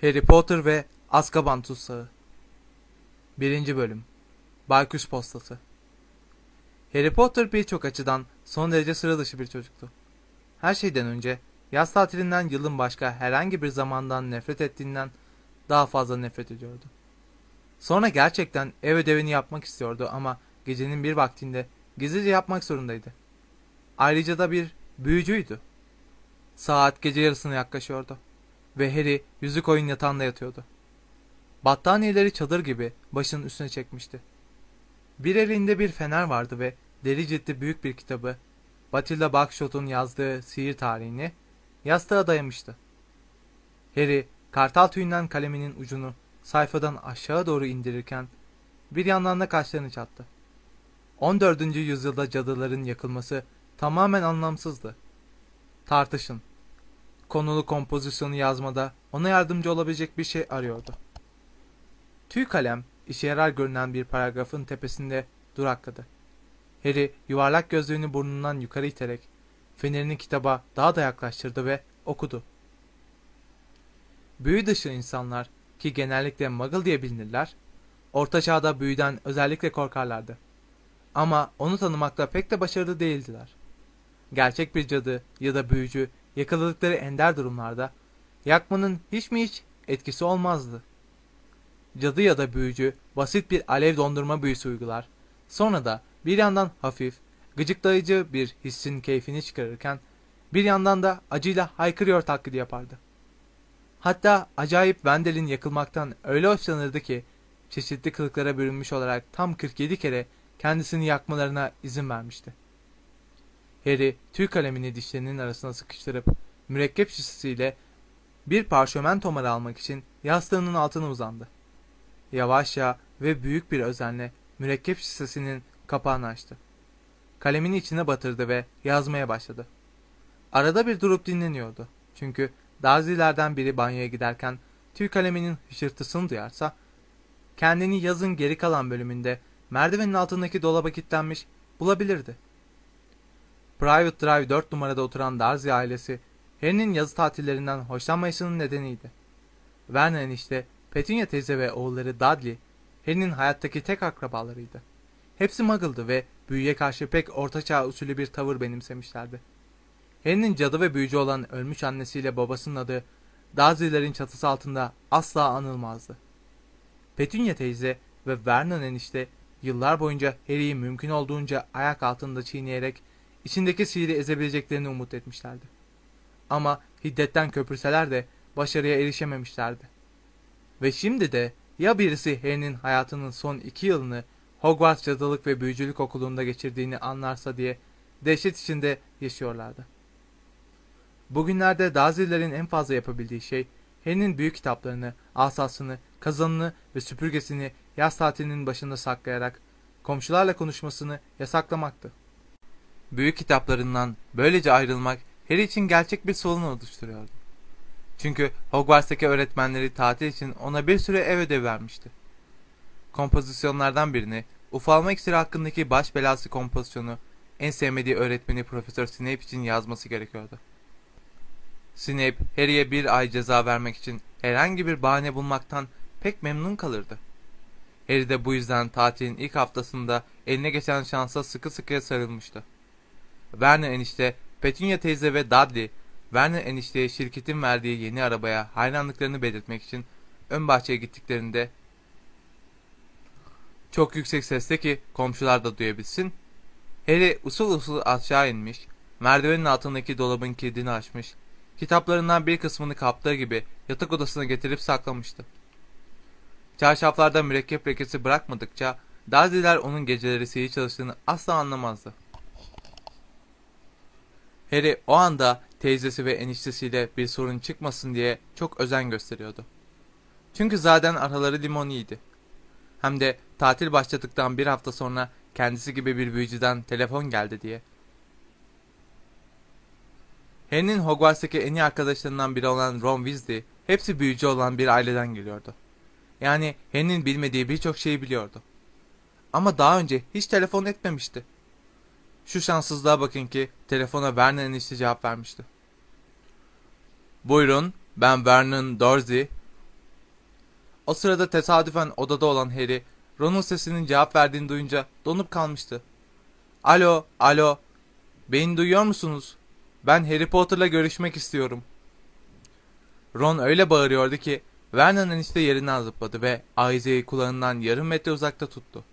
Harry Potter ve Azkaban Tutsağı 1. Bölüm Baykuş Postası Harry Potter birçok açıdan son derece sıra dışı bir çocuktu. Her şeyden önce yaz tatilinden yılın başka herhangi bir zamandan nefret ettiğinden daha fazla nefret ediyordu. Sonra gerçekten ev ödevini yapmak istiyordu ama gecenin bir vaktinde gizlice yapmak zorundaydı. Ayrıca da bir büyücüydü. Saat gece yarısına yaklaşıyordu ve Harry yüzük oyun yatağında yatıyordu. Battaniyeleri çadır gibi başının üstüne çekmişti. Bir elinde bir fener vardı ve deri ciltli büyük bir kitabı, Batilda Bagshot'un yazdığı sihir tarihini yastığa dayamıştı. Harry, kartal tüyünden kaleminin ucunu sayfadan aşağı doğru indirirken bir yandan da kaşlarını çattı. 14. yüzyılda cadıların yakılması tamamen anlamsızdı. Tartışın, konulu kompozisyonu yazmada ona yardımcı olabilecek bir şey arıyordu. Tüy kalem işe yarar görünen bir paragrafın tepesinde durakladı. Harry yuvarlak gözlüğünü burnundan yukarı iterek fenerini kitaba daha da yaklaştırdı ve okudu. Büyü dışı insanlar ki genellikle muggle diye bilinirler, orta çağda büyüden özellikle korkarlardı. Ama onu tanımakta pek de başarılı değildiler. Gerçek bir cadı ya da büyücü yakaladıkları ender durumlarda yakmanın hiç mi hiç etkisi olmazdı. Cadı ya da büyücü basit bir alev dondurma büyüsü uygular. Sonra da bir yandan hafif, gıcıklayıcı bir hissin keyfini çıkarırken bir yandan da acıyla haykırıyor taklidi yapardı. Hatta acayip Vendel'in yakılmaktan öyle hoşlanırdı ki çeşitli kılıklara bürünmüş olarak tam 47 kere kendisini yakmalarına izin vermişti. Harry tüy kalemini dişlerinin arasına sıkıştırıp mürekkep şişesiyle bir parşömen tomarı almak için yastığının altına uzandı. Yavaşça ve büyük bir özenle mürekkep şişesinin kapağını açtı. Kalemini içine batırdı ve yazmaya başladı. Arada bir durup dinleniyordu. Çünkü Darzilerden biri banyoya giderken tüy kaleminin hışırtısını duyarsa kendini yazın geri kalan bölümünde merdivenin altındaki dolaba kilitlenmiş bulabilirdi. Private Drive 4 numarada oturan Darcy ailesi Harry'nin yazı tatillerinden hoşlanmayışının nedeniydi. Vernon enişte, Petunia teyze ve oğulları Dudley, Harry'nin hayattaki tek akrabalarıydı. Hepsi muggle'dı ve büyüye karşı pek ortaçağ usulü bir tavır benimsemişlerdi. Harry'nin cadı ve büyücü olan ölmüş annesiyle babasının adı Dursley'lerin çatısı altında asla anılmazdı. Petunia teyze ve Vernon enişte yıllar boyunca Harry'i mümkün olduğunca ayak altında çiğneyerek içindeki sihiri ezebileceklerini umut etmişlerdi. Ama hiddetten köpürseler de başarıya erişememişlerdi. Ve şimdi de ya birisi Harry'nin hayatının son iki yılını Hogwarts Cadılık ve Büyücülük Okulu'nda geçirdiğini anlarsa diye dehşet içinde yaşıyorlardı. Bugünlerde Dazirlerin en fazla yapabildiği şey Harry'nin büyük kitaplarını, asasını, kazanını ve süpürgesini yaz tatilinin başında saklayarak komşularla konuşmasını yasaklamaktı. Büyük kitaplarından böylece ayrılmak Harry için gerçek bir sorun oluşturuyordu. Çünkü Hogwarts'taki öğretmenleri tatil için ona bir süre ev ödevi vermişti. Kompozisyonlardan birini, ufalma iksiri hakkındaki baş belası kompozisyonu en sevmediği öğretmeni Profesör Snape için yazması gerekiyordu. Snape, Harry'e bir ay ceza vermek için herhangi bir bahane bulmaktan pek memnun kalırdı. Harry de bu yüzden tatilin ilk haftasında eline geçen şansa sıkı sıkıya sarılmıştı. Vernon enişte, Petunia teyze ve Dudley, Vernon enişteye şirketin verdiği yeni arabaya hayranlıklarını belirtmek için ön bahçeye gittiklerinde çok yüksek sesle ki komşular da duyabilsin, Harry usul usul aşağı inmiş, merdivenin altındaki dolabın kilidini açmış kitaplarından bir kısmını kaptığı gibi yatak odasına getirip saklamıştı. Çarşaflarda mürekkep lekesi bırakmadıkça Daziler onun geceleri sihir çalıştığını asla anlamazdı. Harry o anda teyzesi ve eniştesiyle bir sorun çıkmasın diye çok özen gösteriyordu. Çünkü zaten araları limoniydi. Hem de tatil başladıktan bir hafta sonra kendisi gibi bir büyücüden telefon geldi diye. Harry'nin Hogwarts'taki en iyi arkadaşlarından biri olan Ron Weasley, hepsi büyücü olan bir aileden geliyordu. Yani Harry'nin bilmediği birçok şeyi biliyordu. Ama daha önce hiç telefon etmemişti. Şu şanssızlığa bakın ki telefona Vernon enişte cevap vermişti. Buyurun, ben Vernon Dorsey. O sırada tesadüfen odada olan Harry, Ron'un sesinin cevap verdiğini duyunca donup kalmıştı. Alo, alo. Beni duyuyor musunuz? Ben Harry Potter'la görüşmek istiyorum. Ron öyle bağırıyordu ki Vernon enişte yerinden zıpladı ve Isaac'i kulağından yarım metre uzakta tuttu.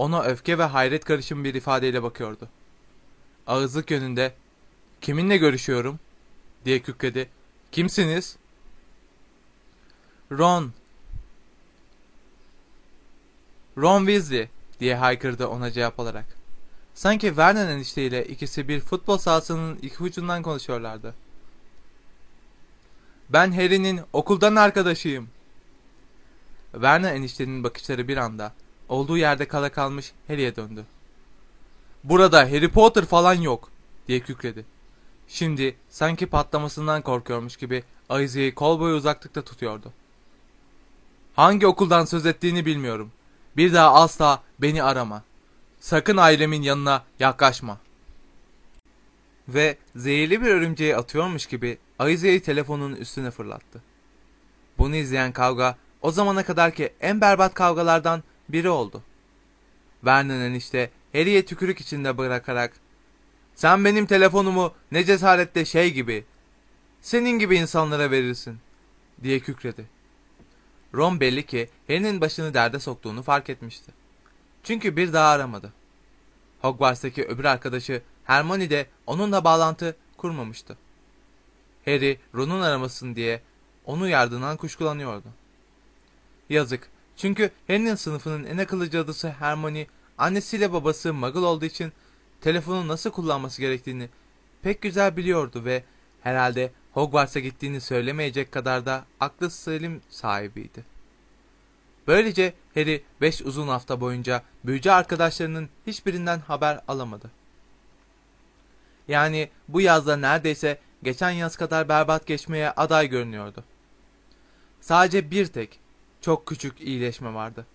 Ona öfke ve hayret karışım bir ifadeyle bakıyordu. Ağızlık yönünde ''Kiminle görüşüyorum?'' diye kükredi. ''Kimsiniz?'' ''Ron'' ''Ron Weasley'' diye haykırdı ona cevap olarak. Sanki Vernon enişteyle ikisi bir futbol sahasının iki ucundan konuşuyorlardı. Ben Harry'nin okuldan arkadaşıyım. Vernon eniştenin bakışları bir anda olduğu yerde kala kalmış Harry'e döndü. Burada Harry Potter falan yok diye kükredi. Şimdi sanki patlamasından korkuyormuş gibi Isaac'i kol boyu uzaklıkta tutuyordu. Hangi okuldan söz ettiğini bilmiyorum. Bir daha asla beni arama. Sakın ailemin yanına yaklaşma. Ve zehirli bir örümceği atıyormuş gibi Isaac'i telefonun üstüne fırlattı. Bunu izleyen kavga o zamana kadarki en berbat kavgalardan biri oldu. Vernon enişte Harry'e tükürük içinde bırakarak ''Sen benim telefonumu ne cesaretle şey gibi, senin gibi insanlara verirsin.'' diye kükredi. Ron belli ki Harry'nin başını derde soktuğunu fark etmişti. Çünkü bir daha aramadı. Hogwarts'taki öbür arkadaşı Hermione de onunla bağlantı kurmamıştı. Harry Ron'un aramasın diye onu yardından kuşkulanıyordu. Yazık. Çünkü Harry'nin sınıfının en akıllı cadısı Hermione annesiyle babası Muggle olduğu için telefonu nasıl kullanması gerektiğini pek güzel biliyordu ve herhalde Hogwarts'a gittiğini söylemeyecek kadar da aklı selim sahibiydi. Böylece Harry 5 uzun hafta boyunca büyücü arkadaşlarının hiçbirinden haber alamadı. Yani bu yazda neredeyse geçen yaz kadar berbat geçmeye aday görünüyordu. Sadece bir tek, çok küçük iyileşme vardı.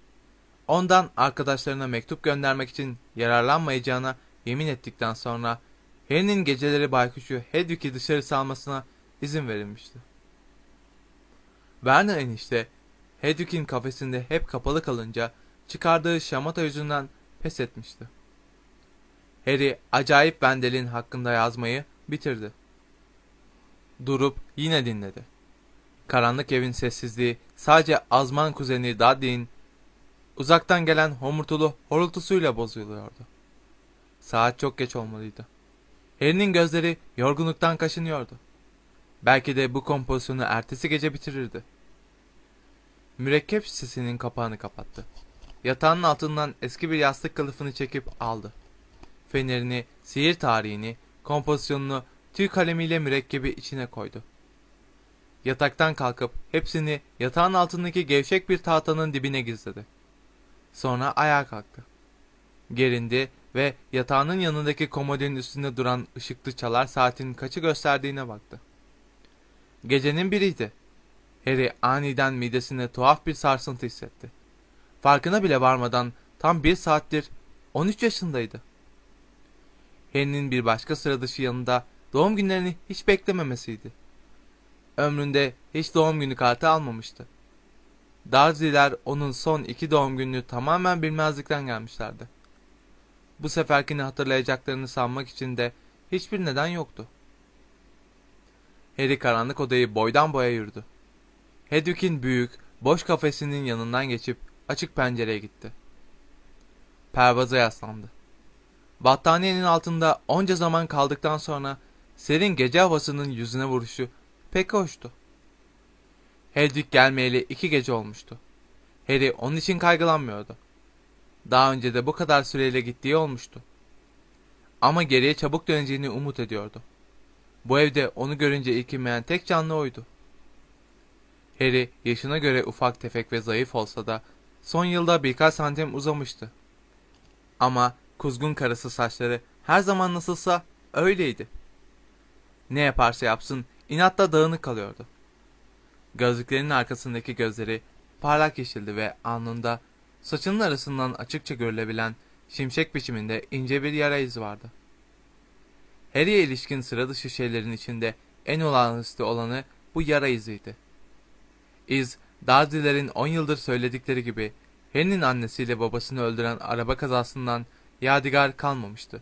Ondan arkadaşlarına mektup göndermek için yararlanmayacağına yemin ettikten sonra Harry'nin geceleri baykuşu Hedwig'i dışarı salmasına izin verilmişti. Werner enişte Hedwig'in kafesinde hep kapalı kalınca çıkardığı şamata yüzünden pes etmişti. Harry acayip Bendel'in hakkında yazmayı bitirdi. Durup yine dinledi. Karanlık evin sessizliği sadece azman kuzeni Dudley'in uzaktan gelen homurtulu horultusuyla bozuluyordu. Saat çok geç olmalıydı. Harry'nin gözleri yorgunluktan kaşınıyordu. Belki de bu kompozisyonu ertesi gece bitirirdi. Mürekkep şişesinin kapağını kapattı. Yatağının altından eski bir yastık kılıfını çekip aldı. Fenerini, sihir tarihini, kompozisyonunu tüy kalemiyle mürekkebi içine koydu. Yataktan kalkıp hepsini yatağın altındaki gevşek bir tahtanın dibine gizledi. Sonra ayağa kalktı. Gerindi ve yatağının yanındaki komodinin üstünde duran ışıklı çalar saatin kaçı gösterdiğine baktı. Gecenin biriydi. Harry aniden midesinde tuhaf bir sarsıntı hissetti. Farkına bile varmadan tam bir saattir 13 yaşındaydı. Harry'nin bir başka sıra dışı yanında doğum günlerini hiç beklememesiydi. Ömründe hiç doğum günü kartı almamıştı. Dursley'ler onun son iki doğum gününü tamamen bilmezlikten gelmişlerdi. Bu seferkini hatırlayacaklarını sanmak için de hiçbir neden yoktu. Harry karanlık odayı boydan boya yürüdü. Hedwig'in büyük, boş kafesinin yanından geçip açık pencereye gitti. Pervaza yaslandı. Battaniyenin altında onca zaman kaldıktan sonra serin gece havasının yüzüne vuruşu pek hoştu. Hedwig gelmeyeli iki gece olmuştu. Harry onun için kaygılanmıyordu. Daha önce de bu kadar süreyle gittiği olmuştu. Ama geriye çabuk döneceğini umut ediyordu. Bu evde onu görünce ilkinmeyen tek canlı oydu. Harry yaşına göre ufak tefek ve zayıf olsa da son yılda birkaç santim uzamıştı. Ama kuzgun karısı saçları her zaman nasılsa öyleydi. Ne yaparsa yapsın inatla dağınık kalıyordu. Gözlüklerinin arkasındaki gözleri parlak yeşildi ve alnında saçının arasından açıkça görülebilen şimşek biçiminde ince bir yara izi vardı. Harry'e ilişkin sıra dışı şeylerin içinde en olağanüstü olanı bu yara iziydi. İz, Dardiler'in 10 yıldır söyledikleri gibi Harry'nin annesiyle babasını öldüren araba kazasından yadigar kalmamıştı.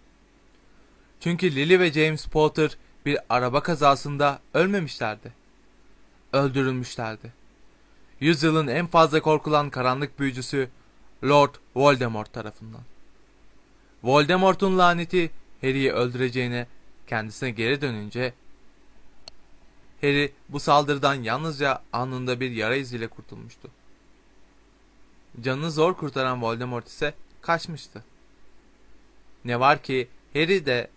Çünkü Lily ve James Potter bir araba kazasında ölmemişlerdi. Öldürülmüşlerdi. Yüzyılın en fazla korkulan karanlık büyücüsü Lord Voldemort tarafından. Voldemort'un laneti Harry'i öldüreceğine kendisine geri dönünce Harry bu saldırıdan yalnızca alnında bir yara iziyle kurtulmuştu. Canını zor kurtaran Voldemort ise kaçmıştı. Ne var ki Harry de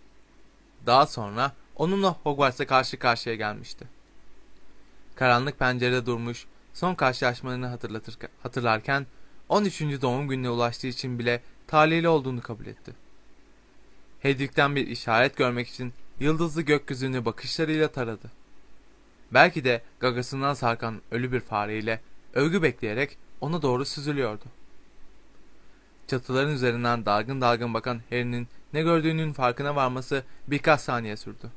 daha sonra onunla Hogwarts'a karşı karşıya gelmişti. Karanlık pencerede durmuş, son karşılaşmalarını hatırlatır, hatırlarken 13. doğum gününe ulaştığı için bile talihli olduğunu kabul etti. Hedwig'den bir işaret görmek için yıldızlı gökyüzünü bakışlarıyla taradı. Belki de gagasından sarkan ölü bir fareyle övgü bekleyerek ona doğru süzülüyordu. Çatıların üzerinden dalgın dalgın bakan Harry'nin ne gördüğünün farkına varması birkaç saniye sürdü.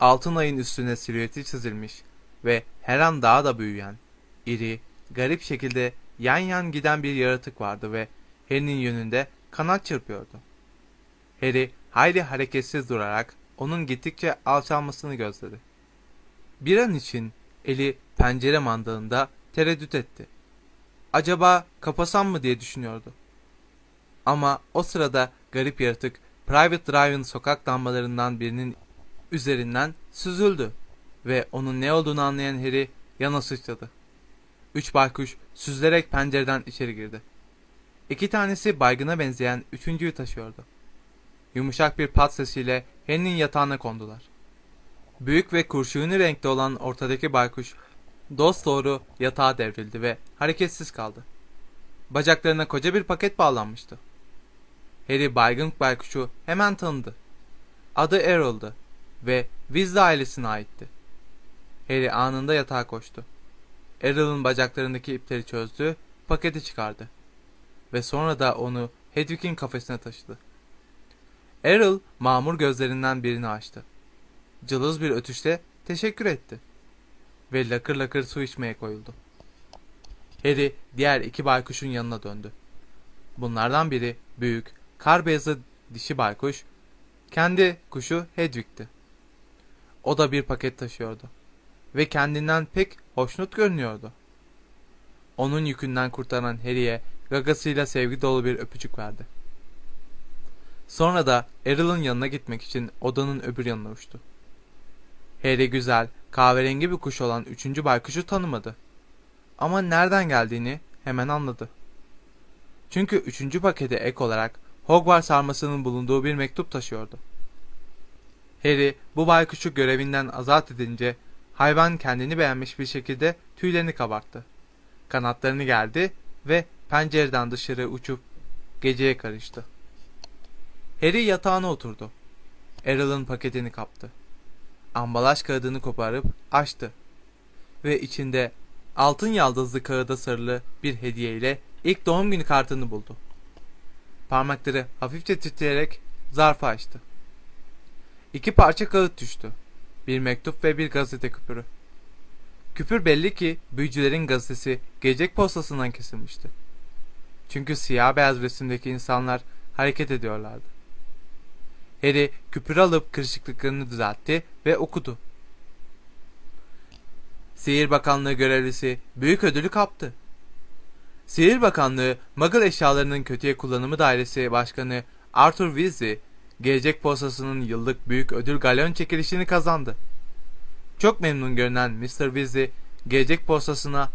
Altın ayın üstüne silüeti çizilmiş ve her an daha da büyüyen, iri, garip şekilde yan yan giden bir yaratık vardı ve Harry'nin yönünde kanat çırpıyordu. Harry hayli hareketsiz durarak onun gittikçe alçalmasını gözledi. Bir an için eli pencere mandalında tereddüt etti. Acaba kapasam mı diye düşünüyordu. Ama o sırada garip yaratık Private Drive'ın sokak lambalarından birinin üzerinden süzüldü ve onun ne olduğunu anlayan Harry yana sıçradı. Üç baykuş süzülerek pencereden içeri girdi. İki tanesi baygına benzeyen üçüncüyü taşıyordu. Yumuşak bir pat sesiyle Harry'nin yatağına kondular. Büyük ve kurşuni renkte olan ortadaki baykuş dost doğru yatağa devrildi ve hareketsiz kaldı. Bacaklarına koca bir paket bağlanmıştı. Harry baygın baykuşu hemen tanıdı. Adı Errol'dı ve Weasley ailesine aitti. Harry anında yatağa koştu. Errol'un bacaklarındaki ipleri çözdü, paketi çıkardı. Ve sonra da onu Hedwig'in kafesine taşıdı. Errol mamur gözlerinden birini açtı. Cılız bir ötüşte teşekkür etti. Ve lakır lakır su içmeye koyuldu. Harry diğer iki baykuşun yanına döndü. Bunlardan biri büyük, kar beyazı dişi baykuş, kendi kuşu Hedwig'ti. O da bir paket taşıyordu ve kendinden pek hoşnut görünüyordu. Onun yükünden kurtaran Harry'e gagasıyla sevgi dolu bir öpücük verdi. Sonra da Errol'ın yanına gitmek için odanın öbür yanına uçtu. Harry güzel, kahverengi bir kuş olan üçüncü baykuşu tanımadı. Ama nereden geldiğini hemen anladı. Çünkü üçüncü pakete ek olarak Hogwarts armasının bulunduğu bir mektup taşıyordu. Harry bu baykuşu görevinden azat edince hayvan kendini beğenmiş bir şekilde tüylerini kabarttı. Kanatlarını gerdi ve pencereden dışarı uçup geceye karıştı. Harry yatağına oturdu. Errol'ın paketini kaptı. Ambalaj kağıdını koparıp açtı. Ve içinde altın yaldızlı kağıda sarılı bir hediye ile ilk doğum günü kartını buldu. Parmakları hafifçe titreyerek zarfı açtı. İki parça kağıt düştü. Bir mektup ve bir gazete küpürü. Küpür belli ki büyücülerin gazetesi gelecek postasından kesilmişti. Çünkü siyah beyaz resimdeki insanlar hareket ediyorlardı. Harry küpürü alıp kırışıklıklarını düzeltti ve okudu. Sihir Bakanlığı görevlisi büyük ödülü kaptı. Sihir Bakanlığı Muggle eşyalarının kötüye kullanımı dairesi başkanı Arthur Weasley, gelecek postasının yıllık büyük ödül galon çekilişini kazandı. Çok memnun görünen Mr. Weasley, gelecek postasına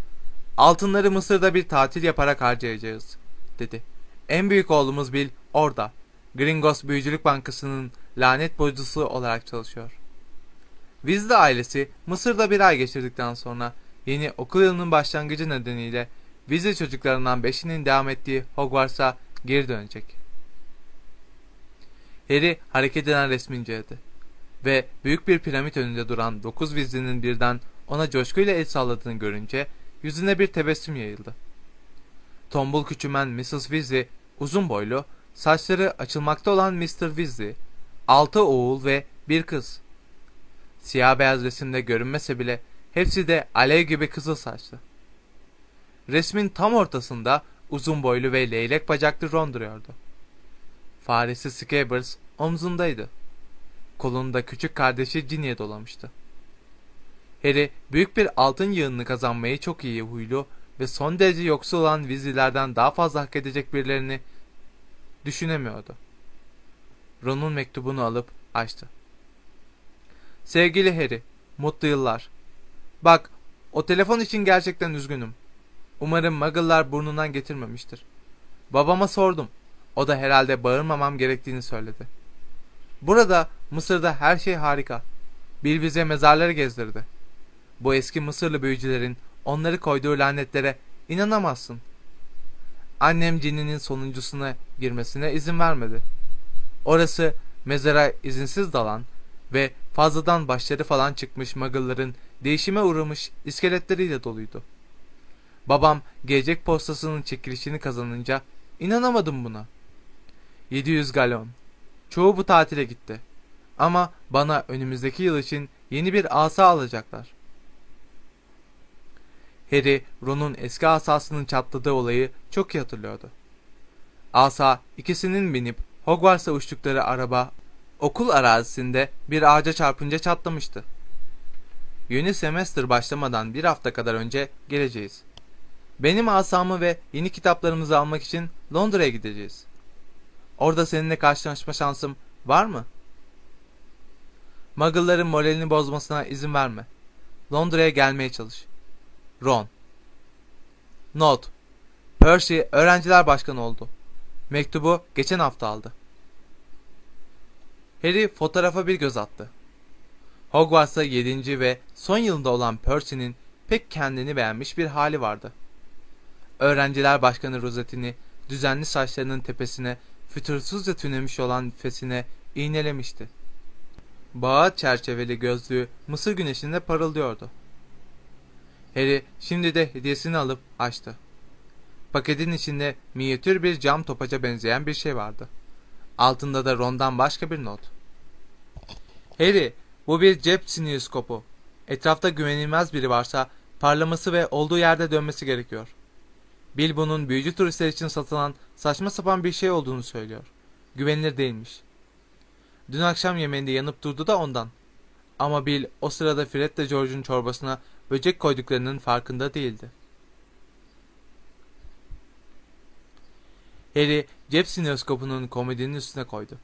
altınları Mısır'da bir tatil yaparak harcayacağız, dedi. En büyük oğlumuz Bill orada. Gringos Büyücülük Bankası'nın lanet boyucusu olarak çalışıyor. Weasley ailesi Mısır'da bir ay geçirdikten sonra yeni okul yılının başlangıcı nedeniyle Weasley çocuklarından beşinin devam ettiği Hogwarts'a geri dönecek. Harry hareket eden resmi inceledi ve büyük bir piramit önünde duran dokuz Weasley'nin birden ona coşkuyla el salladığını görünce yüzüne bir tebessüm yayıldı. Tombul küçümen Mrs. Weasley uzun boylu, saçları açılmakta olan Mr. Weasley, altı oğul ve bir kız. Siyah beyaz resimde görünmese bile Hepsi de alev gibi kızıl saçlı. Resmin tam ortasında uzun boylu ve leylek bacaklı Ron duruyordu. Faresi Scabbers omzundaydı. Kolunda küçük kardeşi Ginny'e dolamıştı. Harry büyük bir altın yığınını kazanmayı çok iyi huylu ve son derece yoksul olan Weasley'lerden daha fazla hak edecek birilerini düşünemiyordu. Ron'un mektubunu alıp açtı. Sevgili Harry, mutlu yıllar. Bak, o telefon için gerçekten üzgünüm. Umarım Muggle'lar burnundan getirmemiştir. Babama sordum. O da herhalde bağırmamam gerektiğini söyledi. Burada, Mısır'da her şey harika. Bill bize mezarları gezdirdi. Bu eski Mısırlı büyücülerin onları koyduğu lanetlere inanamazsın. Annem cininin sonuncusuna girmesine izin vermedi. Orası mezara izinsiz dalan ve fazladan başları falan çıkmış Muggle'ların değişime uğramış iskeletleriyle doluydu. Babam gelecek postasının çekilişini kazanınca inanamadım buna. 700 galon. Çoğu bu tatile gitti. Ama bana önümüzdeki yıl için yeni bir asa alacaklar. Harry, Ron'un eski asasının çatladığı olayı çok iyi hatırlıyordu. Asa ikisinin binip Hogwarts'a uçtukları araba okul arazisinde bir ağaca çarpınca çatlamıştı. Yeni semester başlamadan bir hafta kadar önce geleceğiz. Benim asamı ve yeni kitaplarımızı almak için Londra'ya gideceğiz. Orada seninle karşılaşma şansım var mı? Muggle'ların moralini bozmasına izin verme. Londra'ya gelmeye çalış. Ron Not Percy öğrenciler başkanı oldu. Mektubu geçen hafta aldı. Harry fotoğrafa bir göz attı. Hogwarts'ta 7. ve son yılında olan Percy'nin pek kendini beğenmiş bir hali vardı. Öğrenciler başkanı rozetini düzenli saçlarının tepesine fütursuzca tünemiş olan fesine iğnelemişti. Bağa çerçeveli gözlüğü mısır güneşinde parıldıyordu. Harry şimdi de hediyesini alıp açtı. Paketin içinde minyatür bir cam topaca benzeyen bir şey vardı. Altında da Ron'dan başka bir not. Harry, bu bir cep sinüskopu. Etrafta güvenilmez biri varsa parlaması ve olduğu yerde dönmesi gerekiyor. Bill bunun büyücü turistler için satılan saçma sapan bir şey olduğunu söylüyor. Güvenilir değilmiş. Dün akşam yemeğinde yanıp durdu da ondan. Ama Bill o sırada Fred de George'un çorbasına böcek koyduklarının farkında değildi. Harry cep sinyoskopunun komodinin üstüne koydu.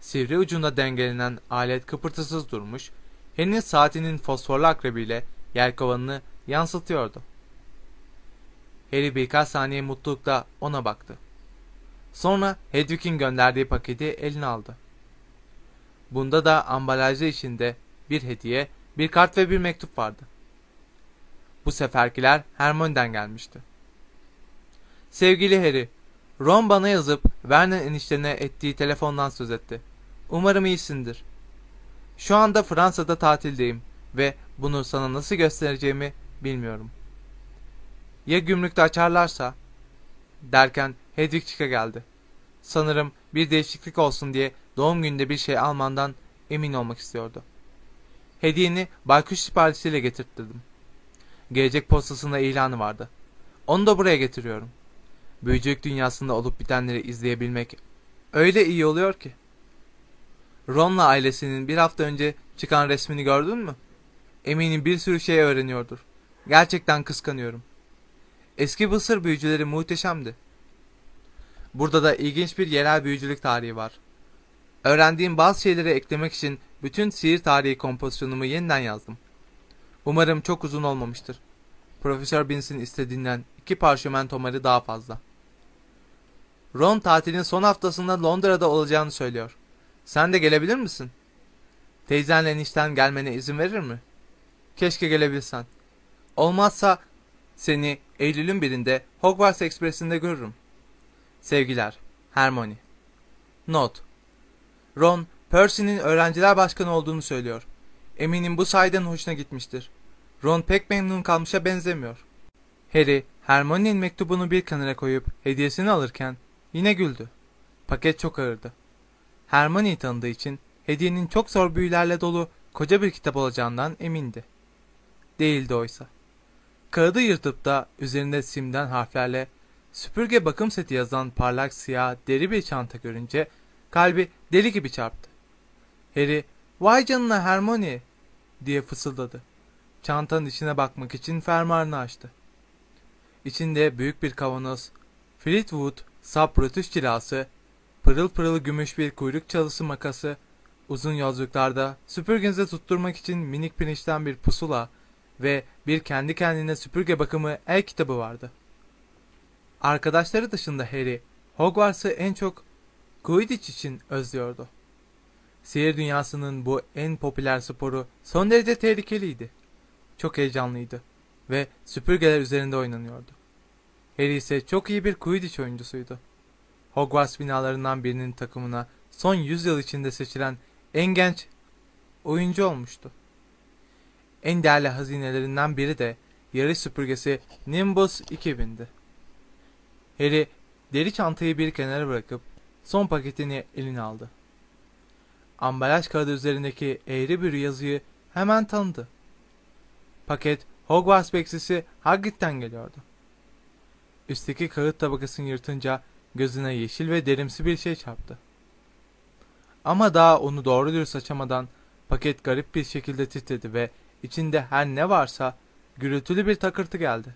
Sivri ucunda dengelenen alet kıpırtısız durmuş, Harry'nin saatinin fosforlu akrebiyle yelkovanını yansıtıyordu. Harry birkaç saniye mutlulukla ona baktı. Sonra Hedwig'in gönderdiği paketi eline aldı. Bunda da ambalajlı içinde bir hediye, bir kart ve bir mektup vardı. Bu seferkiler Hermione'den gelmişti. Sevgili Harry, Ron bana yazıp Vernon eniştene ettiği telefondan söz etti. Umarım iyisindir. Şu anda Fransa'da tatildeyim ve bunu sana nasıl göstereceğimi bilmiyorum. Ya gümrükte açarlarsa? Derken Hedwig çıka geldi. Sanırım bir değişiklik olsun diye doğum gününde bir şey almandan emin olmak istiyordu. Hediyeni baykuş siparişiyle getirttirdim. Gelecek postasında ilanı vardı. Onu da buraya getiriyorum. Büyücülük dünyasında olup bitenleri izleyebilmek öyle iyi oluyor ki. Ron'la ailesinin bir hafta önce çıkan resmini gördün mü? Eminim bir sürü şey öğreniyordur. Gerçekten kıskanıyorum. Eski Mısır büyücüleri muhteşemdi. Burada da ilginç bir yerel büyücülük tarihi var. Öğrendiğim bazı şeyleri eklemek için bütün sihir tarihi kompozisyonumu yeniden yazdım. Umarım çok uzun olmamıştır. Profesör Binks'in istediğinden iki parşömen tomarı daha fazla. Ron tatilin son haftasında Londra'da olacağını söylüyor. Sen de gelebilir misin? Teyzenle enişten gelmene izin verir mi? Keşke gelebilsen. Olmazsa seni Eylül'ün birinde Hogwarts Express'inde görürüm. Sevgiler, Hermione. Not. Ron, Percy'nin öğrenciler başkanı olduğunu söylüyor. Eminim bu sayeden hoşuna gitmiştir. Ron pek memnun kalmışa benzemiyor. Harry, Hermione'nin mektubunu bir kenara koyup hediyesini alırken yine güldü. Paket çok ağırdı. Hermione'yi tanıdığı için hediyenin çok zor büyülerle dolu koca bir kitap olacağından emindi. Değildi oysa. Kağıdı yırtıp da üzerinde simden harflerle süpürge bakım seti yazan parlak siyah deri bir çanta görünce kalbi deli gibi çarptı. Harry, vay canına Hermione diye fısıldadı. Çantanın içine bakmak için fermuarını açtı. İçinde büyük bir kavanoz, Fleetwood sap rötuş cilası, pırıl pırıl gümüş bir kuyruk çalısı makası, uzun yolculuklarda süpürgenize tutturmak için minik pirinçten bir pusula ve bir kendi kendine süpürge bakımı el kitabı vardı. Arkadaşları dışında Harry, Hogwarts'ı en çok Quidditch için özlüyordu. Sihir dünyasının bu en popüler sporu son derece tehlikeliydi. Çok heyecanlıydı ve süpürgeler üzerinde oynanıyordu. Harry ise çok iyi bir Quidditch oyuncusuydu. Hogwarts binalarından birinin takımına son 100 yıl içinde seçilen en genç oyuncu olmuştu. En değerli hazinelerinden biri de yarış süpürgesi Nimbus 2000'di. Harry deri çantayı bir kenara bırakıp son paketini eline aldı. Ambalaj kağıdı üzerindeki eğri bir yazıyı hemen tanıdı. Paket Hogwarts bekçisi Hagrid'den geliyordu. Üstteki kağıt tabakasını yırtınca gözüne yeşil ve derimsi bir şey çarptı. Ama daha onu doğru dürüst açamadan paket garip bir şekilde titredi ve içinde her ne varsa gürültülü bir takırtı geldi.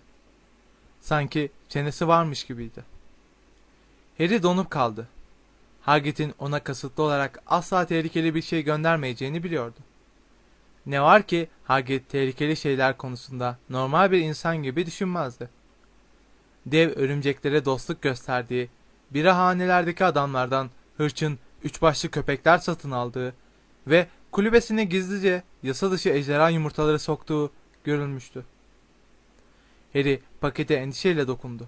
Sanki çenesi varmış gibiydi. Harry donup kaldı. Hagrid'in ona kasıtlı olarak asla tehlikeli bir şey göndermeyeceğini biliyordu. Ne var ki Hagrid tehlikeli şeyler konusunda normal bir insan gibi düşünmezdi. Dev örümceklere dostluk gösterdiği, birahanelerdeki adamlardan hırçın, üç başlı köpekler satın aldığı ve kulübesine gizlice yasa dışı ejderha yumurtaları soktuğu görülmüştü. Harry pakete endişeyle dokundu.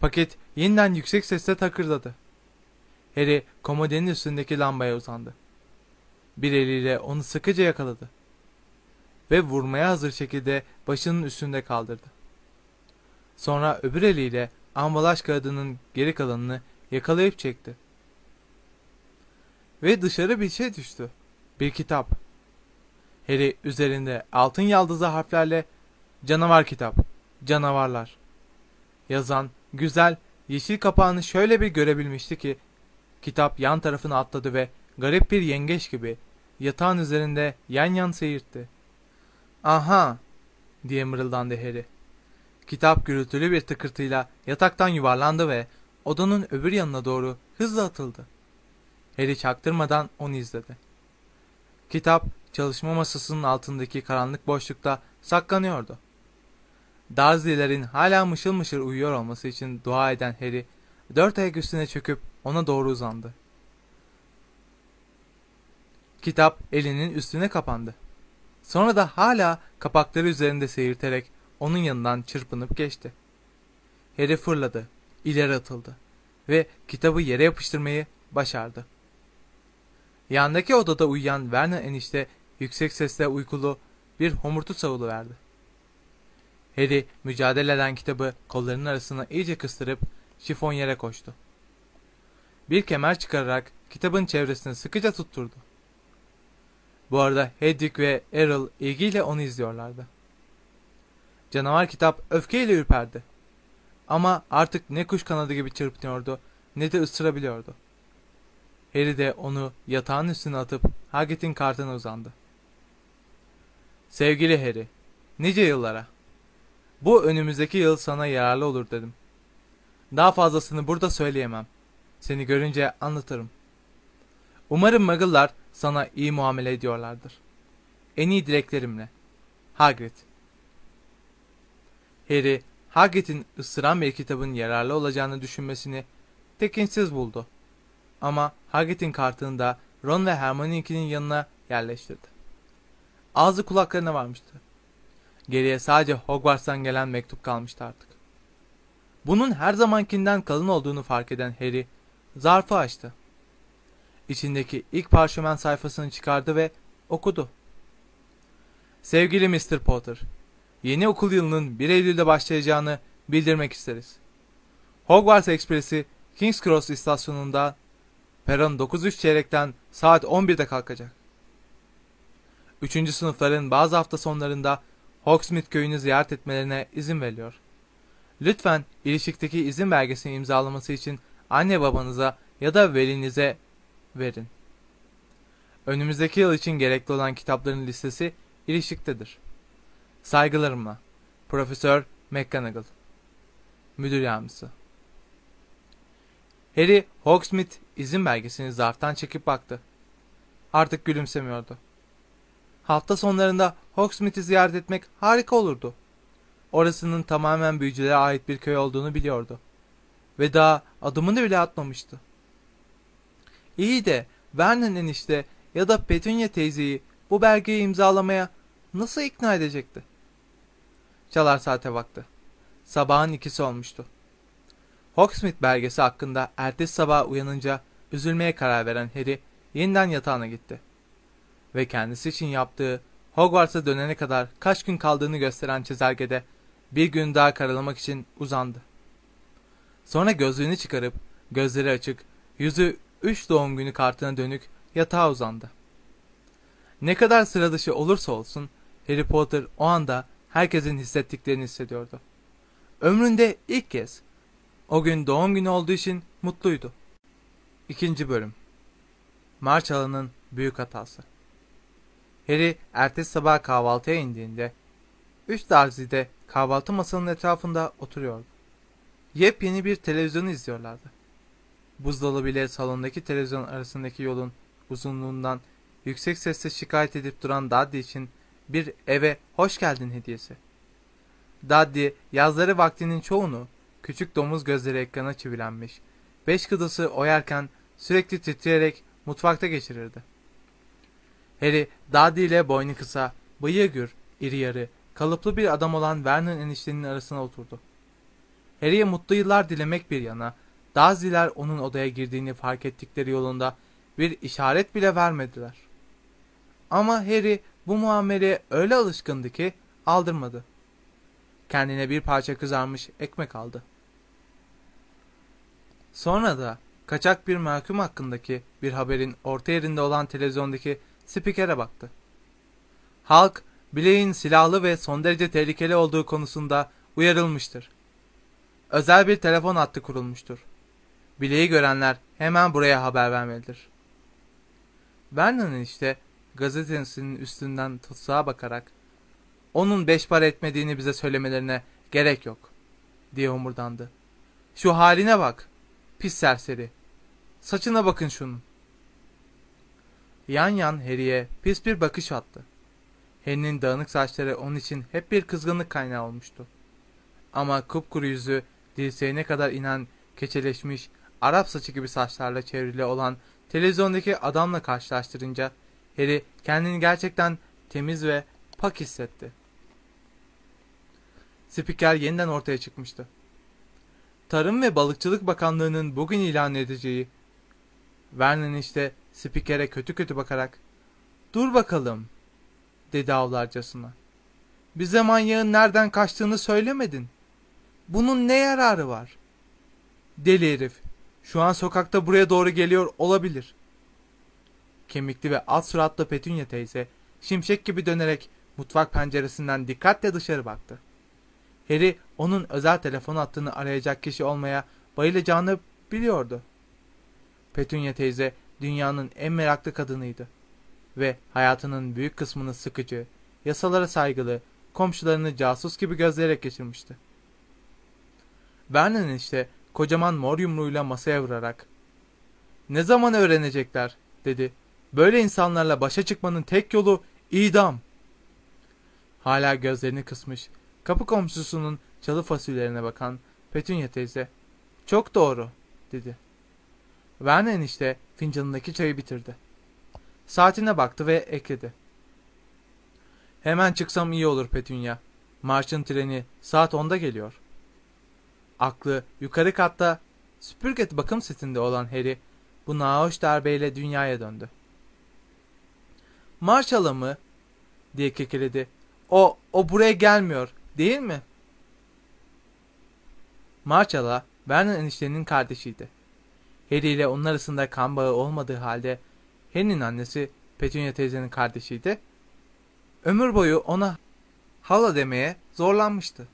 Paket yeniden yüksek sesle takırdadı. Harry komodinin üstündeki lambaya uzandı. Bir eliyle onu sıkıca yakaladı. Ve vurmaya hazır şekilde başının üstünde kaldırdı. Sonra öbür eliyle ambalaj kağıdının geri kalanını yakalayıp çekti. Ve dışarı bir şey düştü. Bir kitap. Harry üzerinde altın yaldızlı harflerle canavar kitap, canavarlar. Yazan güzel yeşil kapağını şöyle bir görebilmişti ki kitap yan tarafına atladı ve garip bir yengeç gibi yatağın üzerinde yan yan seyirtti. Aha diye mırıldandı Harry. Kitap gürültülü bir tıkırtıyla yataktan yuvarlandı ve odanın öbür yanına doğru hızla atıldı. Harry çaktırmadan onu izledi. Kitap çalışma masasının altındaki karanlık boşlukta saklanıyordu. Dursley'lerin hala mışıl mışıl uyuyor olması için dua eden Harry, dört ayak üstüne çöküp ona doğru uzandı. Kitap elinin üstüne kapandı. Sonra da hala kapakları üzerinde seyirterek onun yanından çırpınıp geçti. Harry fırladı, ileri atıldı ve kitabı yere yapıştırmayı başardı. Yandaki odada uyuyan Vernon enişte yüksek sesle uykulu bir homurtu verdi. Harry mücadele eden kitabı kollarının arasına iyice kıstırıp şifon yere koştu. Bir kemer çıkararak kitabın çevresini sıkıca tutturdu. Bu arada Hedwig ve Errol ilgiyle onu izliyorlardı. Canavar kitap öfkeyle ürperdi. Ama artık ne kuş kanadı gibi çırpınıyordu ne de ısırabiliyordu. Harry de onu yatağın üstüne atıp Hagrid'in kartına uzandı. Sevgili Harry, nice yıllara. Bu önümüzdeki yıl sana yararlı olur dedim. Daha fazlasını burada söyleyemem. Seni görünce anlatırım. Umarım Muggle'lar sana iyi muamele ediyorlardır. En iyi dileklerimle. Hagrid. Harry, Hagrid'in ısıran bir kitabın yararlı olacağını düşünmesini tekinsiz buldu. Ama Hagrid'in kartını da Ron ve Hermione'ninkinin yanına yerleştirdi. Ağzı kulaklarına varmıştı. Geriye sadece Hogwarts'tan gelen mektup kalmıştı artık. Bunun her zamankinden kalın olduğunu fark eden Harry, zarfı açtı. İçindeki ilk parşömen sayfasını çıkardı ve okudu. Sevgili Mr. Potter, yeni okul yılının 1 Eylül'de başlayacağını bildirmek isteriz. Hogwarts Ekspresi King's Cross istasyonunda peron 9.3 çeyrekten saat 11'de kalkacak. Üçüncü sınıfların bazı hafta sonlarında Hogsmeade köyünü ziyaret etmelerine izin veriliyor. Lütfen ilişikteki izin belgesini imzalaması için anne babanıza ya da velinize verin. Önümüzdeki yıl için gerekli olan kitapların listesi ilişiktedir. Saygılarımla. Profesör McGonagall Müdür Yardımcısı Harry Hogsmeade izin belgesini zarftan çekip baktı. Artık gülümsemiyordu. Hafta sonlarında Hogsmeade'i ziyaret etmek harika olurdu. Orasının tamamen büyücülere ait bir köy olduğunu biliyordu. Ve daha adımını bile atmamıştı. İyi de Vernon enişte ya da Petunia teyzeyi bu belgeyi imzalamaya nasıl ikna edecekti? Çalar saate baktı. Sabahın ikisi olmuştu. Hogsmeade belgesi hakkında ertesi sabah uyanınca üzülmeye karar veren Harry yeniden yatağına gitti. Ve kendisi için yaptığı Hogwarts'a dönene kadar kaç gün kaldığını gösteren çizelgede bir gün daha karalamak için uzandı. Sonra gözlüğünü çıkarıp gözleri açık, yüzü üç doğum günü kartına dönük yatağa uzandı. Ne kadar sıra dışı olursa olsun Harry Potter o anda herkesin hissettiklerini hissediyordu. Ömründe ilk kez o gün doğum günü olduğu için mutluydu. İkinci bölüm Marçalı'nın büyük hatası Harry ertesi sabah kahvaltıya indiğinde üç darzide kahvaltı masanın etrafında oturuyordu. Yepyeni bir televizyonu izliyorlardı. Buzdolabı ile salondaki televizyon arasındaki yolun uzunluğundan yüksek sesle şikayet edip duran Daddy için bir eve hoş geldin hediyesi. Daddy yazları vaktinin çoğunu küçük domuz gözleri ekrana çivilenmiş, beş kıdısı oyarken sürekli titreyerek mutfakta geçirirdi. Harry, Daddy ile boynu kısa, bıyığı gür, iri yarı, kalıplı bir adam olan Vernon eniştenin arasına oturdu. Harry'e mutlu yıllar dilemek bir yana, Daziler onun odaya girdiğini fark ettikleri yolunda bir işaret bile vermediler. Ama Harry bu muameleye öyle alışkındı ki aldırmadı. Kendine bir parça kızarmış ekmek aldı. Sonra da kaçak bir mahkum hakkındaki bir haberin orta yerinde olan televizyondaki spikere baktı. Halk, bileğin silahlı ve son derece tehlikeli olduğu konusunda uyarılmıştır. Özel bir telefon hattı kurulmuştur. Bileği görenler hemen buraya haber vermelidir. Vernon'un işte gazetesinin üstünden tutsağa bakarak onun beş para etmediğini bize söylemelerine gerek yok diye homurdandı. Şu haline bak. Pis serseri. Saçına bakın şunun. Yan yan Harry'e pis bir bakış attı. Harry'nin dağınık saçları onun için hep bir kızgınlık kaynağı olmuştu. Ama kupkuru yüzü dirseğine kadar inen keçeleşmiş Arap saçı gibi saçlarla çevrili olan televizyondaki adamla karşılaştırınca Harry kendini gerçekten temiz ve pak hissetti. Spiker yeniden ortaya çıkmıştı. Tarım ve Balıkçılık Bakanlığı'nın bugün ilan edeceği Vernon işte spikere kötü kötü bakarak ''Dur bakalım'' dedi avlarcasına. ''Bize manyağın nereden kaçtığını söylemedin. Bunun ne yararı var?'' ''Deli herif, şu an sokakta buraya doğru geliyor olabilir.'' Kemikli ve alt suratlı Petunia teyze şimşek gibi dönerek mutfak penceresinden dikkatle dışarı baktı. Harry onun özel telefon hattını arayacak kişi olmaya bayılacağını biliyordu. Petunia teyze dünyanın en meraklı kadınıydı ve hayatının büyük kısmını sıkıcı, yasalara saygılı, komşularını casus gibi gözleyerek geçirmişti. Vernon işte kocaman mor yumruğuyla masaya vurarak ''Ne zaman öğrenecekler?'' dedi. ''Böyle insanlarla başa çıkmanın tek yolu idam.'' Hala gözlerini kısmış, kapı komşusunun çalı fasulyelerine bakan Petunia teyze ''Çok doğru.'' dedi. Vernon enişte fincanındaki çayı bitirdi. Saatine baktı ve ekledi. Hemen çıksam iyi olur Petunia. Marşın treni saat 10'da geliyor. Aklı yukarı katta süpürget bakım setinde olan Harry bu nahoş darbeyle dünyaya döndü. Marshall'a mı? diye kekeledi. O, o buraya gelmiyor değil mi? Marshall'a Vernon eniştenin kardeşiydi. Harry ile onun arasında kan bağı olmadığı halde Harry'nin annesi Petunia teyzenin kardeşiydi. Ömür boyu ona hala demeye zorlanmıştı.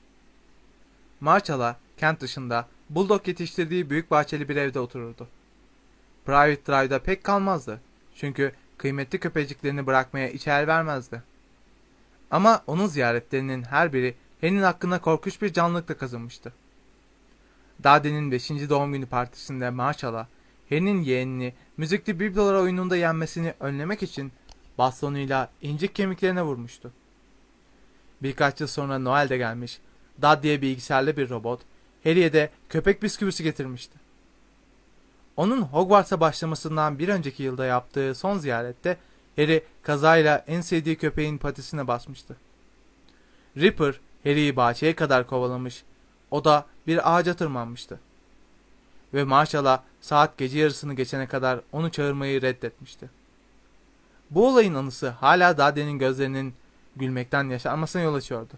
Marshall'a kent dışında bulldog yetiştirdiği büyük bahçeli bir evde otururdu. Private Drive'da pek kalmazdı. Çünkü kıymetli köpeciklerini bırakmaya hiç el vermezdi. Ama onun ziyaretlerinin her biri Hen'in hakkında korkunç bir canlılıkla kazınmıştı. Dade'nin 5. doğum günü partisinde Marshall'a Hen'in yeğenini müzikli biblolar oyununda yenmesini önlemek için bastonuyla incik kemiklerine vurmuştu. Birkaç yıl sonra Noel'de gelmiş, Dad diye bilgisayarlı bir robot, Harry'e de köpek bisküvisi getirmişti. Onun Hogwarts'a başlamasından bir önceki yılda yaptığı son ziyarette Harry kazayla en sevdiği köpeğin patisine basmıştı. Ripper Harry'i bahçeye kadar kovalamış, o da bir ağaca tırmanmıştı. Ve Marshall'a saat gece yarısını geçene kadar onu çağırmayı reddetmişti. Bu olayın anısı hala Dade'nin gözlerinin gülmekten yaşarmasına yol açıyordu.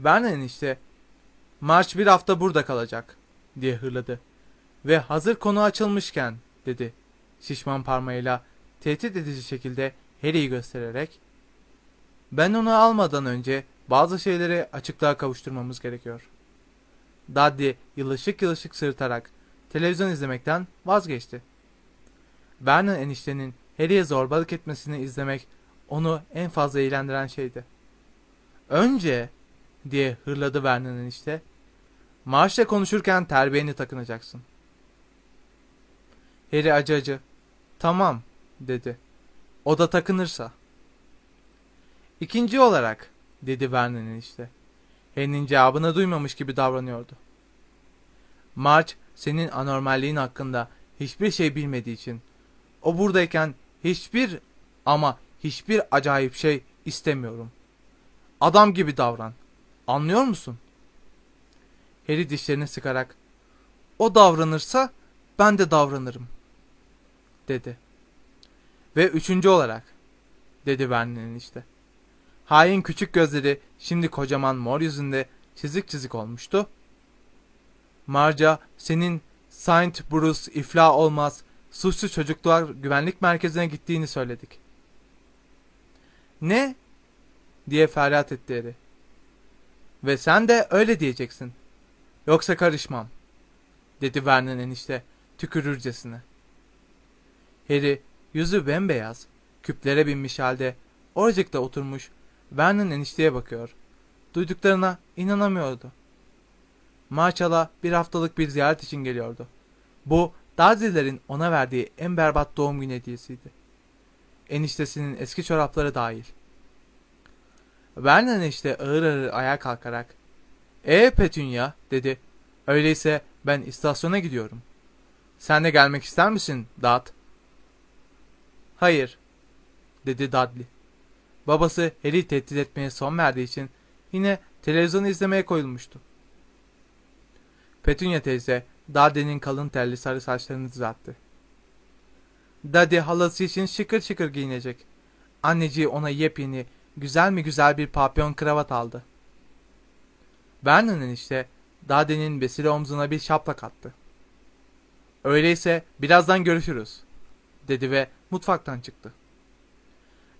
Vernon işte March bir hafta burada kalacak diye hırladı. Ve hazır konu açılmışken dedi şişman parmağıyla tehdit edici şekilde Harry'i göstererek ben onu almadan önce bazı şeyleri açıklığa kavuşturmamız gerekiyor. Dudley yılışık yılışık sırıtarak televizyon izlemekten vazgeçti. Vernon eniştenin Harry'e zorbalık etmesini izlemek onu en fazla eğlendiren şeydi. Önce diye hırladı Vernon enişte. Marş'la konuşurken terbiyeni takınacaksın. Harry acı acı. Tamam dedi. O da takınırsa. İkinci olarak dedi Vernon enişte. Harry'nin cevabını duymamış gibi davranıyordu. March senin anormalliğin hakkında hiçbir şey bilmediği için o buradayken hiçbir ama hiçbir acayip şey istemiyorum. Adam gibi davran. Anlıyor musun? Harry dişlerini sıkarak o davranırsa ben de davranırım dedi. Ve üçüncü olarak dedi Vernon'un işte. Hain küçük gözleri şimdi kocaman mor yüzünde çizik çizik olmuştu. Marca senin Saint Bruce iflah olmaz suçlu çocuklar güvenlik merkezine gittiğini söyledik. Ne? diye feryat etti Harry. Ve sen de öyle diyeceksin. Yoksa karışmam. Dedi Vernon enişte tükürürcesine. Harry yüzü bembeyaz, küplere binmiş halde oracıkta oturmuş Vernon enişteye bakıyor. Duyduklarına inanamıyordu. Marçal'a bir haftalık bir ziyaret için geliyordu. Bu Dudley'lerin ona verdiği en berbat doğum günü hediyesiydi. Eniştesinin eski çorapları dahil. Vernon enişte ağır ağır ayağa kalkarak ''Ee Petunia'' dedi. ''Öyleyse ben istasyona gidiyorum. Sen de gelmek ister misin Dad?'' ''Hayır'' dedi Dudley. Babası Harry'i tehdit etmeye son verdiği için yine televizyonu izlemeye koyulmuştu. Petunia teyze Daddy'nin kalın telli sarı saçlarını düzeltti. Daddy halası için şıkır şıkır giyinecek. Anneciği ona yepyeni, güzel mi güzel bir papyon kravat aldı. Vernon'un işte Daddy'nin besile omzuna bir şaplak attı. Öyleyse birazdan görüşürüz, dedi ve mutfaktan çıktı.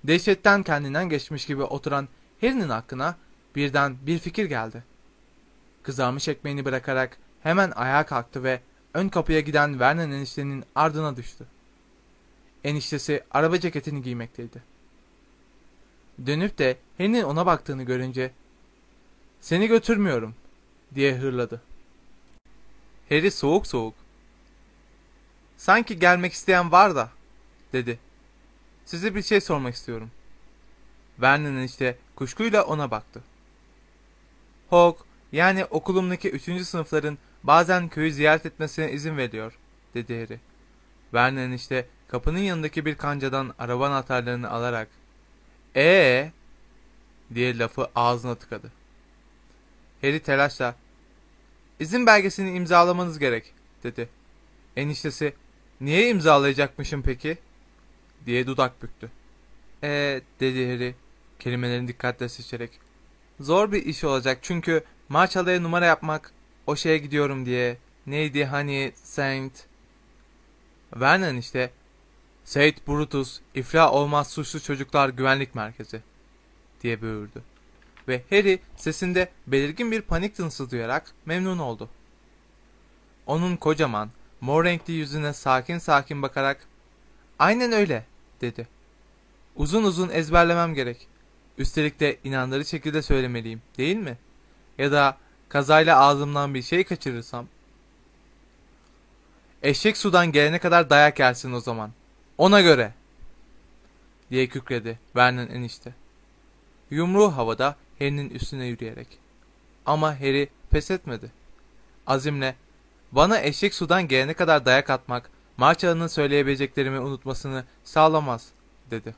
Dehşetten kendinden geçmiş gibi oturan Harry'nin hakkına birden bir fikir geldi. Kızarmış ekmeğini bırakarak hemen ayağa kalktı ve ön kapıya giden Vernon eniştenin ardına düştü. Eniştesi araba ceketini giymekteydi. Dönüp de Harry'nin ona baktığını görünce ''Seni götürmüyorum.'' diye hırladı. Harry soğuk soğuk ''Sanki gelmek isteyen var da'' dedi. ''Size bir şey sormak istiyorum.'' Vernon enişte kuşkuyla ona baktı. Hawk, yani okulumdaki üçüncü sınıfların bazen köyü ziyaret etmesine izin veriyor, dedi Harry. Vernon işte kapının yanındaki bir kancadan araba anahtarlarını alarak ee diye lafı ağzına tıkadı. Harry telaşla izin belgesini imzalamanız gerek dedi. Eniştesi niye imzalayacakmışım peki? Diye dudak büktü. Ee dedi Harry kelimelerini dikkatle seçerek. Zor bir iş olacak çünkü Marshall'a numara yapmak o şeye gidiyorum diye. Neydi hani Saint? Vernon işte. Saint Brutus, iflah olmaz suçlu çocuklar güvenlik merkezi. diye böğürdü. Ve Harry sesinde belirgin bir panik tınısı duyarak memnun oldu. Onun kocaman, mor renkli yüzüne sakin sakin bakarak ''Aynen öyle'' dedi. ''Uzun uzun ezberlemem gerek. Üstelik de inandırıcı şekilde söylemeliyim, değil mi? Ya da kazayla ağzımdan bir şey kaçırırsam?'' Eşek sudan gelene kadar dayak yersin o zaman. Ona göre. Diye kükredi Vernon enişte. Yumruğu havada Harry'nin üstüne yürüyerek. Ama Harry pes etmedi. Azimle bana eşek sudan gelene kadar dayak atmak Marçalı'nın söyleyebileceklerimi unutmasını sağlamaz dedi.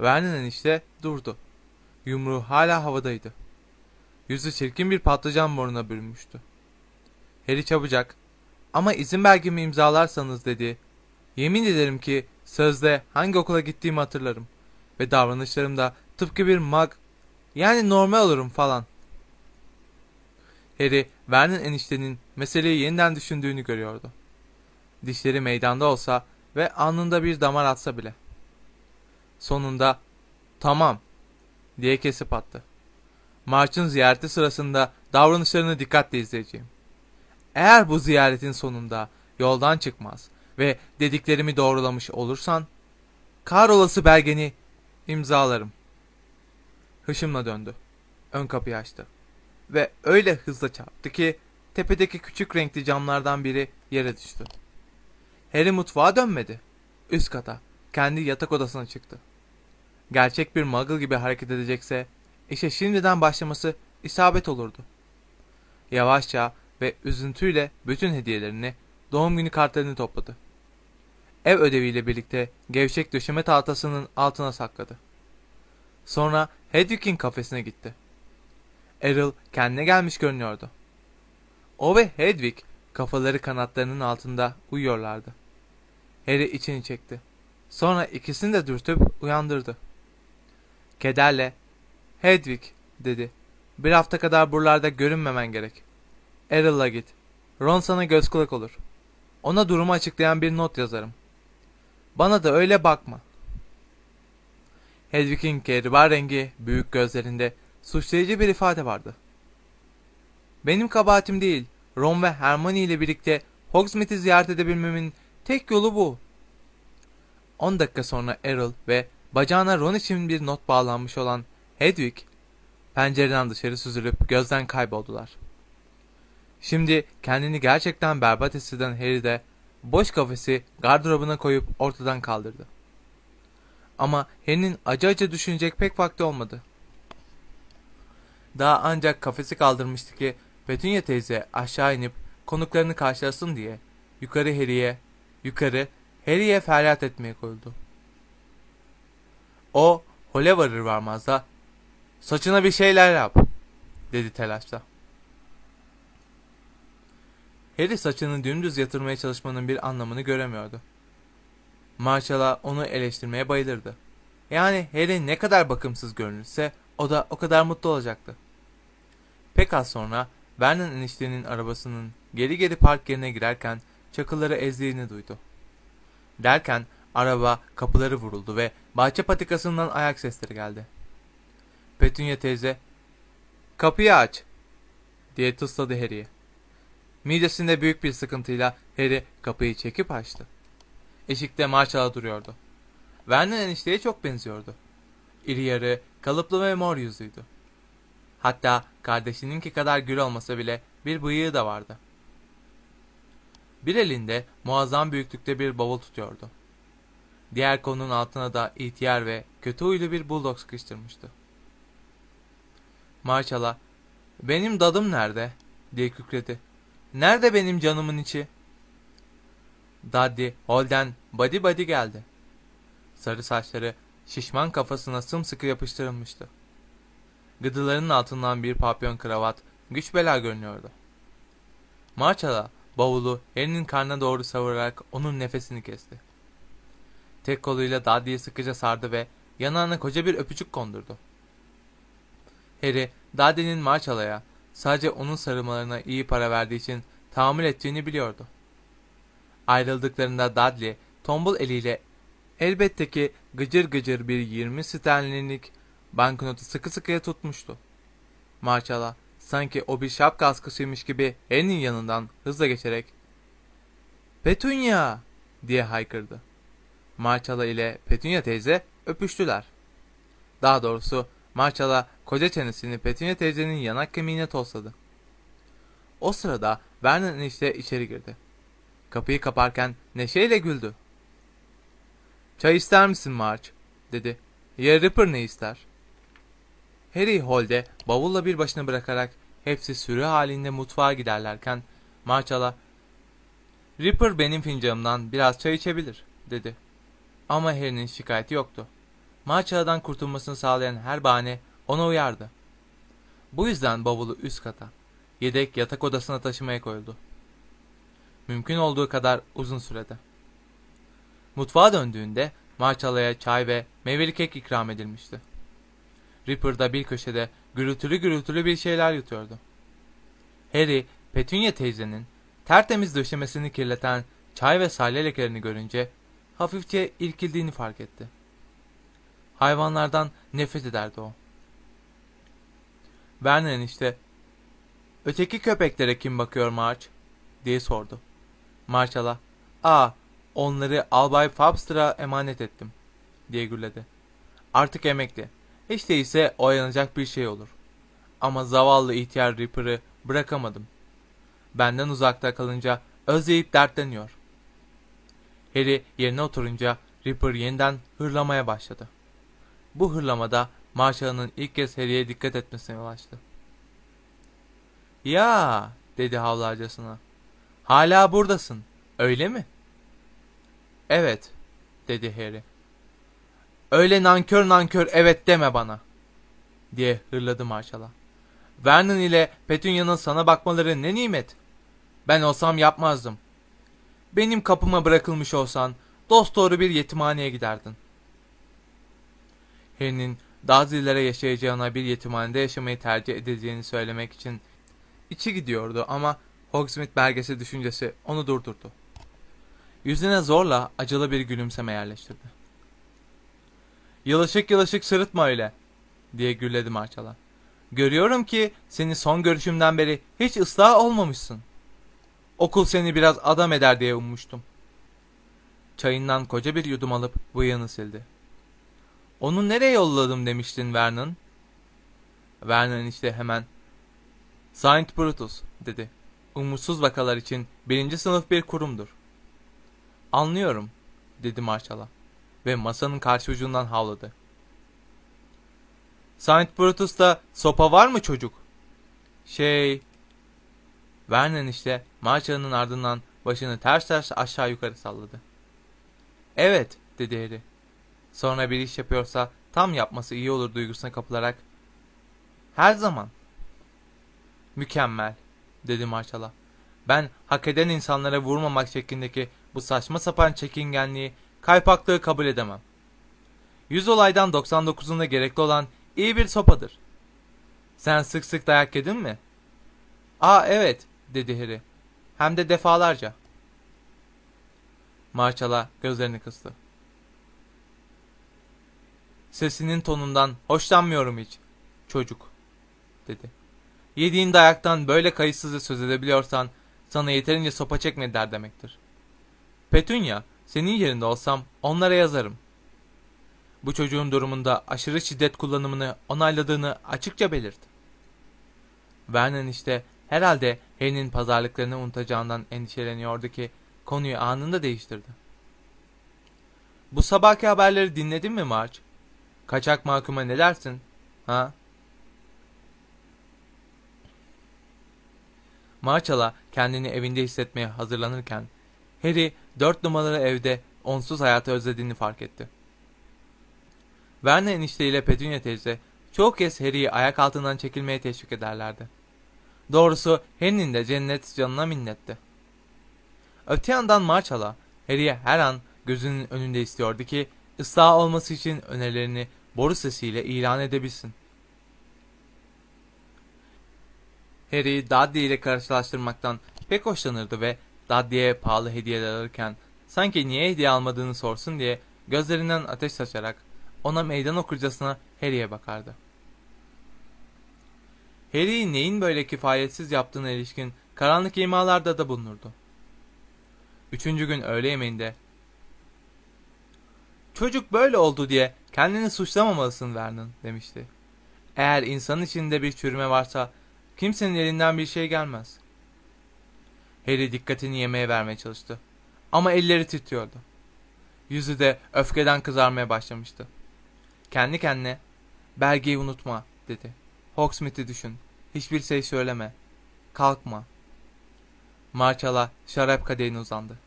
Vernon enişte durdu. Yumruğu hala havadaydı. Yüzü çirkin bir patlıcan boruna bürünmüştü. Harry çabucak ama izin belgemi imzalarsanız dedi. Yemin ederim ki sözde hangi okula gittiğimi hatırlarım. Ve davranışlarımda tıpkı bir mag yani normal olurum falan. Harry, Vernon eniştenin meseleyi yeniden düşündüğünü görüyordu. Dişleri meydanda olsa ve alnında bir damar atsa bile. Sonunda, tamam, diye kesip attı. March'ın ziyareti sırasında davranışlarını dikkatle izleyeceğim. Eğer bu ziyaretin sonunda yoldan çıkmaz ve dediklerimi doğrulamış olursan, kahrolası belgeni imzalarım. Hışımla döndü. Ön kapıyı açtı. Ve öyle hızla çarptı ki tepedeki küçük renkli camlardan biri yere düştü. Harry mutfağa dönmedi. Üst kata, kendi yatak odasına çıktı. Gerçek bir muggle gibi hareket edecekse, işe şimdiden başlaması isabet olurdu. Yavaşça ve üzüntüyle bütün hediyelerini, doğum günü kartlarını topladı. Ev ödeviyle birlikte gevşek döşeme tahtasının altına sakladı. Sonra Hedwig'in kafesine gitti. Errol kendine gelmiş görünüyordu. O ve Hedwig kafaları kanatlarının altında uyuyorlardı. Harry içini çekti. Sonra ikisini de dürtüp uyandırdı. Kederle, Hedwig dedi. Bir hafta kadar buralarda görünmemen gerek. Errol'la git. Ron sana göz kulak olur. Ona durumu açıklayan bir not yazarım. Bana da öyle bakma. Hedwig'in keribar rengi büyük gözlerinde suçlayıcı bir ifade vardı. Benim kabahatim değil. Ron ve Hermione ile birlikte Hogsmeade'i ziyaret edebilmemin tek yolu bu. 10 dakika sonra Errol ve bacağına Ron için bir not bağlanmış olan Hedwig pencereden dışarı süzülüp gözden kayboldular. Şimdi kendini gerçekten berbat hisseden Harry de boş kafesi gardırobuna koyup ortadan kaldırdı. Ama Harry'nin acı acı düşünecek pek vakti olmadı. Daha ancak kafesi kaldırmıştı ki Petunia teyze aşağı inip konuklarını karşılasın diye yukarı Harry'e, yukarı Harry'e feryat etmeye koyuldu. O, hole varır varmaz da saçına bir şeyler yap dedi telaşla. Harry saçını dümdüz yatırmaya çalışmanın bir anlamını göremiyordu. Marshall'a onu eleştirmeye bayılırdı. Yani Harry ne kadar bakımsız görünürse o da o kadar mutlu olacaktı. Pek az sonra Vernon eniştenin arabasının geri geri park yerine girerken çakılları ezdiğini duydu. Derken araba kapıları vuruldu ve bahçe patikasından ayak sesleri geldi. Petunia teyze ''Kapıyı aç'' diye tısladı Harry'e. Midesinde büyük bir sıkıntıyla Harry kapıyı çekip açtı. Eşikte Marshall'a duruyordu. Vernon enişteye çok benziyordu. İri yarı, kalıplı ve mor yüzlüydü. Hatta kardeşininki kadar gür olmasa bile bir bıyığı da vardı. Bir elinde muazzam büyüklükte bir bavul tutuyordu. Diğer kolunun altına da ihtiyar ve kötü huylu bir bulldog sıkıştırmıştı. Marshall'a ''Benim dadım nerede?'' diye kükredi. ''Nerede benim canımın içi?'' Daddy Holden body body geldi. Sarı saçları şişman kafasına sımsıkı yapıştırılmıştı. Gıdılarının altından bir papyon kravat güç bela görünüyordu. Marçala bavulu Harry'nin karnına doğru savurarak onun nefesini kesti. Tek koluyla Daddy'yi sıkıca sardı ve yanağına koca bir öpücük kondurdu. Harry, Daddy'nin Marçala'ya sadece onun sarılmalarına iyi para verdiği için tahammül ettiğini biliyordu. Ayrıldıklarında Dudley tombul eliyle elbette ki gıcır gıcır bir 20 sterlinlik banknotu sıkı sıkıya tutmuştu. Marçala sanki o bir şapka askısıymış gibi Harry'nin yanından hızla geçerek Petunia diye haykırdı. Marçala ile Petunia teyze öpüştüler. Daha doğrusu Marçala koca çenesini Petunia teyzenin yanak kemiğine tosladı. O sırada Vernon işte içeri girdi. Kapıyı kaparken neşeyle güldü. Çay ister misin March? dedi. Ya Ripper ne ister? Harry holde bavulla bir başına bırakarak hepsi sürü halinde mutfağa giderlerken Marçala Ripper benim fincanımdan biraz çay içebilir dedi. Ama Harry'nin şikayeti yoktu. Marçala'dan kurtulmasını sağlayan her bahane ona uyardı. Bu yüzden bavulu üst kata, yedek yatak odasına taşımaya koyuldu. Mümkün olduğu kadar uzun sürede. Mutfağa döndüğünde Marçala'ya çay ve meyveli kek ikram edilmişti. Ripper da bir köşede gürültülü gürültülü bir şeyler yutuyordu. Harry, Petunia teyzenin tertemiz döşemesini kirleten çay ve salya lekelerini görünce hafifçe irkildiğini fark etti. Hayvanlardan nefret ederdi o. Vernon işte, öteki köpeklere kim bakıyor March? diye sordu. Marshall'a, aa onları Albay Fabster'a emanet ettim diye gürledi. Artık emekli. Hiç değilse oyanacak bir şey olur. Ama zavallı ihtiyar Ripper'ı bırakamadım. Benden uzakta kalınca özleyip dertleniyor. Harry yerine oturunca Ripper yeniden hırlamaya başladı. Bu hırlamada Marshall'ın ilk kez Harry'e dikkat etmesine yol açtı. Ya dedi havlarcasına. Hala buradasın, öyle mi? Evet, dedi Harry. Öyle nankör nankör evet deme bana, diye hırladı Marshall'a. Vernon ile Petunia'nın sana bakmaları ne nimet. Ben olsam yapmazdım. Benim kapıma bırakılmış olsan, dost doğru bir yetimhaneye giderdin. Harry'nin daha zillere yaşayacağına bir yetimhanede yaşamayı tercih edeceğini söylemek için içi gidiyordu ama Hogsmeade belgesi düşüncesi onu durdurdu. Yüzüne zorla acılı bir gülümseme yerleştirdi. Yılışık yılışık sırıtma öyle, diye gürledi Marçala. Görüyorum ki seni son görüşümden beri hiç ıslah olmamışsın. Okul seni biraz adam eder diye ummuştum. Çayından koca bir yudum alıp bıyığını sildi. Onu nereye yolladım demiştin Vernon? Vernon işte hemen Saint Brutus dedi. Umutsuz vakalar için birinci sınıf bir kurumdur. Anlıyorum dedi Marshall'a ve masanın karşı ucundan havladı. Saint Brutus'ta sopa var mı çocuk? Şey... Vernon işte Marshall'ın ardından başını ters ters aşağı yukarı salladı. Evet dedi Harry. Sonra bir iş yapıyorsa tam yapması iyi olur duygusuna kapılarak. Her zaman. Mükemmel dedi Marshall'a. Ben hak eden insanlara vurmamak şeklindeki bu saçma sapan çekingenliği, kaypaklığı kabul edemem. Yüz olaydan 99'unda gerekli olan iyi bir sopadır. Sen sık sık dayak yedin mi? Aa evet dedi Harry. Hem de defalarca. Marshall'a gözlerini kıstı. Sesinin tonundan hoşlanmıyorum hiç. Çocuk dedi. Yediğin dayaktan böyle kayıtsızca söz edebiliyorsan sana yeterince sopa çekmediler demektir. Petunia, senin yerinde olsam onlara yazarım. Bu çocuğun durumunda aşırı şiddet kullanımını onayladığını açıkça belirt. Vernon işte herhalde Harry'nin pazarlıklarını unutacağından endişeleniyordu ki konuyu anında değiştirdi. Bu sabahki haberleri dinledin mi March? Kaçak mahkuma ne dersin? Ha? Marçala kendini evinde hissetmeye hazırlanırken Harry dört numaralı evde onsuz hayatı özlediğini fark etti. Vernon enişteyle Petunia teyze çoğu kez Harry'i ayak altından çekilmeye teşvik ederlerdi. Doğrusu Harry'nin de cennet canına minnetti. Öte yandan Marçala Harry'e her an gözünün önünde istiyordu ki ıslah olması için önerilerini boru sesiyle ilan edebilsin. Harry Dudley ile karşılaştırmaktan pek hoşlanırdı ve Dudley'e pahalı hediyeler alırken sanki niye hediye almadığını sorsun diye gözlerinden ateş saçarak ona meydan okurcasına Harry'e bakardı. Harry'i neyin böyle kifayetsiz yaptığına ilişkin karanlık imalarda da bulunurdu. Üçüncü gün öğle yemeğinde Çocuk böyle oldu diye kendini suçlamamalısın Vernon demişti. Eğer insanın içinde bir çürüme varsa kimsenin elinden bir şey gelmez. Harry dikkatini yemeğe vermeye çalıştı. Ama elleri titriyordu. Yüzü de öfkeden kızarmaya başlamıştı. Kendi kendine belgeyi unutma dedi. Hogsmeade'i düşün. Hiçbir şey söyleme. Kalkma. Marçala şarap kadehine uzandı.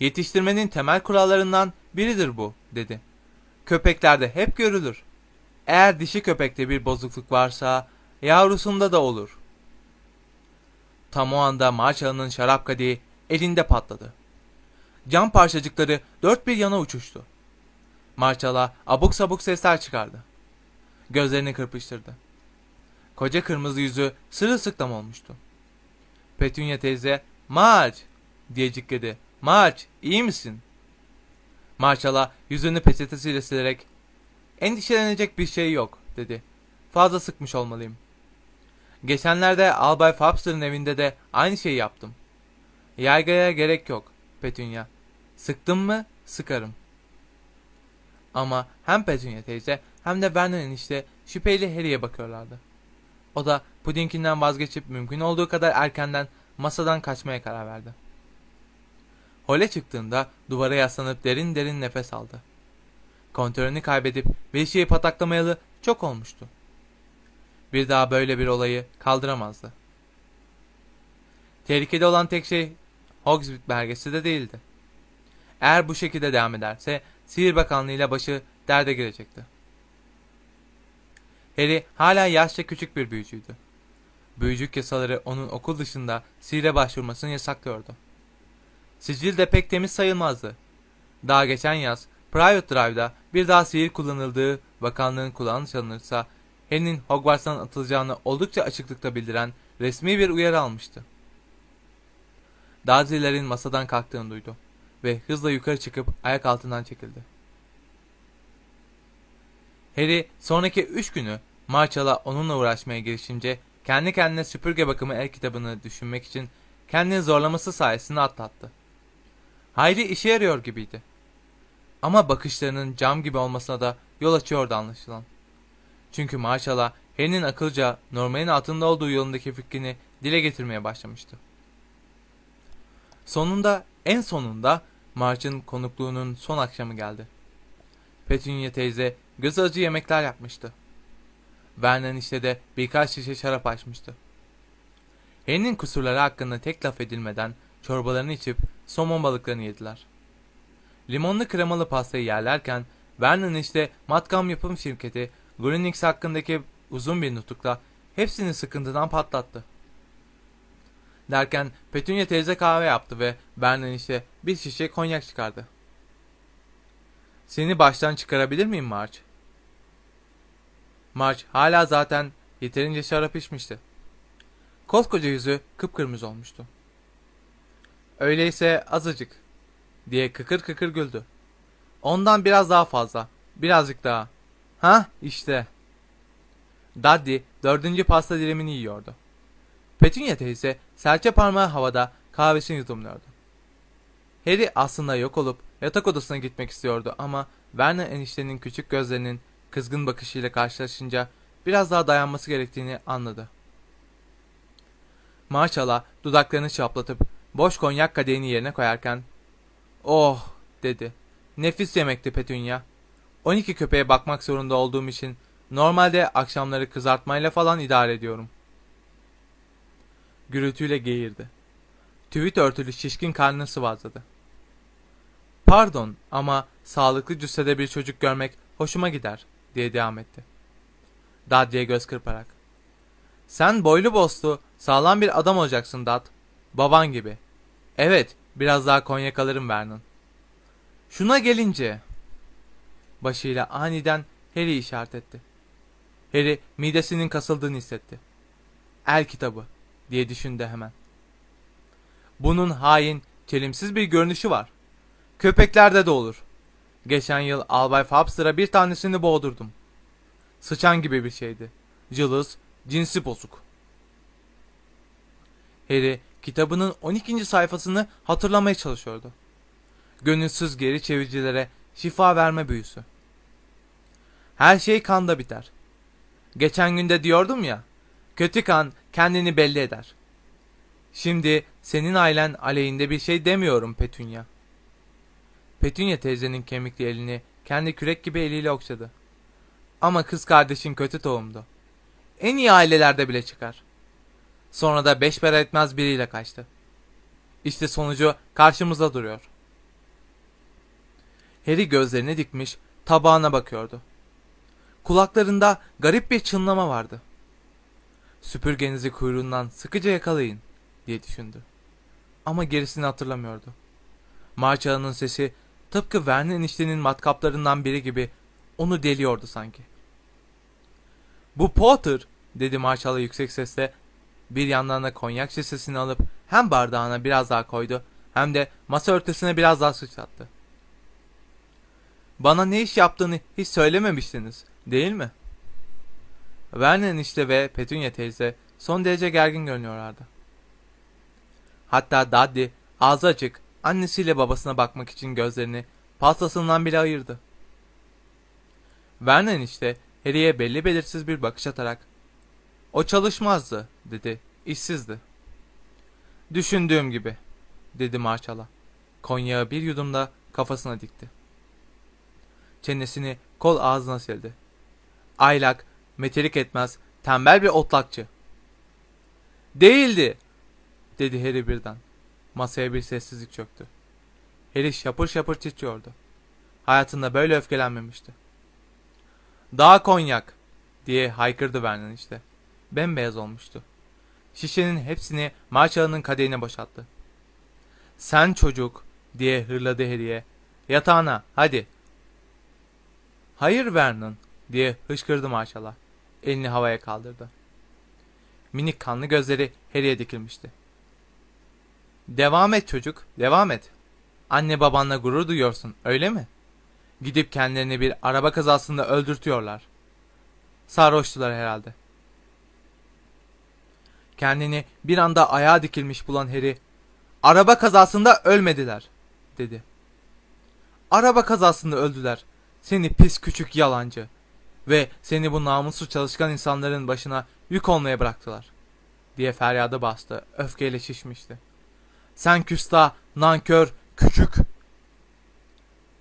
Yetiştirmenin temel kurallarından biridir bu, dedi. Köpeklerde hep görülür. Eğer dişi köpekte bir bozukluk varsa, yavrusunda da olur. Tam o anda Marçalı'nın şarap kadehi elinde patladı. Cam parçacıkları dört bir yana uçuştu. Marçala abuk sabuk sesler çıkardı. Gözlerini kırpıştırdı. Koca kırmızı yüzü sırılsıklam olmuştu. Petunia teyze, March diye cikledi. March, iyi misin? Marçala yüzünü peçetesiyle silerek, endişelenecek bir şey yok, dedi. Fazla sıkmış olmalıyım. Geçenlerde Albay Fabster'ın evinde de aynı şeyi yaptım. Yaygaya gerek yok, Petunia. Sıktım mı, sıkarım. Ama hem Petunia teyze hem de Vernon enişte şüpheyle Harry'e bakıyorlardı. O da pudinginden vazgeçip mümkün olduğu kadar erkenden masadan kaçmaya karar verdi. Hole çıktığında duvara yaslanıp derin derin nefes aldı. Kontörünü kaybedip bir şeyi pataklamayalı çok olmuştu. Bir daha böyle bir olayı kaldıramazdı. Tehlikeli olan tek şey Hogsmeade belgesi de değildi. Eğer bu şekilde devam ederse Sihir Bakanlığı ile başı derde girecekti. Harry hala yaşça küçük bir büyücüydü. Büyücük yasaları onun okul dışında sihire başvurmasını yasaklıyordu. Sicil de pek temiz sayılmazdı. Daha geçen yaz Private Drive'da bir daha sihir kullanıldığı bakanlığın kulağını çalınırsa Harry'nin Hogwarts'tan atılacağını oldukça açıklıkla bildiren resmi bir uyarı almıştı. Dursley'lerin masadan kalktığını duydu ve hızla yukarı çıkıp ayak altından çekildi. Harry sonraki üç günü Marshall'a onunla uğraşmaya girişince kendi kendine süpürge bakımı el kitabını düşünmek için kendini zorlaması sayesinde atlattı. Hayri işe yarıyor gibiydi. Ama bakışlarının cam gibi olmasına da yol açıyordu anlaşılan. Çünkü Marshall'a Harry'nin akılca normalin altında olduğu yolundaki fikrini dile getirmeye başlamıştı. Sonunda, en sonunda March'ın konukluğunun son akşamı geldi. Petunia teyze göz acı yemekler yapmıştı. Vernon işte de birkaç şişe şarap açmıştı. Harry'nin kusurları hakkında tek laf edilmeden çorbalarını içip somon balıklarını yediler. Limonlu kremalı pastayı yerlerken Vernon işte matkam yapım şirketi Grunix hakkındaki uzun bir nutukla hepsini sıkıntıdan patlattı. Derken Petunia teyze kahve yaptı ve Vernon işte bir şişe konyak çıkardı. Seni baştan çıkarabilir miyim March? March hala zaten yeterince şarap içmişti. Koskoca yüzü kıpkırmızı olmuştu. Öyleyse azıcık diye kıkır kıkır güldü. Ondan biraz daha fazla. Birazcık daha. Ha işte. Daddy dördüncü pasta dilimini yiyordu. Petunia teyze serçe parmağı havada kahvesini yudumluyordu. Harry aslında yok olup yatak odasına gitmek istiyordu ama Vernon eniştenin küçük gözlerinin kızgın bakışıyla karşılaşınca biraz daha dayanması gerektiğini anladı. Maşallah dudaklarını çaplatıp boş konyak kadehini yerine koyarken ''Oh'' dedi. ''Nefis yemekti Petunia. 12 köpeğe bakmak zorunda olduğum için normalde akşamları kızartmayla falan idare ediyorum.'' Gürültüyle geğirdi. Tüvit örtülü şişkin karnını sıvazladı. Pardon ama sağlıklı cüssede bir çocuk görmek hoşuma gider diye devam etti. Dadye göz kırparak. Sen boylu boslu sağlam bir adam olacaksın Dad. Baban gibi. Evet biraz daha konyak alırım Vernon. Şuna gelince. Başıyla aniden Harry işaret etti. Harry midesinin kasıldığını hissetti. El kitabı diye düşündü hemen. Bunun hain, çelimsiz bir görünüşü var. Köpeklerde de olur. Geçen yıl Albay Fabster'a bir tanesini boğdurdum. Sıçan gibi bir şeydi. Cılız, cinsi bozuk. Harry kitabının 12. sayfasını hatırlamaya çalışıyordu. Gönülsüz geri çeviricilere şifa verme büyüsü. Her şey kanda biter. Geçen günde diyordum ya, kötü kan kendini belli eder. Şimdi senin ailen aleyhinde bir şey demiyorum Petunia. Petunia teyzenin kemikli elini kendi kürek gibi eliyle okşadı. Ama kız kardeşin kötü tohumdu. En iyi ailelerde bile çıkar. Sonra da beş para etmez biriyle kaçtı. İşte sonucu karşımızda duruyor. Harry gözlerini dikmiş, tabağına bakıyordu. Kulaklarında garip bir çınlama vardı. Süpürgenizi kuyruğundan sıkıca yakalayın diye düşündü. Ama gerisini hatırlamıyordu. Marçalanın sesi tıpkı Verne eniştenin matkaplarından biri gibi onu deliyordu sanki. Bu Potter dedi Marshall'a yüksek sesle bir yandan da konyak şişesini alıp hem bardağına biraz daha koydu hem de masa örtüsüne biraz daha sıçrattı. Bana ne iş yaptığını hiç söylememiştiniz değil mi? Vernon işte ve Petunia teyze son derece gergin görünüyorlardı. Hatta Daddy ağzı açık annesiyle babasına bakmak için gözlerini pastasından bile ayırdı. Vernon işte Harry'e belli belirsiz bir bakış atarak ''O çalışmazdı'' dedi. ''İşsizdi.'' ''Düşündüğüm gibi'' dedi Marshall'a. Konyağı bir yudumda kafasına dikti. Çenesini kol ağzına sildi. Aylak, metelik etmez, tembel bir otlakçı. ''Değildi'' dedi Harry birden. Masaya bir sessizlik çöktü. Harry şapır şapır titriyordu. Hayatında böyle öfkelenmemişti. Daha konyak diye haykırdı Vernon işte. Bembeyaz olmuştu. Şişenin hepsini Marshall'ın kadehine boşalttı. Sen çocuk diye hırladı Harry'e. Yatağına hadi. Hayır Vernon diye hışkırdı Marshall'a. Elini havaya kaldırdı. Minik kanlı gözleri Harry'e dikilmişti. Devam et çocuk, devam et. Anne babanla gurur duyuyorsun, öyle mi? Gidip kendilerini bir araba kazasında öldürtüyorlar. Sarhoştular herhalde. Kendini bir anda ayağa dikilmiş bulan Harry, araba kazasında ölmediler, dedi. Araba kazasında öldüler. Seni pis küçük yalancı. Ve seni bu namussuz çalışkan insanların başına yük olmaya bıraktılar. Diye feryadı bastı, öfkeyle şişmişti. Sen küstah, nankör, küçük.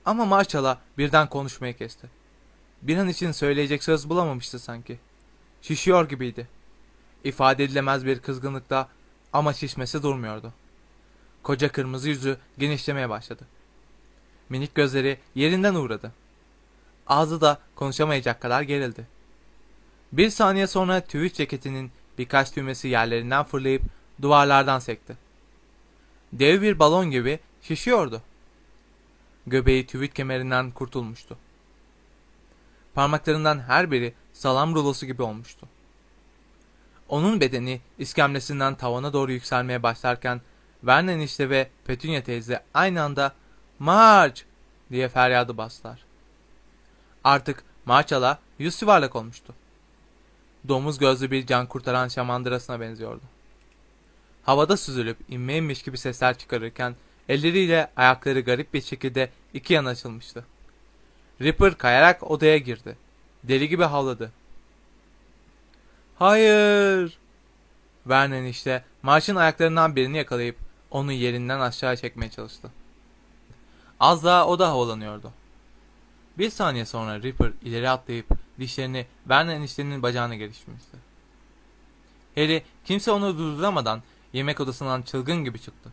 Ama Marshall'a birden konuşmayı kesti. Bir an için söyleyecek söz bulamamıştı sanki. Şişiyor gibiydi. İfade edilemez bir kızgınlıkta ama şişmesi durmuyordu. Koca kırmızı yüzü genişlemeye başladı. Minik gözleri yerinden uğradı. Ağzı da konuşamayacak kadar gerildi. Bir saniye sonra tüvüt ceketinin birkaç düğmesi yerlerinden fırlayıp duvarlardan sekti. Dev bir balon gibi şişiyordu. Göbeği tüvit kemerinden kurtulmuştu. Parmaklarından her biri salam rulosu gibi olmuştu. Onun bedeni iskemlesinden tavana doğru yükselmeye başlarken Vernon işte ve Petunia teyze aynı anda March diye feryadı bastılar. Artık Marçal'a yüz yuvarlak olmuştu. Domuz gözlü bir can kurtaran şamandırasına benziyordu. Havada süzülüp inmeyinmiş gibi sesler çıkarırken elleriyle ayakları garip bir şekilde iki yana açılmıştı. Ripper kayarak odaya girdi. Deli gibi havladı. Hayır! Vernon işte Marş'ın ayaklarından birini yakalayıp onu yerinden aşağı çekmeye çalıştı. Az daha o da havalanıyordu. Bir saniye sonra Ripper ileri atlayıp dişlerini Vernon eniştenin bacağına gelişmişti. Harry kimse onu durduramadan yemek odasından çılgın gibi çıktı.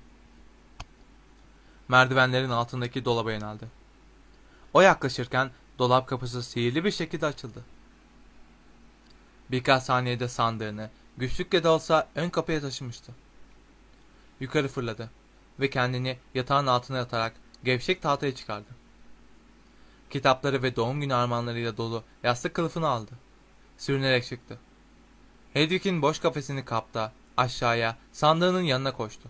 Merdivenlerin altındaki dolaba yöneldi. O yaklaşırken dolap kapısı sihirli bir şekilde açıldı. Birkaç saniyede sandığını güçlükle de olsa ön kapıya taşımıştı. Yukarı fırladı ve kendini yatağın altına yatarak gevşek tahtaya çıkardı. Kitapları ve doğum günü armağanlarıyla dolu yastık kılıfını aldı. Sürünerek çıktı. Hedwig'in boş kafesini kapta, aşağıya, sandığının yanına koştu.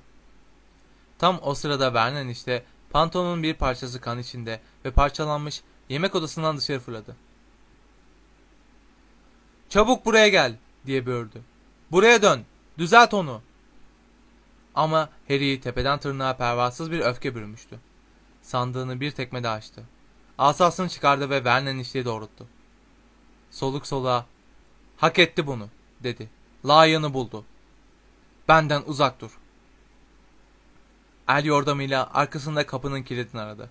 Tam o sırada Vernon işte pantolonun bir parçası kan içinde ve parçalanmış yemek odasından dışarı fırladı. Çabuk buraya gel diye böğürdü. Buraya dön. Düzelt onu. Ama Harry'i tepeden tırnağa pervasız bir öfke bürümüştü. Sandığını bir tekmede açtı. Asasını çıkardı ve Vernon işliği doğrulttu. Soluk soluğa hak etti bunu dedi. Layığını buldu. Benden uzak dur. El yordamıyla arkasında kapının kilidini aradı.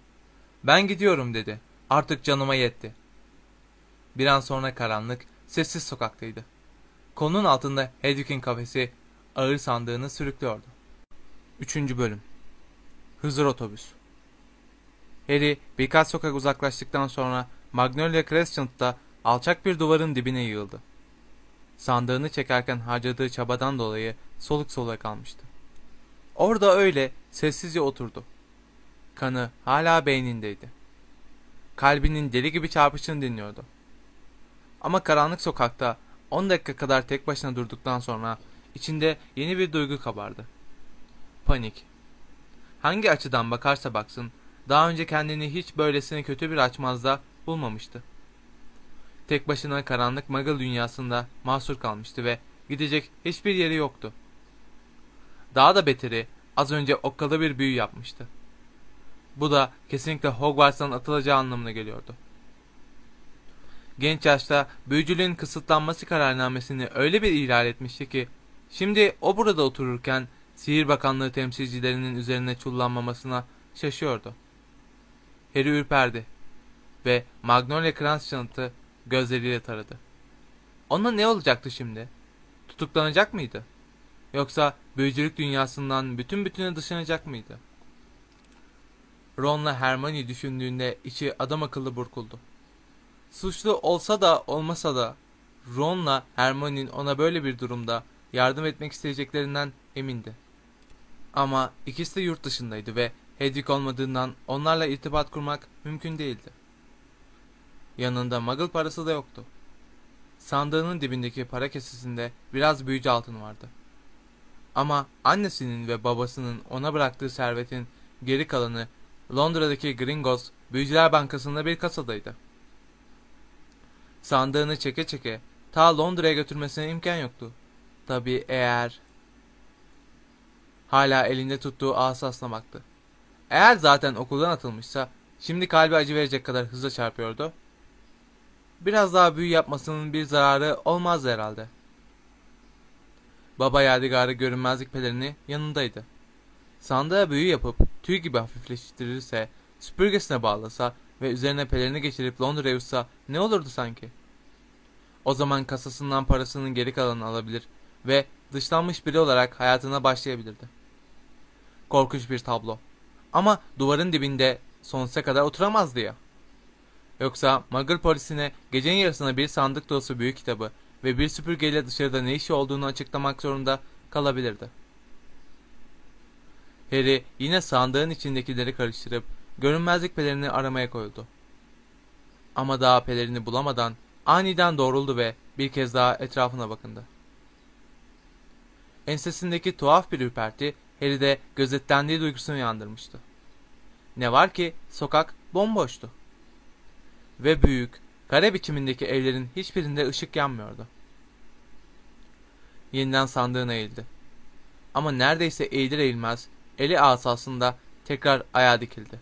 Ben gidiyorum dedi. Artık canıma yetti. Bir an sonra karanlık, sessiz sokaktaydı. Konunun altında Hedwig'in kafesi ağır sandığını sürüklüyordu. Üçüncü bölüm Hızır otobüs Harry birkaç sokak uzaklaştıktan sonra Magnolia Crescent'ta alçak bir duvarın dibine yığıldı. Sandığını çekerken harcadığı çabadan dolayı soluk soluğa kalmıştı. Orada öyle sessizce oturdu. Kanı hala beynindeydi. Kalbinin deli gibi çarpışını dinliyordu. Ama karanlık sokakta 10 dakika kadar tek başına durduktan sonra içinde yeni bir duygu kabardı. Panik. Hangi açıdan bakarsa baksın, daha önce kendini hiç böylesine kötü bir açmazda bulmamıştı. Tek başına karanlık Muggle dünyasında mahsur kalmıştı ve gidecek hiçbir yeri yoktu. Daha da beteri az önce okkalı bir büyü yapmıştı. Bu da kesinlikle Hogwarts'tan atılacağı anlamına geliyordu. Genç yaşta büyücülüğün kısıtlanması kararnamesini öyle bir ihlal etmişti ki, şimdi o burada otururken Sihir Bakanlığı temsilcilerinin üzerine çullanmamasına şaşıyordu. Harry ürperdi ve Magnolia Crescent'ı gözleriyle taradı. Ona ne olacaktı şimdi? Tutuklanacak mıydı? Yoksa büyücülük dünyasından bütün bütüne dışlanacak mıydı? Ron'la Hermione düşündüğünde içi adam akıllı burkuldu. Suçlu olsa da olmasa da Ron'la Hermione'nin ona böyle bir durumda yardım etmek isteyeceklerinden emindi. Ama ikisi de yurt dışındaydı ve Hedwig olmadığından onlarla irtibat kurmak mümkün değildi. Yanında muggle parası da yoktu. Sandığının dibindeki para kesesinde biraz büyücü altın vardı. Ama annesinin ve babasının ona bıraktığı servetin geri kalanı Londra'daki Gringos Büyücüler Bankası'nda bir kasadaydı. Sandığını çeke çeke ta Londra'ya götürmesine imkan yoktu. Tabi eğer... Hala elinde tuttuğu asasına baktı. Eğer zaten okuldan atılmışsa şimdi kalbi acı verecek kadar hızla çarpıyordu. Biraz daha büyü yapmasının bir zararı olmaz herhalde. Baba yadigarı görünmezlik pelerini yanındaydı. Sandığa büyü yapıp tüy gibi hafifleştirirse, süpürgesine bağlasa ve üzerine pelerini geçirip Londra'ya uçsa ne olurdu sanki? O zaman kasasından parasının geri kalanını alabilir ve dışlanmış biri olarak hayatına başlayabilirdi. Korkunç bir tablo. Ama duvarın dibinde sonsuza kadar oturamazdı ya. Yoksa Muggle polisine gecenin yarısına bir sandık dolusu büyük kitabı ve bir süpürgeyle dışarıda ne işi olduğunu açıklamak zorunda kalabilirdi. Harry yine sandığın içindekileri karıştırıp görünmezlik pelerini aramaya koyuldu. Ama daha pelerini bulamadan aniden doğruldu ve bir kez daha etrafına bakındı. Ensesindeki tuhaf bir ürperti Harry'de gözetlendiği duygusunu uyandırmıştı. Ne var ki sokak bomboştu. Ve büyük, kare biçimindeki evlerin hiçbirinde ışık yanmıyordu. Yeniden sandığına eğildi. Ama neredeyse eğilir eğilmez eli asasında tekrar ayağa dikildi.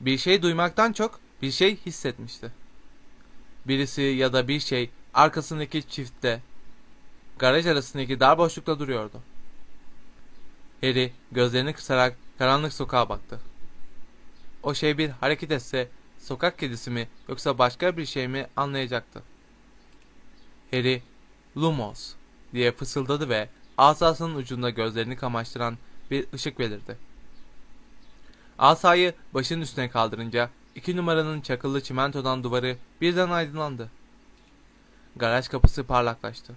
Bir şey duymaktan çok bir şey hissetmişti. Birisi ya da bir şey arkasındaki çiftte, garaj arasındaki dar boşlukta duruyordu. Harry gözlerini kısarak karanlık sokağa baktı. O şey bir hareket etse sokak kedisi mi yoksa başka bir şey mi anlayacaktı. Harry, Lumos diye fısıldadı ve asasının ucunda gözlerini kamaştıran bir ışık belirdi. Asayı başının üstüne kaldırınca iki numaranın çakıllı çimentodan duvarı birden aydınlandı. Garaj kapısı parlaklaştı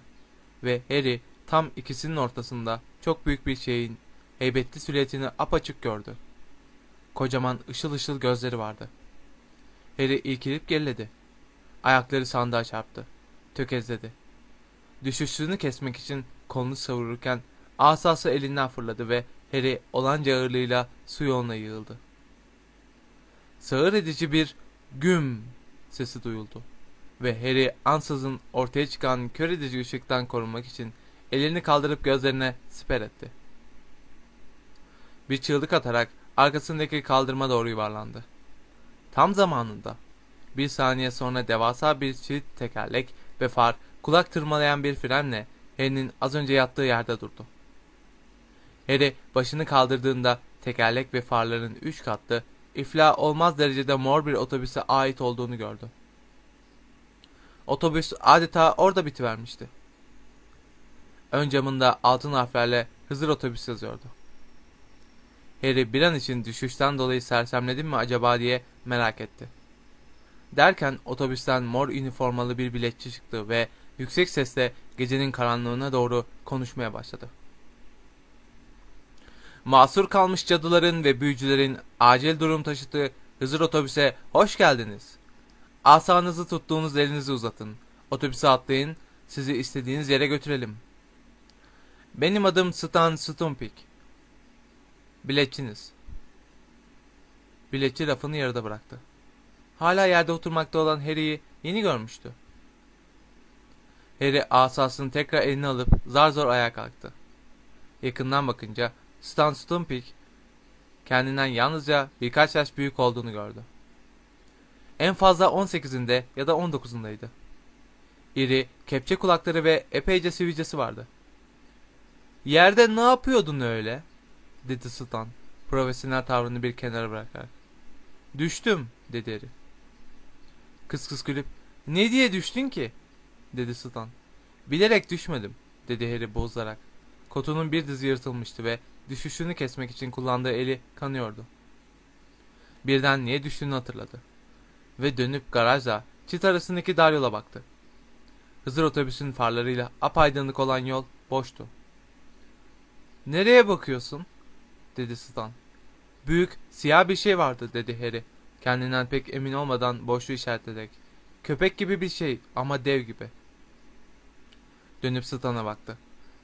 ve Harry tam ikisinin ortasında çok büyük bir şeyin heybetli silüetini apaçık gördü. Kocaman ışıl ışıl gözleri vardı. Harry ilkilip geriledi. Ayakları sandığa çarptı. Tökezledi. Düşüşünü kesmek için kolunu savururken asası elinden fırladı ve Harry olanca ağırlığıyla su yoluna yığıldı. Sağır edici bir güm sesi duyuldu ve Harry ansızın ortaya çıkan kör edici ışıktan korunmak için elini kaldırıp gözlerine siper etti. Bir çığlık atarak arkasındaki kaldırma doğru yuvarlandı. Tam zamanında bir saniye sonra devasa bir çift tekerlek ve far kulak tırmalayan bir frenle Harry'nin az önce yattığı yerde durdu. Harry başını kaldırdığında tekerlek ve farların üç katlı, iflah olmaz derecede mor bir otobüse ait olduğunu gördü. Otobüs adeta orada bitivermişti. Ön camında altın harflerle Hızır otobüs yazıyordu. Harry bir an için düşüşten dolayı sersemledim mi acaba diye merak etti. Derken otobüsten mor üniformalı bir biletçi çıktı ve yüksek sesle gecenin karanlığına doğru konuşmaya başladı. Masur kalmış cadıların ve büyücülerin acil durum taşıtığı Hızır otobüse hoş geldiniz. Asanızı tuttuğunuz elinizi uzatın. Otobüse atlayın, sizi istediğiniz yere götürelim. Benim adım Stan Stumpik. Biletçiniz. Biletçi rafını yarıda bıraktı. Hala yerde oturmakta olan Harry'i yeni görmüştü. Harry asasını tekrar eline alıp zar zor ayağa kalktı. Yakından bakınca Stan Stumpik kendinden yalnızca birkaç yaş büyük olduğunu gördü. En fazla 18'inde ya da 19'undaydı. İri, kepçe kulakları ve epeyce sivilcesi vardı. Yerde ne yapıyordun öyle? Dedi Stan, profesyonel tavrını bir kenara bırakarak. Düştüm, dedi Harry. Kıs kıs gülüp, ne diye düştün ki? dedi Stan. Bilerek düşmedim, dedi Harry bozarak. Kotunun bir dizi yırtılmıştı ve düşüşünü kesmek için kullandığı eli kanıyordu. Birden niye düştüğünü hatırladı. Ve dönüp garajla çit arasındaki dar yola baktı. Hızır otobüsün farlarıyla apaydınlık olan yol boştu. Nereye bakıyorsun? Dedi Stan. Büyük, siyah bir şey vardı dedi Harry. Kendinden pek emin olmadan boşluğu işaretleyerek. Köpek gibi bir şey ama dev gibi. Dönüp Stan'a baktı.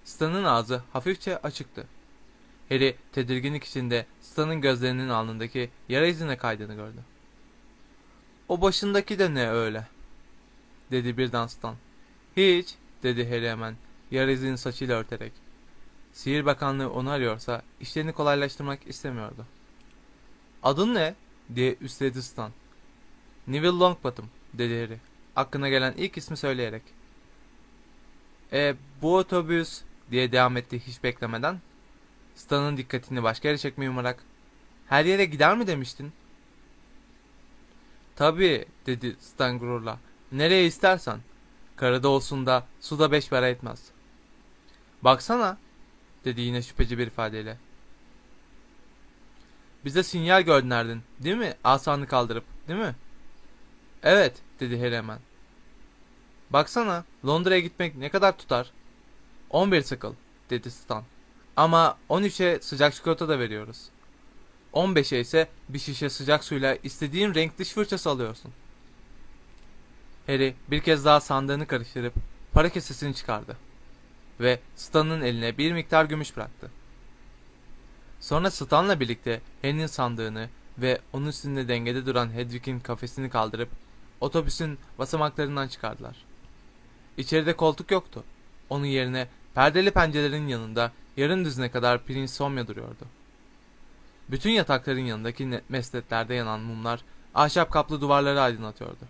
Stan'ın ağzı hafifçe açıktı. Harry tedirginlik içinde Stan'ın gözlerinin alnındaki yara izine kaydığını gördü. O başındaki de ne öyle? dedi birden Stan. Hiç, dedi Harry hemen, yara izini saçıyla örterek. Sihir Bakanlığı onu arıyorsa işlerini kolaylaştırmak istemiyordu. Adın ne? diye üstledi Stan. Neville Longbottom, dedi Harry. Aklına gelen ilk ismi söyleyerek. E bu otobüs diye devam etti hiç beklemeden. Stan'ın dikkatini başka yere çekmeyi umarak. Her yere gider mi demiştin? Tabii dedi Stan gururla. Nereye istersen. Karada olsun da suda beş para etmez. Baksana dedi yine şüpheci bir ifadeyle. Bize sinyal gönderdin değil mi? Asanı kaldırıp değil mi? Evet dedi Harry hemen. Baksana Londra'ya gitmek ne kadar tutar? 11 sıkıl dedi Stan. Ama 13'e sıcak çikolata da veriyoruz. 15'e ise bir şişe sıcak suyla istediğin renk diş fırçası alıyorsun. Harry bir kez daha sandığını karıştırıp para kesesini çıkardı. Ve Stan'ın eline bir miktar gümüş bıraktı. Sonra Stan'la birlikte Harry'nin sandığını ve onun üstünde dengede duran Hedwig'in kafesini kaldırıp otobüsün basamaklarından çıkardılar. İçeride koltuk yoktu. Onun yerine perdeli pencerelerin yanında yarım düzine kadar pirinç somya duruyordu. Bütün yatakların yanındaki mesnetlerde yanan mumlar ahşap kaplı duvarları aydınlatıyordu.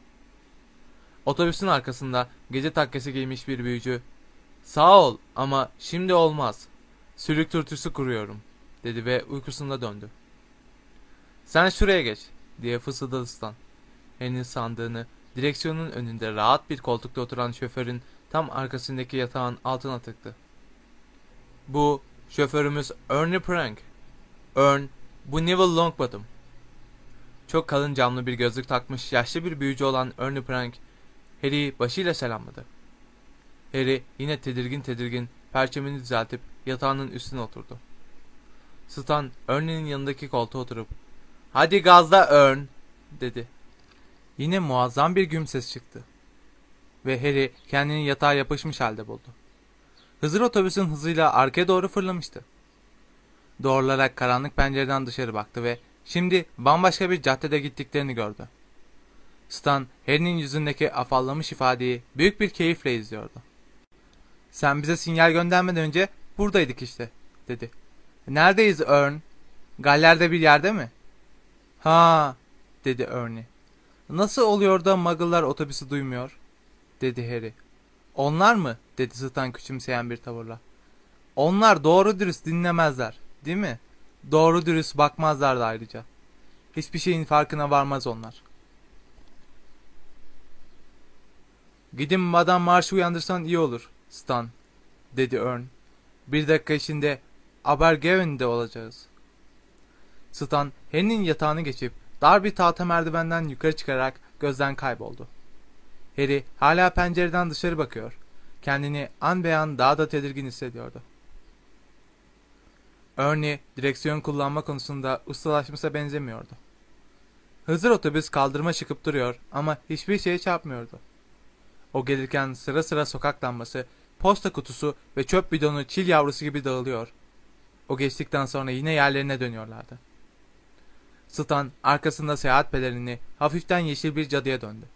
Otobüsün arkasında gece takkesi giymiş bir büyücü ''Sağ ol ama şimdi olmaz. Sülük turtusu kuruyorum.'' dedi ve uykusunda döndü. ''Sen şuraya geç.'' diye fısıldadı Stan. Henry'nin sandığını direksiyonun önünde rahat bir koltukta oturan şoförün tam arkasındaki yatağın altına tıktı. Bu şoförümüz Ernie Prank. Ern, bu Neville Longbottom. Çok kalın camlı bir gözlük takmış yaşlı bir büyücü olan Ernie Prank, Harry'i başıyla selamladı. Harry yine tedirgin tedirgin perçemini düzeltip yatağının üstüne oturdu. Stan, Ernie'nin yanındaki koltuğa oturup, ''Hadi gazla Ern'' dedi. Yine muazzam bir güm ses çıktı. Ve Harry kendini yatağa yapışmış halde buldu. Hızır otobüsün hızıyla arkaya doğru fırlamıştı. doğrularak karanlık pencereden dışarı baktı ve şimdi bambaşka bir caddede gittiklerini gördü. Stan, Harry'nin yüzündeki afallamış ifadeyi büyük bir keyifle izliyordu. Sen bize sinyal göndermeden önce buradaydık işte, dedi. Neredeyiz Ern? Galler'de bir yerde mi? Ha, dedi Ernie. Nasıl oluyor da Muggle'lar otobüsü duymuyor? dedi Harry. Onlar mı? dedi Stan küçümseyen bir tavırla. Onlar doğru dürüst dinlemezler, değil mi? Doğru dürüst bakmazlar da ayrıca. Hiçbir şeyin farkına varmaz onlar. Gidin Madame Marsh'ı uyandırsan iyi olur, Stan, dedi Ern. Bir dakika içinde Abergaven'de olacağız. Stan, Harry'nin yatağını geçip dar bir tahta merdivenden yukarı çıkarak gözden kayboldu. Harry hala pencereden dışarı bakıyor. Kendini an be an daha da tedirgin hissediyordu. Ernie direksiyon kullanma konusunda ustalaşmışa benzemiyordu. Hızır otobüs kaldırıma çıkıp duruyor ama hiçbir şeye çarpmıyordu. O gelirken sıra sıra sokak lambası, posta kutusu ve çöp bidonu çil yavrusu gibi dağılıyor. O geçtikten sonra yine yerlerine dönüyorlardı. Stan arkasında seyahat pelerini hafiften yeşil bir cadıya döndü.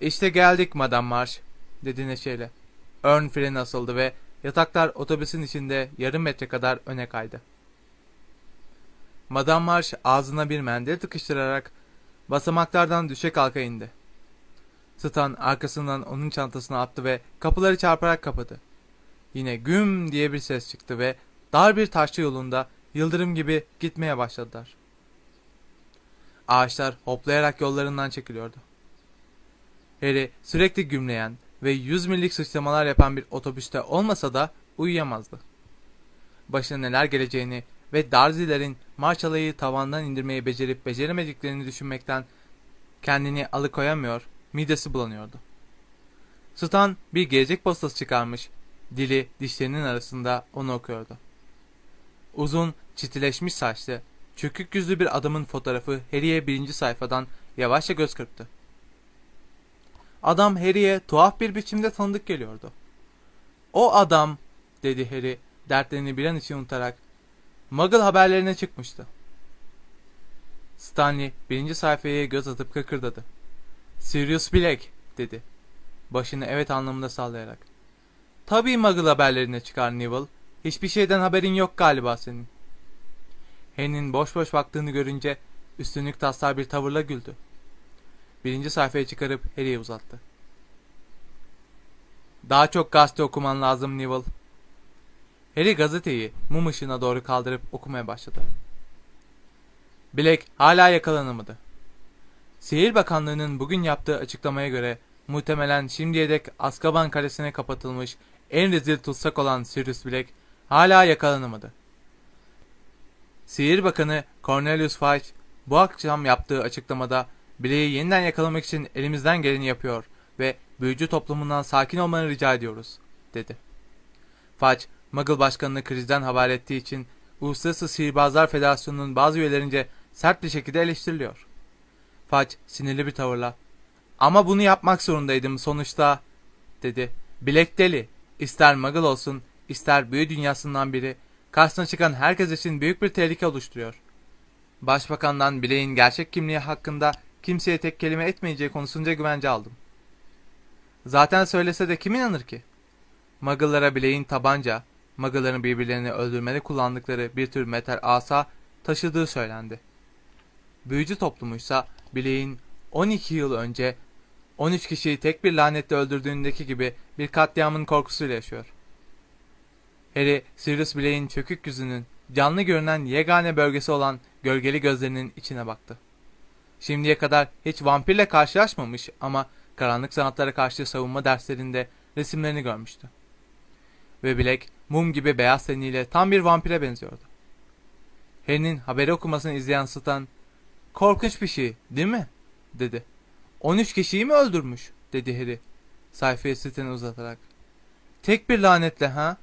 İşte geldik Madame Marsh, dedi neşeyle. Ön freni asıldı ve yataklar otobüsün içinde yarım metre kadar öne kaydı. Madame Marsh ağzına bir mendil tıkıştırarak basamaklardan düşe kalka indi. Stan arkasından onun çantasına attı ve kapıları çarparak kapadı. Yine güm diye bir ses çıktı ve dar bir taşlı yolunda yıldırım gibi gitmeye başladılar. Ağaçlar hoplayarak yollarından çekiliyordu. Harry sürekli gümleyen ve yüz millik sıçramalar yapan bir otobüste olmasa da uyuyamazdı. Başına neler geleceğini ve Darzilerin marçalayı tavandan indirmeyi becerip beceremediklerini düşünmekten kendini alıkoyamıyor, midesi bulanıyordu. Stan bir gelecek postası çıkarmış, dili dişlerinin arasında onu okuyordu. Uzun, çitileşmiş saçlı, çökük yüzlü bir adamın fotoğrafı Harry'e birinci sayfadan yavaşça göz kırptı. Adam Harry'e tuhaf bir biçimde tanıdık geliyordu. O adam, dedi Harry dertlerini bir an için unutarak, Muggle haberlerine çıkmıştı. Stanley birinci sayfaya göz atıp kıkırdadı. Sirius Black, dedi. Başını evet anlamında sallayarak. Tabii Muggle haberlerine çıkar Neville. Hiçbir şeyden haberin yok galiba senin. Harry'nin boş boş baktığını görünce üstünlük taslar bir tavırla güldü. Birinci sayfaya çıkarıp Harry'e uzattı. Daha çok gazete okuman lazım Neville. Harry gazeteyi mum ışığına doğru kaldırıp okumaya başladı. Black hala yakalanamadı. Sihir Bakanlığı'nın bugün yaptığı açıklamaya göre muhtemelen şimdiye dek Azkaban Kalesi'ne kapatılmış en rezil tutsak olan Sirius Black hala yakalanamadı. Sihir Bakanı Cornelius Fudge bu akşam yaptığı açıklamada Blake'i yeniden yakalamak için elimizden geleni yapıyor ve büyücü toplumundan sakin olmanı rica ediyoruz, dedi. Fudge, Muggle başkanını krizden haber ettiği için Uluslararası Sihirbazlar Federasyonu'nun bazı üyelerince sert bir şekilde eleştiriliyor. Fudge sinirli bir tavırla, ama bunu yapmak zorundaydım sonuçta, dedi. Black deli, ister Muggle olsun, ister büyü dünyasından biri, karşısına çıkan herkes için büyük bir tehlike oluşturuyor. Başbakandan Blake'in gerçek kimliği hakkında kimseye tek kelime etmeyeceği konusunda güvence aldım. Zaten söylese de kim inanır ki? Muggle'lara Blake'in tabanca, Muggle'ların birbirlerini öldürmede kullandıkları bir tür metal asa taşıdığı söylendi. Büyücü toplumuysa Blake'in 12 yıl önce 13 kişiyi tek bir lanetle öldürdüğündeki gibi bir katliamın korkusuyla yaşıyor. Harry, Sirius Blake'in çökük yüzünün canlı görünen yegane bölgesi olan gölgeli gözlerinin içine baktı. Şimdiye kadar hiç vampirle karşılaşmamış ama karanlık sanatlara karşı savunma derslerinde resimlerini görmüştü. Ve Black mum gibi beyaz teniyle tam bir vampire benziyordu. Harry'nin haberi okumasını izleyen Stan, ''Korkunç bir şey, değil mi?'' dedi. ''13 kişiyi mi öldürmüş?'' dedi Harry, sayfayı Stan'a uzatarak. ''Tek bir lanetle ha?''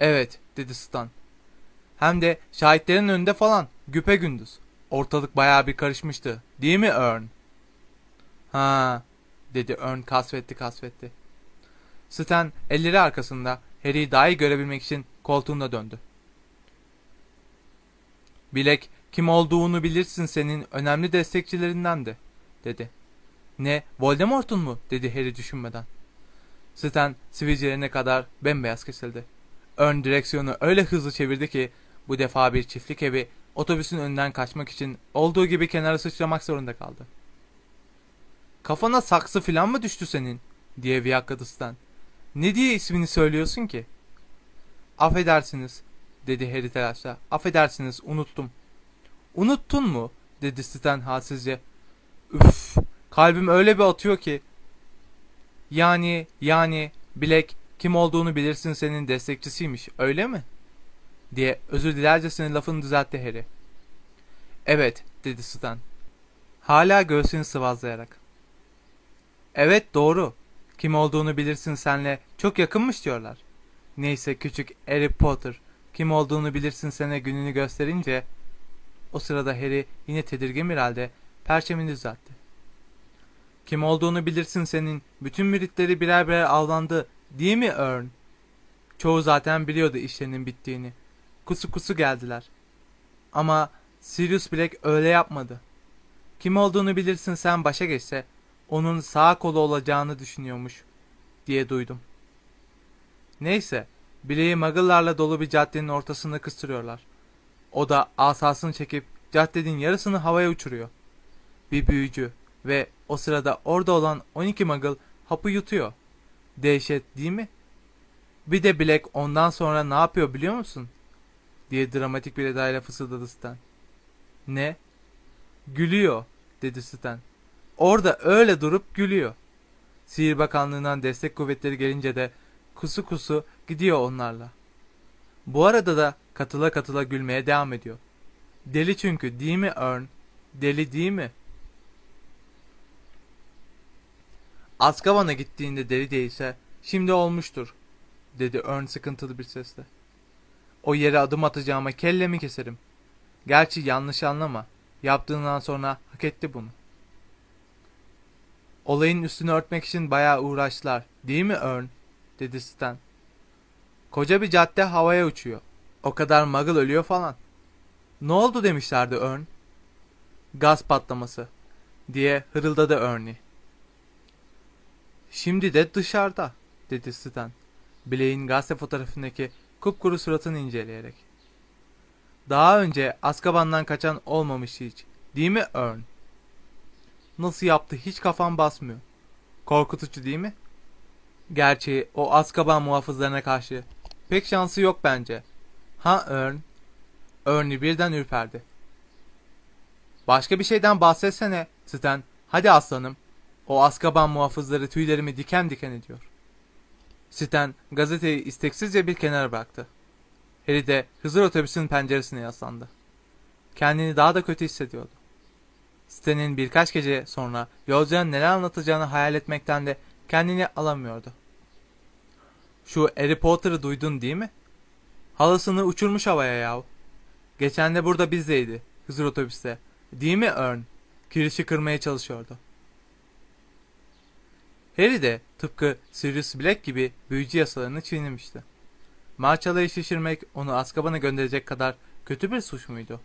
''Evet'' dedi Stan. ''Hem de şahitlerin önünde falan, güpe gündüz.'' Ortalık bayağı bir karışmıştı. Değil mi Ern? Ha, dedi Ern kasvetti kasvetti. Stan elleri arkasında Harry'i daha iyi görebilmek için koltuğunda döndü. Bilek kim olduğunu bilirsin senin önemli destekçilerindendi, dedi. Ne, Voldemort'un mu? dedi Harry düşünmeden. Stan sivilcelerine kadar bembeyaz kesildi. Ön direksiyonu öyle hızlı çevirdi ki bu defa bir çiftlik evi otobüsün önünden kaçmak için olduğu gibi kenara sıçramak zorunda kaldı. Kafana saksı filan mı düştü senin? diye viyakladı Stan. Ne diye ismini söylüyorsun ki? Affedersiniz, dedi Harry telaşla. Affedersiniz, unuttum. Unuttun mu? dedi Stan halsizce. Üf, kalbim öyle bir atıyor ki. Yani, yani, Bilek kim olduğunu bilirsin senin destekçisiymiş, öyle mi? diye özür dilercesine lafını düzeltti Harry. Evet, dedi Stan. Hala göğsünü sıvazlayarak. Evet, doğru. Kim olduğunu bilirsin senle çok yakınmış diyorlar. Neyse küçük Harry Potter kim olduğunu bilirsin sana gününü gösterince o sırada Harry yine tedirgin bir halde perçemini düzeltti. Kim olduğunu bilirsin senin bütün müritleri birer birer avlandı değil mi Ern? Çoğu zaten biliyordu işlerinin bittiğini. Kusu kusu geldiler. Ama Sirius Black öyle yapmadı. Kim olduğunu bilirsin sen başa geçse onun sağ kolu olacağını düşünüyormuş diye duydum. Neyse, bileği muggle'larla dolu bir caddenin ortasında kıstırıyorlar. O da asasını çekip caddenin yarısını havaya uçuruyor. Bir büyücü ve o sırada orada olan 12 muggle hapı yutuyor. Dehşet değil mi? Bir de Black ondan sonra ne yapıyor biliyor musun? diye dramatik bir edayla fısıldadı Stan. Ne? Gülüyor, dedi Stan. Orada öyle durup gülüyor. Sihir Bakanlığı'ndan destek kuvvetleri gelince de kusu kusu gidiyor onlarla. Bu arada da katıla katıla gülmeye devam ediyor. Deli çünkü değil mi Ern? Deli değil mi? Azkaban'a gittiğinde deli değilse şimdi olmuştur, dedi Ern sıkıntılı bir sesle. O yere adım atacağıma kellemi keserim. Gerçi yanlış anlama, yaptığından sonra hak etti bunu. Olayın üstünü örtmek için bayağı uğraştılar, değil mi Ern? dedi Stan. Koca bir cadde havaya uçuyor. O kadar muggle ölüyor falan. Ne oldu demişlerdi Ern. Gaz patlaması diye hırıldadı Ernie. Şimdi de dışarıda dedi Stan. Blake'in gazete fotoğrafındaki kupkuru suratını inceleyerek. Daha önce Azkaban'dan kaçan olmamış hiç. Değil mi Ern? Nasıl yaptı hiç kafam basmıyor. Korkutucu değil mi? Gerçi o Azkaban muhafızlarına karşı pek şansı yok bence. Ha Ern? Ernie birden ürperdi. Başka bir şeyden bahsetsene Stan. Hadi aslanım. O Azkaban muhafızları tüylerimi diken diken ediyor. Stan gazeteyi isteksizce bir kenara bıraktı. Harry de Hızır otobüsün penceresine yaslandı. Kendini daha da kötü hissediyordu. Stan'in birkaç gece sonra yolcuya neler anlatacağını hayal etmekten de kendini alamıyordu. Şu Harry Potter'ı duydun değil mi? Halasını uçurmuş havaya yahu. Geçen de burada bizdeydi. Hızır otobüste. Değil mi Ern? Kirişi kırmaya çalışıyordu. Harry de tıpkı Sirius Black gibi büyücü yasalarını çiğnemişti. Marçalayı şişirmek onu Azkaban'a gönderecek kadar kötü bir suç muydu?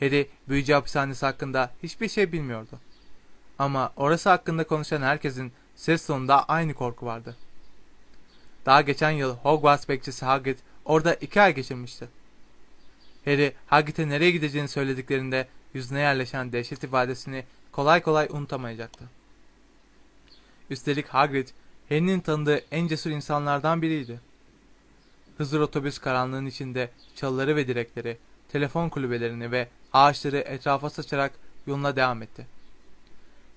Harry büyücü hapishanesi hakkında hiçbir şey bilmiyordu. Ama orası hakkında konuşan herkesin ses tonunda aynı korku vardı. Daha geçen yıl Hogwarts bekçisi Hagrid orada iki ay geçirmişti. Harry Hagrid'e nereye gideceğini söylediklerinde yüzüne yerleşen dehşet ifadesini kolay kolay unutamayacaktı. Üstelik Hagrid, Harry'nin tanıdığı en cesur insanlardan biriydi. Hızır otobüs karanlığın içinde çalıları ve direkleri, telefon kulübelerini ve ağaçları etrafa saçarak yoluna devam etti.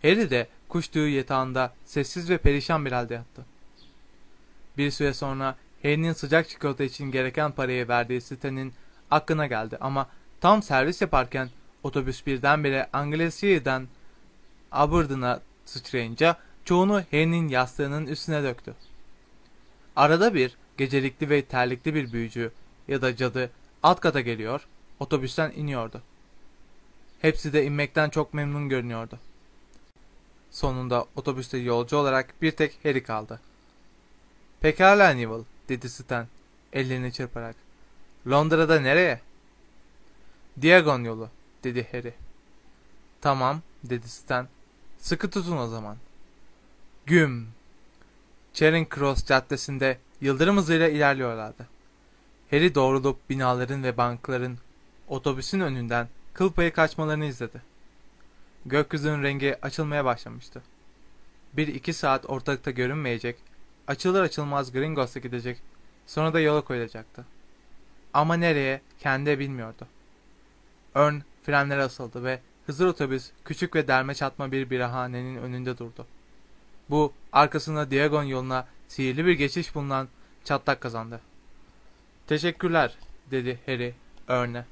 Harry de kuş tüyü yatağında sessiz ve perişan bir halde yattı. Bir süre sonra Harry'nin sıcak çikolata için gereken parayı verdiği sitenin aklına geldi ama tam servis yaparken otobüs birdenbire Anglesia'dan Aberdeen'a sıçrayınca çoğunu Harry'nin yastığının üstüne döktü. Arada bir gecelikli ve terlikli bir büyücü ya da cadı alt kata geliyor, otobüsten iniyordu. Hepsi de inmekten çok memnun görünüyordu. Sonunda otobüste yolcu olarak bir tek Harry kaldı. Pekala Neville, dedi Stan, ellerini çırparak. Londra'da nereye? Diagon yolu, dedi Harry. Tamam, dedi Stan. Sıkı tutun o zaman. Güm. Charing Cross caddesinde yıldırım hızıyla ilerliyorlardı. Harry doğrulup binaların ve bankların otobüsün önünden kıl payı kaçmalarını izledi. Gökyüzünün rengi açılmaya başlamıştı. Bir iki saat ortalıkta görünmeyecek, açılır açılmaz Gringos'a gidecek, sonra da yola koyulacaktı. Ama nereye kendi bilmiyordu. Ön frenlere asıldı ve Hızır otobüs küçük ve derme çatma bir birahanenin önünde durdu. Bu arkasında Diagon yoluna sihirli bir geçiş bulunan çatlak kazandı. Teşekkürler dedi Harry Örne.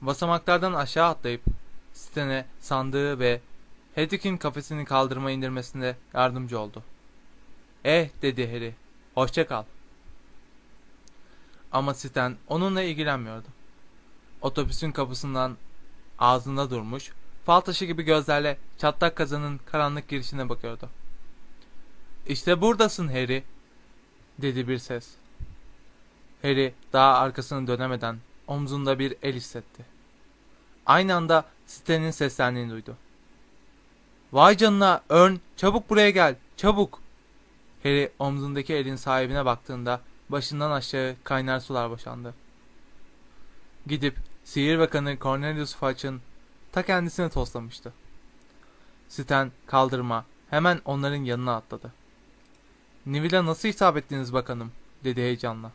Basamaklardan aşağı atlayıp Stan'e sandığı ve Hedwig'in kafesini kaldırma indirmesinde yardımcı oldu. Eh dedi Harry. Hoşça kal. Ama Stan onunla ilgilenmiyordu. Otobüsün kapısından ağzında durmuş, fal taşı gibi gözlerle çatlak kazanın karanlık girişine bakıyordu. İşte buradasın Harry, dedi bir ses. Harry daha arkasını dönemeden omzunda bir el hissetti. Aynı anda Stan'in seslendiğini duydu. Vay canına Ern çabuk buraya gel çabuk. Harry omzundaki elin sahibine baktığında başından aşağı kaynar sular boşandı. Gidip Sihir Bakanı Cornelius Fudge'ın ta kendisini toslamıştı. Stan kaldırma hemen onların yanına atladı. Neville'e nasıl hitap ettiniz bakanım dedi heyecanla.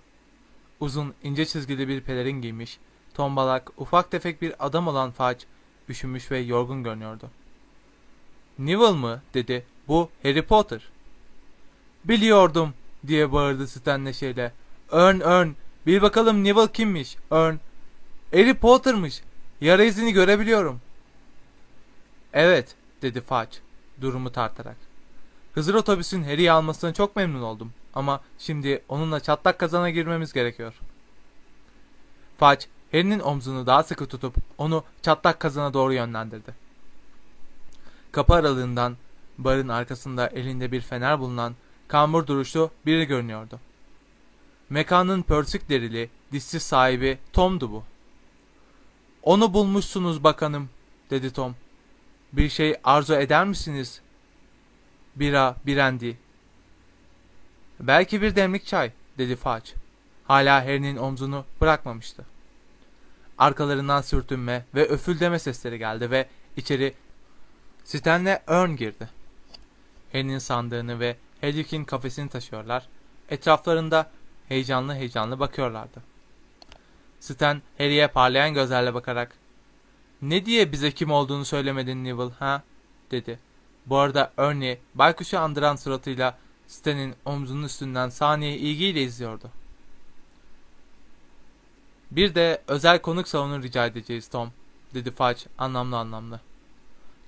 Uzun ince çizgili bir pelerin giymiş, tombalak ufak tefek bir adam olan Fudge üşümüş ve yorgun görünüyordu. Neville mı dedi bu Harry Potter. Biliyordum diye bağırdı Stan neşeyle. Ern Ern bil bakalım Neville kimmiş Ern Harry Potter'mış. Yara izini görebiliyorum. Evet, dedi Fudge, durumu tartarak. Hızır otobüsün Harry'i almasına çok memnun oldum. Ama şimdi onunla çatlak kazana girmemiz gerekiyor. Fudge, Harry'nin omzunu daha sıkı tutup onu çatlak kazana doğru yönlendirdi. Kapı aralığından barın arkasında elinde bir fener bulunan kambur duruşlu biri görünüyordu. Mekanın pörsük derili, dişsiz sahibi Tom'du bu. Onu bulmuşsunuz bakanım, dedi Tom. Bir şey arzu eder misiniz? Bira, birendi. Belki bir demlik çay, dedi Fudge. Hala Harry'nin omzunu bırakmamıştı. Arkalarından sürtünme ve öfüldeme sesleri geldi ve içeri Stanley Earn girdi. Harry'nin sandığını ve Hedwig'in kafesini taşıyorlar. Etraflarında heyecanlı heyecanlı bakıyorlardı. Stan Harry'e parlayan gözlerle bakarak ''Ne diye bize kim olduğunu söylemedin Neville ha?'' dedi. Bu arada Ernie baykuşu andıran suratıyla Stan'in omzunun üstünden saniye ilgiyle izliyordu. Bir de özel konuk salonu rica edeceğiz Tom, dedi Fudge anlamlı anlamlı.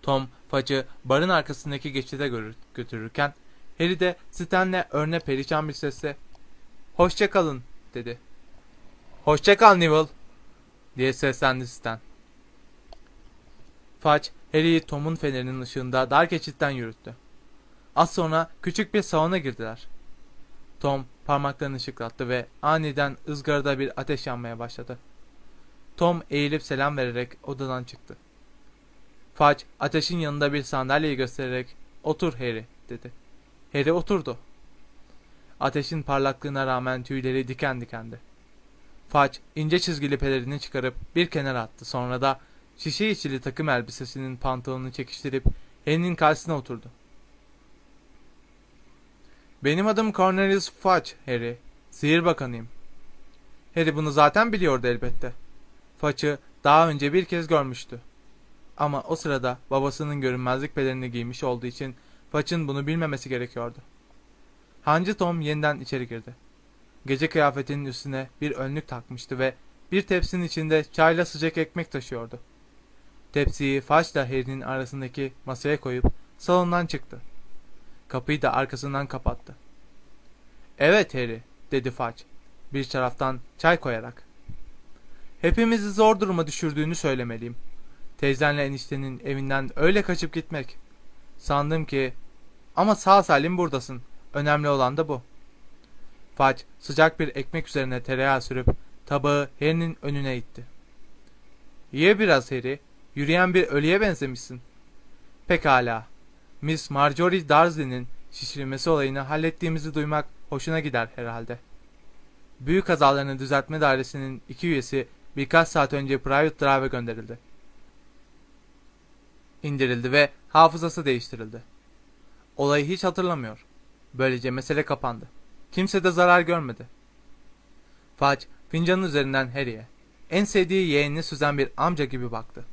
Tom, Fudge'ı barın arkasındaki geçide götürürken, Harry de Stan'le örne perişan bir sesle ''Hoşça kalın'' dedi. Hoşçakal Neville diye seslendi Stan. Fudge, Harry'i Tom'un fenerinin ışığında dar geçitten yürüttü. Az sonra küçük bir salona girdiler. Tom parmaklarını ışıklattı ve aniden ızgarada bir ateş yanmaya başladı. Tom eğilip selam vererek odadan çıktı. Fudge ateşin yanında bir sandalyeyi göstererek otur Harry dedi. Harry oturdu. Ateşin parlaklığına rağmen tüyleri diken dikendi. Faç ince çizgili pelerini çıkarıp bir kenara attı. Sonra da şişe içili takım elbisesinin pantolonunu çekiştirip Harry'nin karşısına oturdu. Benim adım Cornelius Fudge, Harry. Sihir bakanıyım. Harry bunu zaten biliyordu elbette. Fudge'ı daha önce bir kez görmüştü. Ama o sırada babasının görünmezlik pelerini giymiş olduğu için Fudge'ın bunu bilmemesi gerekiyordu. Hancı Tom yeniden içeri girdi. Gece kıyafetinin üstüne bir önlük takmıştı ve bir tepsinin içinde çayla sıcak ekmek taşıyordu. Tepsiyi Façla Harry'nin arasındaki masaya koyup salondan çıktı. Kapıyı da arkasından kapattı. Evet Harry, dedi Faç, bir taraftan çay koyarak. Hepimizi zor duruma düşürdüğünü söylemeliyim. Teyzenle eniştenin evinden öyle kaçıp gitmek. Sandım ki... Ama sağ salim buradasın. Önemli olan da bu. Faç sıcak bir ekmek üzerine tereyağı sürüp tabağı Harry'nin önüne itti. Ye biraz Harry. Yürüyen bir ölüye benzemişsin. Pekala. Miss Marjorie Darcy'nin şişirilmesi olayını hallettiğimizi duymak hoşuna gider herhalde. Büyük kazalarını düzeltme dairesinin iki üyesi birkaç saat önce private drive'a gönderildi. İndirildi ve hafızası değiştirildi. Olayı hiç hatırlamıyor. Böylece mesele kapandı. Kimse de zarar görmedi. Fudge fincanın üzerinden Harry'e, en sevdiği yeğenini süzen bir amca gibi baktı.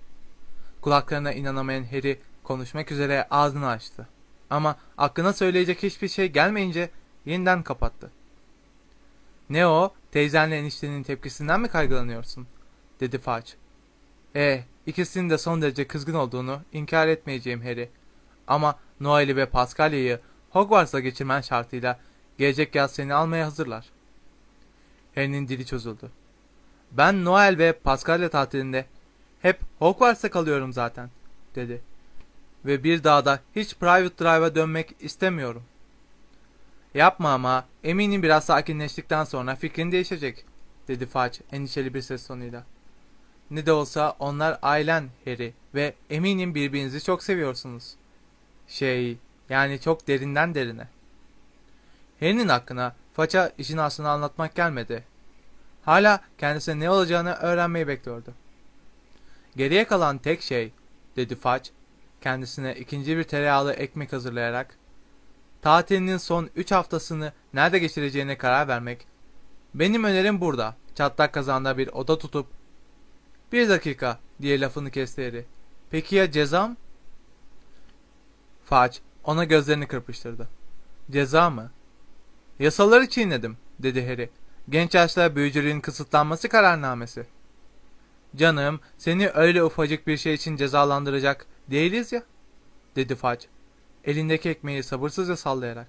Kulaklarına inanamayan Harry konuşmak üzere ağzını açtı. Ama aklına söyleyecek hiçbir şey gelmeyince yeniden kapattı. Ne o? Teyzenle eniştenin tepkisinden mi kaygılanıyorsun? dedi Fudge. Eh, ikisinin de son derece kızgın olduğunu inkar etmeyeceğim Harry. Ama Noel'i ve Pascalia'yı Hogwarts'a geçirmen şartıyla gelecek yaz seni almaya hazırlar. Harry'nin dili çözüldü. Ben Noel ve Pascalya tatilinde hep Hogwarts'a kalıyorum zaten, dedi. Ve bir daha da hiç private drive'a dönmek istemiyorum. Yapma ama eminim biraz sakinleştikten sonra fikrin değişecek, dedi Fudge endişeli bir ses tonuyla. Ne de olsa onlar ailen Harry ve eminim birbirinizi çok seviyorsunuz. Şey, yani çok derinden derine. Harry'nin hakkına Faça işin aslını anlatmak gelmedi. Hala kendisine ne olacağını öğrenmeyi bekliyordu. Geriye kalan tek şey, dedi Fudge, kendisine ikinci bir tereyağlı ekmek hazırlayarak, tatilinin son üç haftasını nerede geçireceğine karar vermek. Benim önerim burada, çatlak kazanda bir oda tutup, bir dakika diye lafını kesti Harry. Peki ya cezam? Fudge ona gözlerini kırpıştırdı. Ceza mı? Yasaları çiğnedim, dedi Harry. Genç yaşta büyücülüğün kısıtlanması kararnamesi. Canım, seni öyle ufacık bir şey için cezalandıracak değiliz ya, dedi Fudge, elindeki ekmeği sabırsızca sallayarak.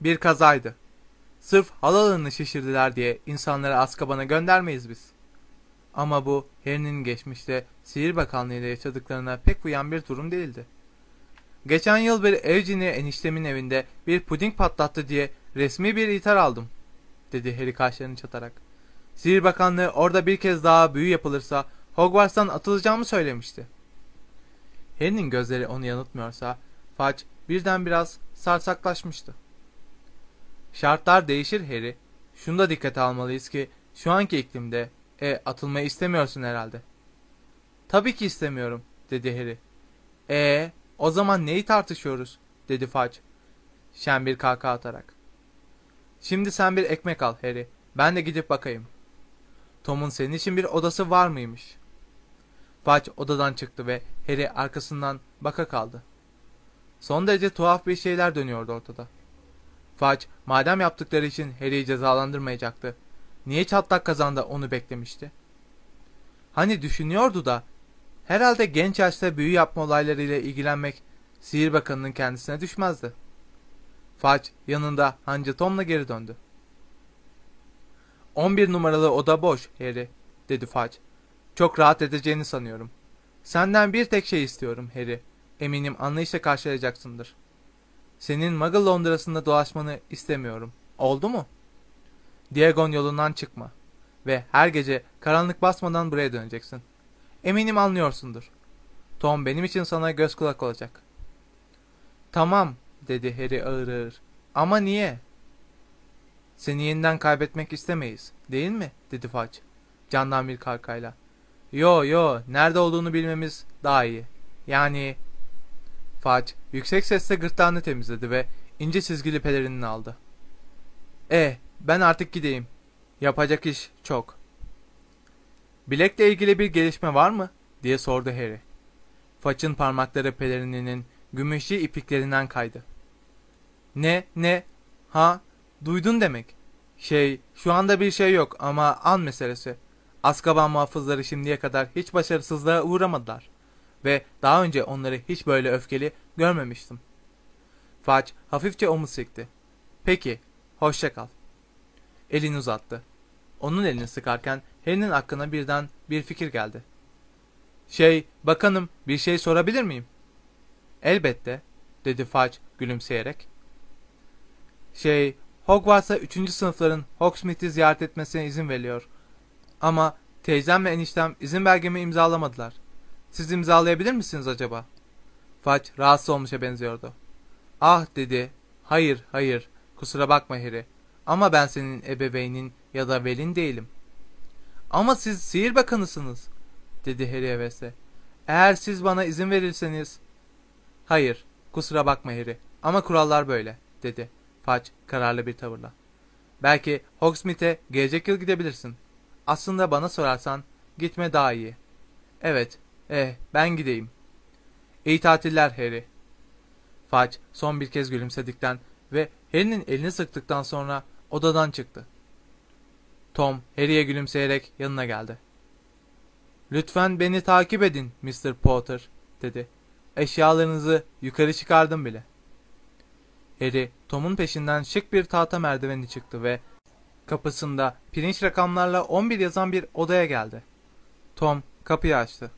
Bir kazaydı. Sırf halalını şişirdiler diye insanları Azkaban'a göndermeyiz biz. Ama bu Harry'nin geçmişte Sihir Bakanlığı ile yaşadıklarına pek uyan bir durum değildi. Geçen yıl bir Eugene'i eniştemin evinde bir puding patlattı diye resmi bir ithal aldım, dedi Harry kaşlarını çatarak. Sihir Bakanlığı orada bir kez daha büyü yapılırsa Hogwarts'tan atılacağımı söylemişti. Harry'nin gözleri onu yanıltmıyorsa Fudge birden biraz sarsaklaşmıştı. Şartlar değişir Harry. Şunu da dikkate almalıyız ki şu anki iklimde e atılmayı istemiyorsun herhalde. Tabii ki istemiyorum dedi Harry. E o zaman neyi tartışıyoruz dedi Fudge. Şen bir kahkaha atarak. Şimdi sen bir ekmek al Harry. Ben de gidip bakayım. Tom'un senin için bir odası var mıymış? Fudge odadan çıktı ve Harry arkasından baka kaldı. Son derece tuhaf bir şeyler dönüyordu ortada. Fudge madem yaptıkları için Harry'i cezalandırmayacaktı. Niye çatlak kazanda onu beklemişti? Hani düşünüyordu da herhalde genç yaşta büyü yapma olaylarıyla ilgilenmek Sihir Bakanı'nın kendisine düşmezdi. Fudge yanında Hancı Tom'la geri döndü. 11 numaralı oda boş Harry, dedi Fudge. Çok rahat edeceğini sanıyorum. Senden bir tek şey istiyorum Harry. Eminim anlayışla karşılayacaksındır. Senin Muggle Londra'sında dolaşmanı istemiyorum. Oldu mu? Diagon yolundan çıkma. Ve her gece karanlık basmadan buraya döneceksin. Eminim anlıyorsundur. Tom benim için sana göz kulak olacak. Tamam, dedi Harry ağır ağır. Ama niye? Seni yeniden kaybetmek istemeyiz, değil mi? dedi Fudge. Candan bir karkayla. Yo yo, nerede olduğunu bilmemiz daha iyi. Yani... Fudge yüksek sesle gırtlağını temizledi ve ince çizgili pelerinini aldı. E, ben artık gideyim. Yapacak iş çok. Bilekle ilgili bir gelişme var mı? diye sordu Harry. Façın parmakları pelerininin gümüşlü ipiklerinden kaydı. Ne, ne, ha, duydun demek. Şey, şu anda bir şey yok ama an meselesi. Azkaban muhafızları şimdiye kadar hiç başarısızlığa uğramadılar. Ve daha önce onları hiç böyle öfkeli görmemiştim. Faç hafifçe omuz sikti. Peki, hoşça kal. Elini uzattı. Onun elini sıkarken Harry'nin aklına birden bir fikir geldi. Şey, bakanım bir şey sorabilir miyim? Elbette, dedi Fudge gülümseyerek. Şey, Hogwarts'a üçüncü sınıfların Hogsmeade'i ziyaret etmesine izin veriliyor. Ama Teyzem ve eniştem izin belgemi imzalamadılar. Siz imzalayabilir misiniz acaba? Faç rahatsız olmuşa benziyordu. Ah dedi. Hayır, hayır. Kusura bakma Harry. Ama ben senin ebeveynin ya da velin değilim. Ama siz sihir bakanısınız, dedi Harry hevesle. Eğer siz bana izin verirseniz... Hayır, kusura bakma Harry. Ama kurallar böyle, dedi. Faç kararlı bir tavırla. Belki Hogsmeade'e gelecek yıl gidebilirsin. Aslında bana sorarsan gitme daha iyi. Evet, eh ben gideyim. İyi tatiller Harry. Faç son bir kez gülümsedikten ve Harry'nin elini sıktıktan sonra odadan çıktı. Tom Harry'e gülümseyerek yanına geldi. Lütfen beni takip edin Mr. Potter dedi. Eşyalarınızı yukarı çıkardım bile. Harry Tom'un peşinden şık bir tahta merdiveni çıktı ve kapısında pirinç rakamlarla 11 yazan bir odaya geldi. Tom kapıyı açtı.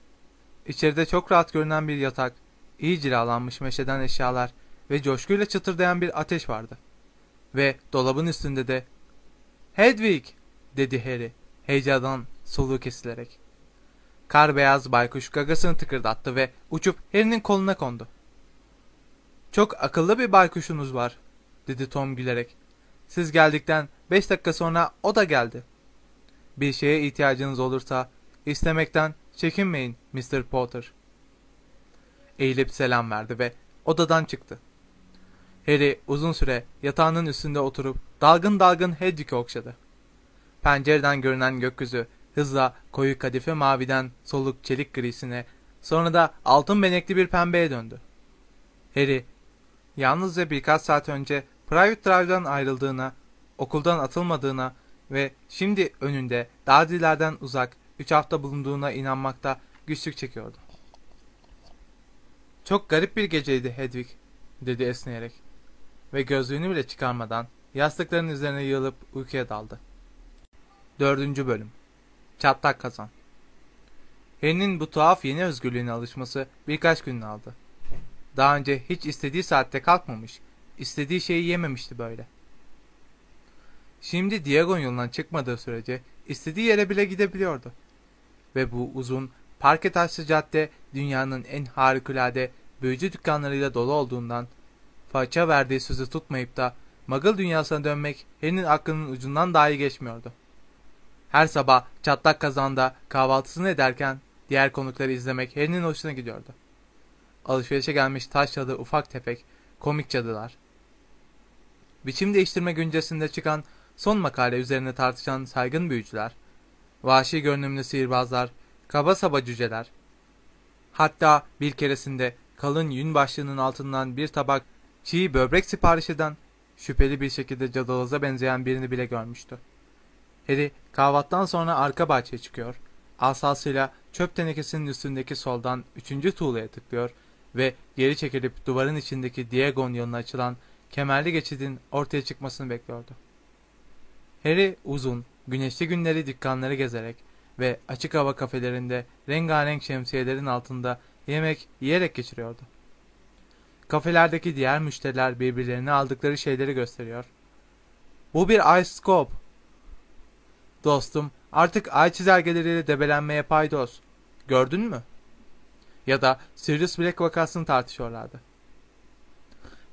İçeride çok rahat görünen bir yatak, iyi cilalanmış meşeden eşyalar ve coşkuyla çıtırdayan bir ateş vardı. Ve dolabın üstünde de ''Hedwig!'' dedi Harry heyecandan soluğu kesilerek. Kar beyaz baykuş gagasını tıkırdattı ve uçup Harry'nin koluna kondu. ''Çok akıllı bir baykuşunuz var.'' dedi Tom gülerek. ''Siz geldikten beş dakika sonra o da geldi. Bir şeye ihtiyacınız olursa istemekten çekinmeyin Mr. Potter.'' Eğilip selam verdi ve odadan çıktı. Harry uzun süre yatağının üstünde oturup dalgın dalgın Hedwig'i okşadı. Pencereden görünen gökyüzü hızla koyu kadife maviden soluk çelik grisine, sonra da altın benekli bir pembeye döndü. Harry, yalnızca birkaç saat önce Private Drive'dan ayrıldığına, okuldan atılmadığına ve şimdi önünde Dadilerden uzak üç hafta bulunduğuna inanmakta güçlük çekiyordu. Çok garip bir geceydi Hedwig, dedi esneyerek. Ve gözlüğünü bile çıkarmadan yastıkların üzerine yığılıp uykuya daldı. Dördüncü bölüm Çatlak kazan Harry'nin bu tuhaf yeni özgürlüğüne alışması birkaç gün aldı. Daha önce hiç istediği saatte kalkmamış, istediği şeyi yememişti böyle. Şimdi Diagon yolundan çıkmadığı sürece istediği yere bile gidebiliyordu. Ve bu uzun, parke taşlı cadde dünyanın en harikulade büyücü dükkanlarıyla dolu olduğundan faça verdiği sözü tutmayıp da Muggle dünyasına dönmek Harry'nin aklının ucundan dahi geçmiyordu. Her sabah çatlak kazanda kahvaltısını ederken diğer konukları izlemek Harry'nin hoşuna gidiyordu. Alışverişe gelmiş taş cadı ufak tefek, komik cadılar. Biçim değiştirme güncesinde çıkan son makale üzerine tartışan saygın büyücüler, vahşi görünümlü sihirbazlar, kaba saba cüceler. Hatta bir keresinde kalın yün başlığının altından bir tabak çiğ böbrek sipariş eden, şüpheli bir şekilde cadaloza benzeyen birini bile görmüştü. Harry kahvaltıdan sonra arka bahçeye çıkıyor, asasıyla çöp tenekesinin üstündeki soldan üçüncü tuğlaya tıklıyor ve geri çekilip duvarın içindeki Diego'nun yanına açılan kemerli geçidin ortaya çıkmasını bekliyordu. Harry uzun, güneşli günleri dükkanları gezerek ve açık hava kafelerinde rengarenk şemsiyelerin altında yemek yiyerek geçiriyordu. Kafelerdeki diğer müşteriler birbirlerine aldıkları şeyleri gösteriyor. Bu bir ice scope. Dostum artık ay çizelgeleriyle debelenmeye paydos. Gördün mü? Ya da Sirius Black vakasını tartışıyorlardı.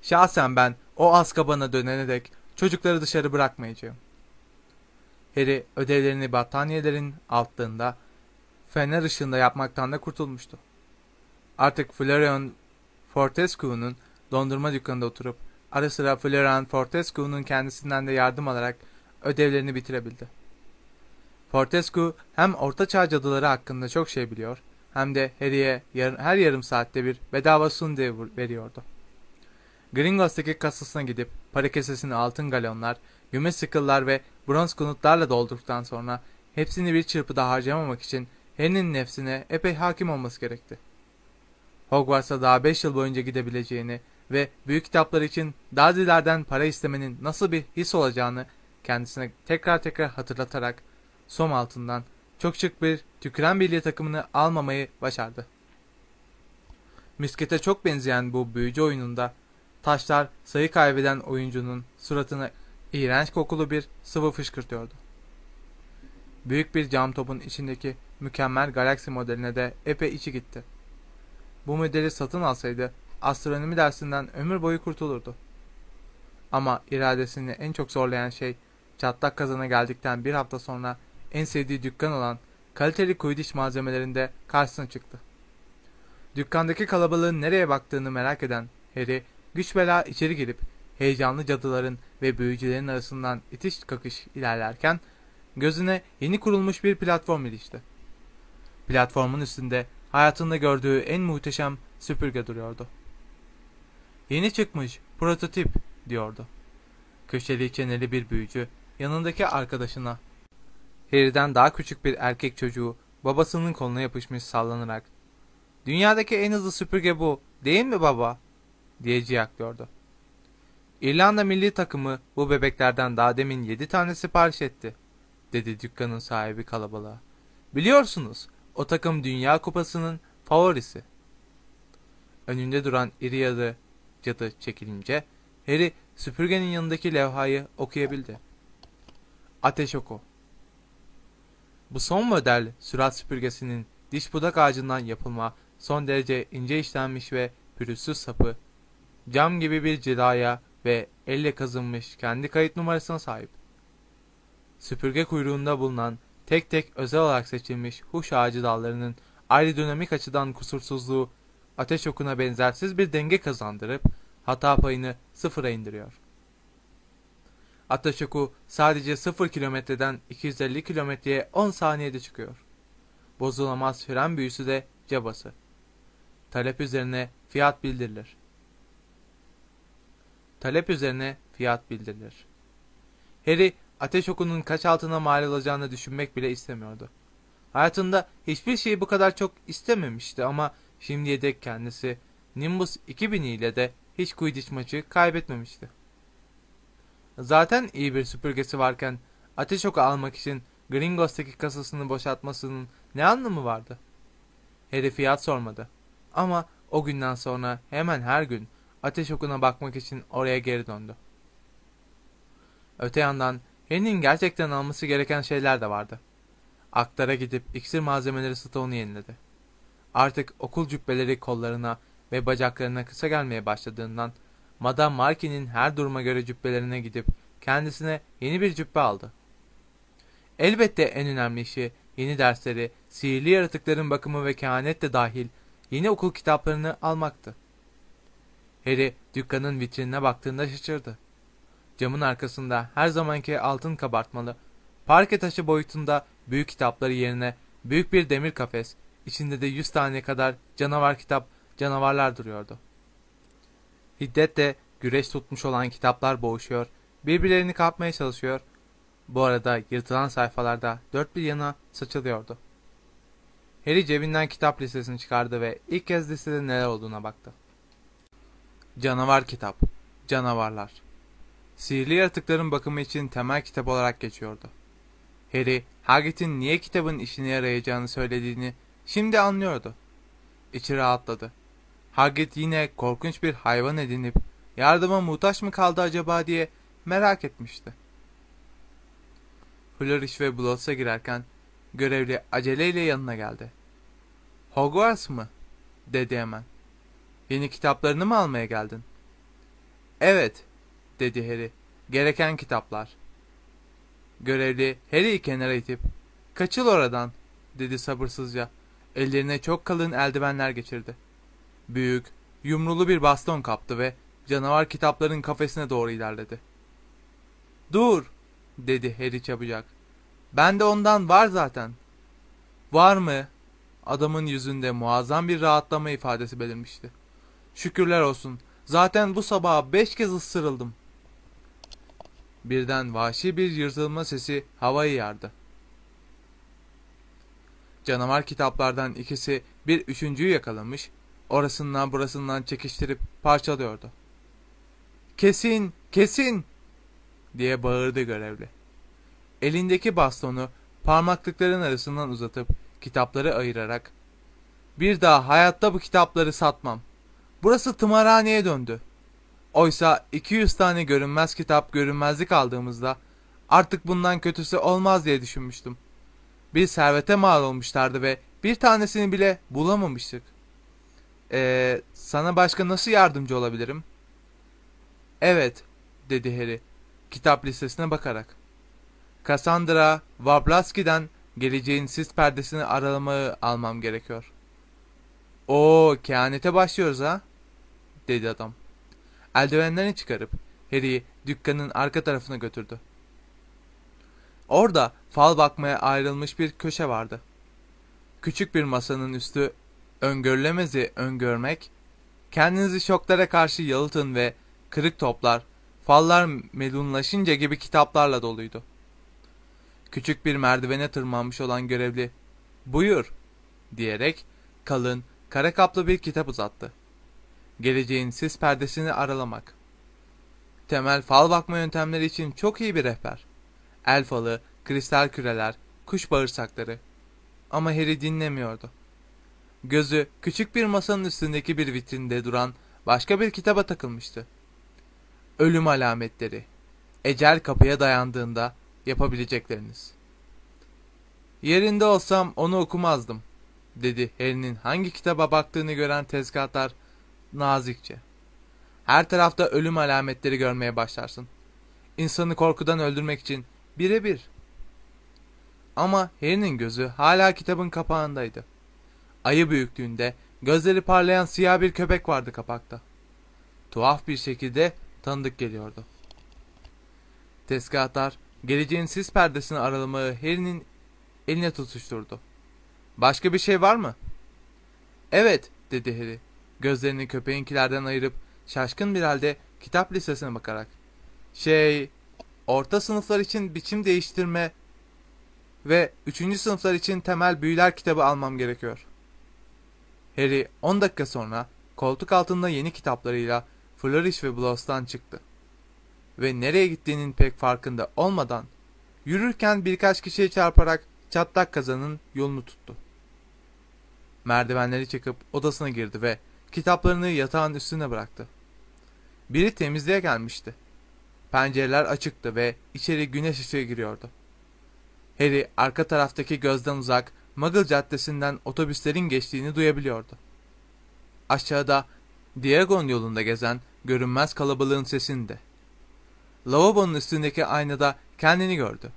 Şahsen ben o Azkaban'a dönene dek çocukları dışarı bırakmayacağım. Harry ödevlerini battaniyelerin altlığında fener ışığında yapmaktan da kurtulmuştu. Artık Florian Fortescue'nun dondurma dükkanında oturup ara sıra Florian Fortescue'nun kendisinden de yardım alarak ödevlerini bitirebildi. Fortescue hem ortaçağ cadıları hakkında çok şey biliyor hem de Harry'e her yarım saatte bir bedava sundae veriyordu. Gringos'taki kasasına gidip para kesesini altın galonlar, gümüş sıkıllar ve bronz konutlarla doldurduktan sonra hepsini bir çırpıda harcamamak için Harry'nin nefsine epey hakim olması gerekti. Hogwarts'a daha 5 yıl boyunca gidebileceğini ve büyük kitaplar için Dursley'lerden para istemenin nasıl bir his olacağını kendisine tekrar tekrar hatırlatarak som altından çok şık bir tüküren bilye takımını almamayı başardı. Miskete çok benzeyen bu büyücü oyununda taşlar sayı kaybeden oyuncunun suratına iğrenç kokulu bir sıvı fışkırtıyordu. Büyük bir cam topun içindeki mükemmel Galaxy modeline de epey içi gitti. Bu modeli satın alsaydı astronomi dersinden ömür boyu kurtulurdu. Ama iradesini en çok zorlayan şey çatlak kazana geldikten bir hafta sonra en sevdiği dükkan olan kaliteli kuyudiş malzemelerinde karşısına çıktı. Dükkandaki kalabalığın nereye baktığını merak eden Harry güç bela içeri girip heyecanlı cadıların ve büyücülerin arasından itiş kakış ilerlerken gözüne yeni kurulmuş bir platform ilişti. Platformun üstünde hayatında gördüğü en muhteşem süpürge duruyordu. Yeni çıkmış, prototip diyordu. Köşeli çeneli bir büyücü yanındaki arkadaşına Harry'den daha küçük bir erkek çocuğu babasının koluna yapışmış sallanarak ''Dünyadaki en hızlı süpürge bu, değil mi baba?'' diye ciyaklıyordu. İrlanda milli takımı bu bebeklerden daha demin yedi tane sipariş etti, dedi dükkanın sahibi kalabalığa. Biliyorsunuz, o takım Dünya Kupası'nın favorisi. Önünde duran iri yarı cadı çekilince Harry süpürgenin yanındaki levhayı okuyabildi. Ateş oku. Bu son model sürat süpürgesinin diş budak ağacından yapılma son derece ince işlenmiş ve pürüzsüz sapı, cam gibi bir cilaya ve elle kazınmış kendi kayıt numarasına sahip. Süpürge kuyruğunda bulunan tek tek özel olarak seçilmiş huş ağacı dallarının aerodinamik açıdan kusursuzluğu ateş okuna benzersiz bir denge kazandırıp hata payını sıfıra indiriyor. Ateş oku sadece 0 kilometreden 250 kilometreye 10 saniyede çıkıyor. Bozulamaz fren büyüsü de cabası. Talep üzerine fiyat bildirilir. Talep üzerine fiyat bildirilir. Harry ateş okunun kaç altına mal olacağını düşünmek bile istemiyordu. Hayatında hiçbir şeyi bu kadar çok istememişti ama şimdiye dek kendisi Nimbus 2000 ile de hiç Quidditch maçı kaybetmemişti. Zaten iyi bir süpürgesi varken ateş oku almak için Gringos'taki kasasını boşaltmasının ne anlamı vardı? Harry fiyat sormadı. Ama o günden sonra hemen her gün ateş okuna bakmak için oraya geri döndü. Öte yandan Harry'nin gerçekten alması gereken şeyler de vardı. Aktara gidip iksir malzemeleri stoğunu yeniledi. Artık okul cübbeleri kollarına ve bacaklarına kısa gelmeye başladığından Madame Markie'nin her duruma göre cübbelerine gidip kendisine yeni bir cübbe aldı. Elbette en önemli işi yeni dersleri, sihirli yaratıkların bakımı ve kehanet de dahil yeni okul kitaplarını almaktı. Harry dükkanın vitrinine baktığında şaşırdı. Camın arkasında her zamanki altın kabartmalı, parke taşı boyutunda büyük kitapları yerine büyük bir demir kafes, içinde de yüz tane kadar canavar kitap, canavarlar duruyordu. Hiddetle güreş tutmuş olan kitaplar boğuşuyor, birbirlerini kapmaya çalışıyor. Bu arada yırtılan sayfalarda dört bir yana saçılıyordu. Harry cebinden kitap listesini çıkardı ve ilk kez listede neler olduğuna baktı. Canavar kitap, canavarlar. Sihirli yaratıkların bakımı için temel kitap olarak geçiyordu. Harry, Hagrid'in niye kitabın işine yarayacağını söylediğini şimdi anlıyordu. İçi rahatladı. Hagrid yine korkunç bir hayvan edinip yardıma muhtaç mı kaldı acaba diye merak etmişti. Flourish ve Blotts'a girerken görevli aceleyle yanına geldi. Hogwarts mı? dedi hemen. Yeni kitaplarını mı almaya geldin? Evet, dedi Harry. Gereken kitaplar. Görevli Harry'i kenara itip, kaçıl oradan, dedi sabırsızca. Ellerine çok kalın eldivenler geçirdi. Büyük, yumrulu bir baston kaptı ve canavar kitapların kafesine doğru ilerledi. Dur, dedi Harry çabucak. Ben de ondan var zaten. Var mı? Adamın yüzünde muazzam bir rahatlama ifadesi belirmişti. Şükürler olsun. Zaten bu sabah beş kez ısırıldım. Birden vahşi bir yırtılma sesi havayı yardı. Canavar kitaplardan ikisi bir üçüncüyü yakalamış, orasından burasından çekiştirip parçalıyordu. Kesin, kesin diye bağırdı görevli. Elindeki bastonu parmaklıkların arasından uzatıp kitapları ayırarak bir daha hayatta bu kitapları satmam. Burası tımarhaneye döndü. Oysa 200 tane görünmez kitap görünmezlik aldığımızda artık bundan kötüsü olmaz diye düşünmüştüm. bir servete mal olmuşlardı ve bir tanesini bile bulamamıştık. Ee, sana başka nasıl yardımcı olabilirim? Evet, dedi Harry, kitap listesine bakarak. Cassandra Wablaski'den geleceğin sis perdesini aralamayı almam gerekiyor. Oo, kehanete başlıyoruz ha? dedi adam. Eldivenlerini çıkarıp Harry'i dükkanın arka tarafına götürdü. Orada fal bakmaya ayrılmış bir köşe vardı. Küçük bir masanın üstü öngörülemezi öngörmek, kendinizi şoklara karşı yalıtın ve kırık toplar, fallar melunlaşınca gibi kitaplarla doluydu. Küçük bir merdivene tırmanmış olan görevli, buyur diyerek kalın, kare kaplı bir kitap uzattı. Geleceğin sis perdesini aralamak. Temel fal bakma yöntemleri için çok iyi bir rehber. El falı, kristal küreler, kuş bağırsakları. Ama Harry dinlemiyordu. Gözü küçük bir masanın üstündeki bir vitrinde duran başka bir kitaba takılmıştı. Ölüm alametleri. Ecel kapıya dayandığında yapabilecekleriniz. Yerinde olsam onu okumazdım, dedi Harry'nin hangi kitaba baktığını gören tezgahtar nazikçe. Her tarafta ölüm alametleri görmeye başlarsın. İnsanı korkudan öldürmek için birebir. Ama Harry'nin gözü hala kitabın kapağındaydı. Ayı büyüklüğünde gözleri parlayan siyah bir köpek vardı kapakta. Tuhaf bir şekilde tanıdık geliyordu. Tezgahtar geleceğin sis perdesini aralamayı Harry'nin eline tutuşturdu. Başka bir şey var mı? Evet dedi Harry. Gözlerini köpeğinkilerden ayırıp şaşkın bir halde kitap listesine bakarak. Şey, orta sınıflar için biçim değiştirme ve üçüncü sınıflar için temel büyüler kitabı almam gerekiyor. Harry 10 dakika sonra koltuk altında yeni kitaplarıyla Flourish ve Bloss'tan çıktı. Ve nereye gittiğinin pek farkında olmadan yürürken birkaç kişiye çarparak çatlak kazanın yolunu tuttu. Merdivenleri çıkıp odasına girdi ve kitaplarını yatağın üstüne bıraktı. Biri temizliğe gelmişti. Pencereler açıktı ve içeri güneş ışığı giriyordu. Harry arka taraftaki gözden uzak Muggle Caddesi'nden otobüslerin geçtiğini duyabiliyordu. Aşağıda Diagon yolunda gezen görünmez kalabalığın sesinde. Lavabonun üstündeki aynada kendini gördü.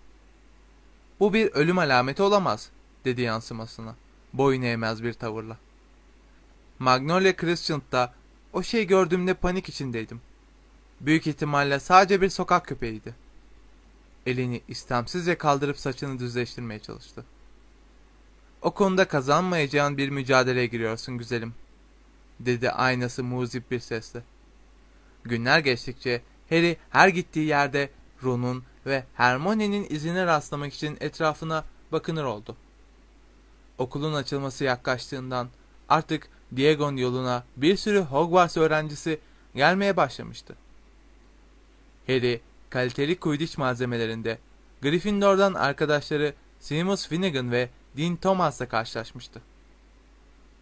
Bu bir ölüm alameti olamaz, dedi yansımasına, boyun eğmez bir tavırla. Magnolia Crescent'ta o şey gördüğümde panik içindeydim. Büyük ihtimalle sadece bir sokak köpeğiydi. Elini istemsizce kaldırıp saçını düzleştirmeye çalıştı. O konuda kazanmayacağın bir mücadeleye giriyorsun güzelim, dedi aynası muzip bir sesle. Günler geçtikçe Harry her gittiği yerde Ron'un ve Hermione'nin izine rastlamak için etrafına bakınır oldu. Okulun açılması yaklaştığından artık Diagon yoluna bir sürü Hogwarts öğrencisi gelmeye başlamıştı. Harry, kaliteli Quidditch malzemelerinde Gryffindor'dan arkadaşları Seamus Finnegan ve Dean Thomas'la karşılaşmıştı.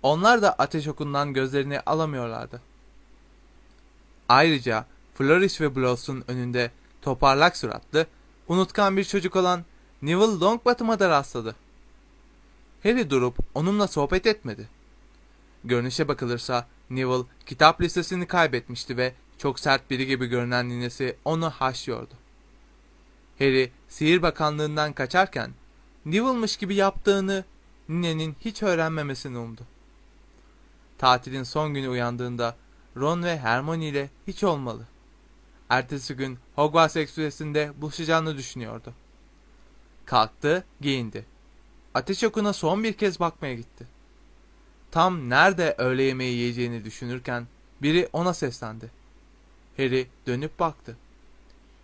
Onlar da ateş okundan gözlerini alamıyorlardı. Ayrıca Flourish ve Bloss'un önünde toparlak suratlı, unutkan bir çocuk olan Neville Longbottom'a da rastladı. Harry durup onunla sohbet etmedi. Görünüşe bakılırsa Neville kitap listesini kaybetmişti ve çok sert biri gibi görünen ninesi onu haşlıyordu. Harry sihir bakanlığından kaçarken Neville'mış gibi yaptığını ninenin hiç öğrenmemesini umdu. Tatilin son günü uyandığında Ron ve Hermione ile hiç olmalı. Ertesi gün Hogwarts Ekspresi'nde buluşacağını düşünüyordu. Kalktı, giyindi. Ateş okuna son bir kez bakmaya gitti. Tam nerede öğle yemeği yiyeceğini düşünürken biri ona seslendi. Harry dönüp baktı.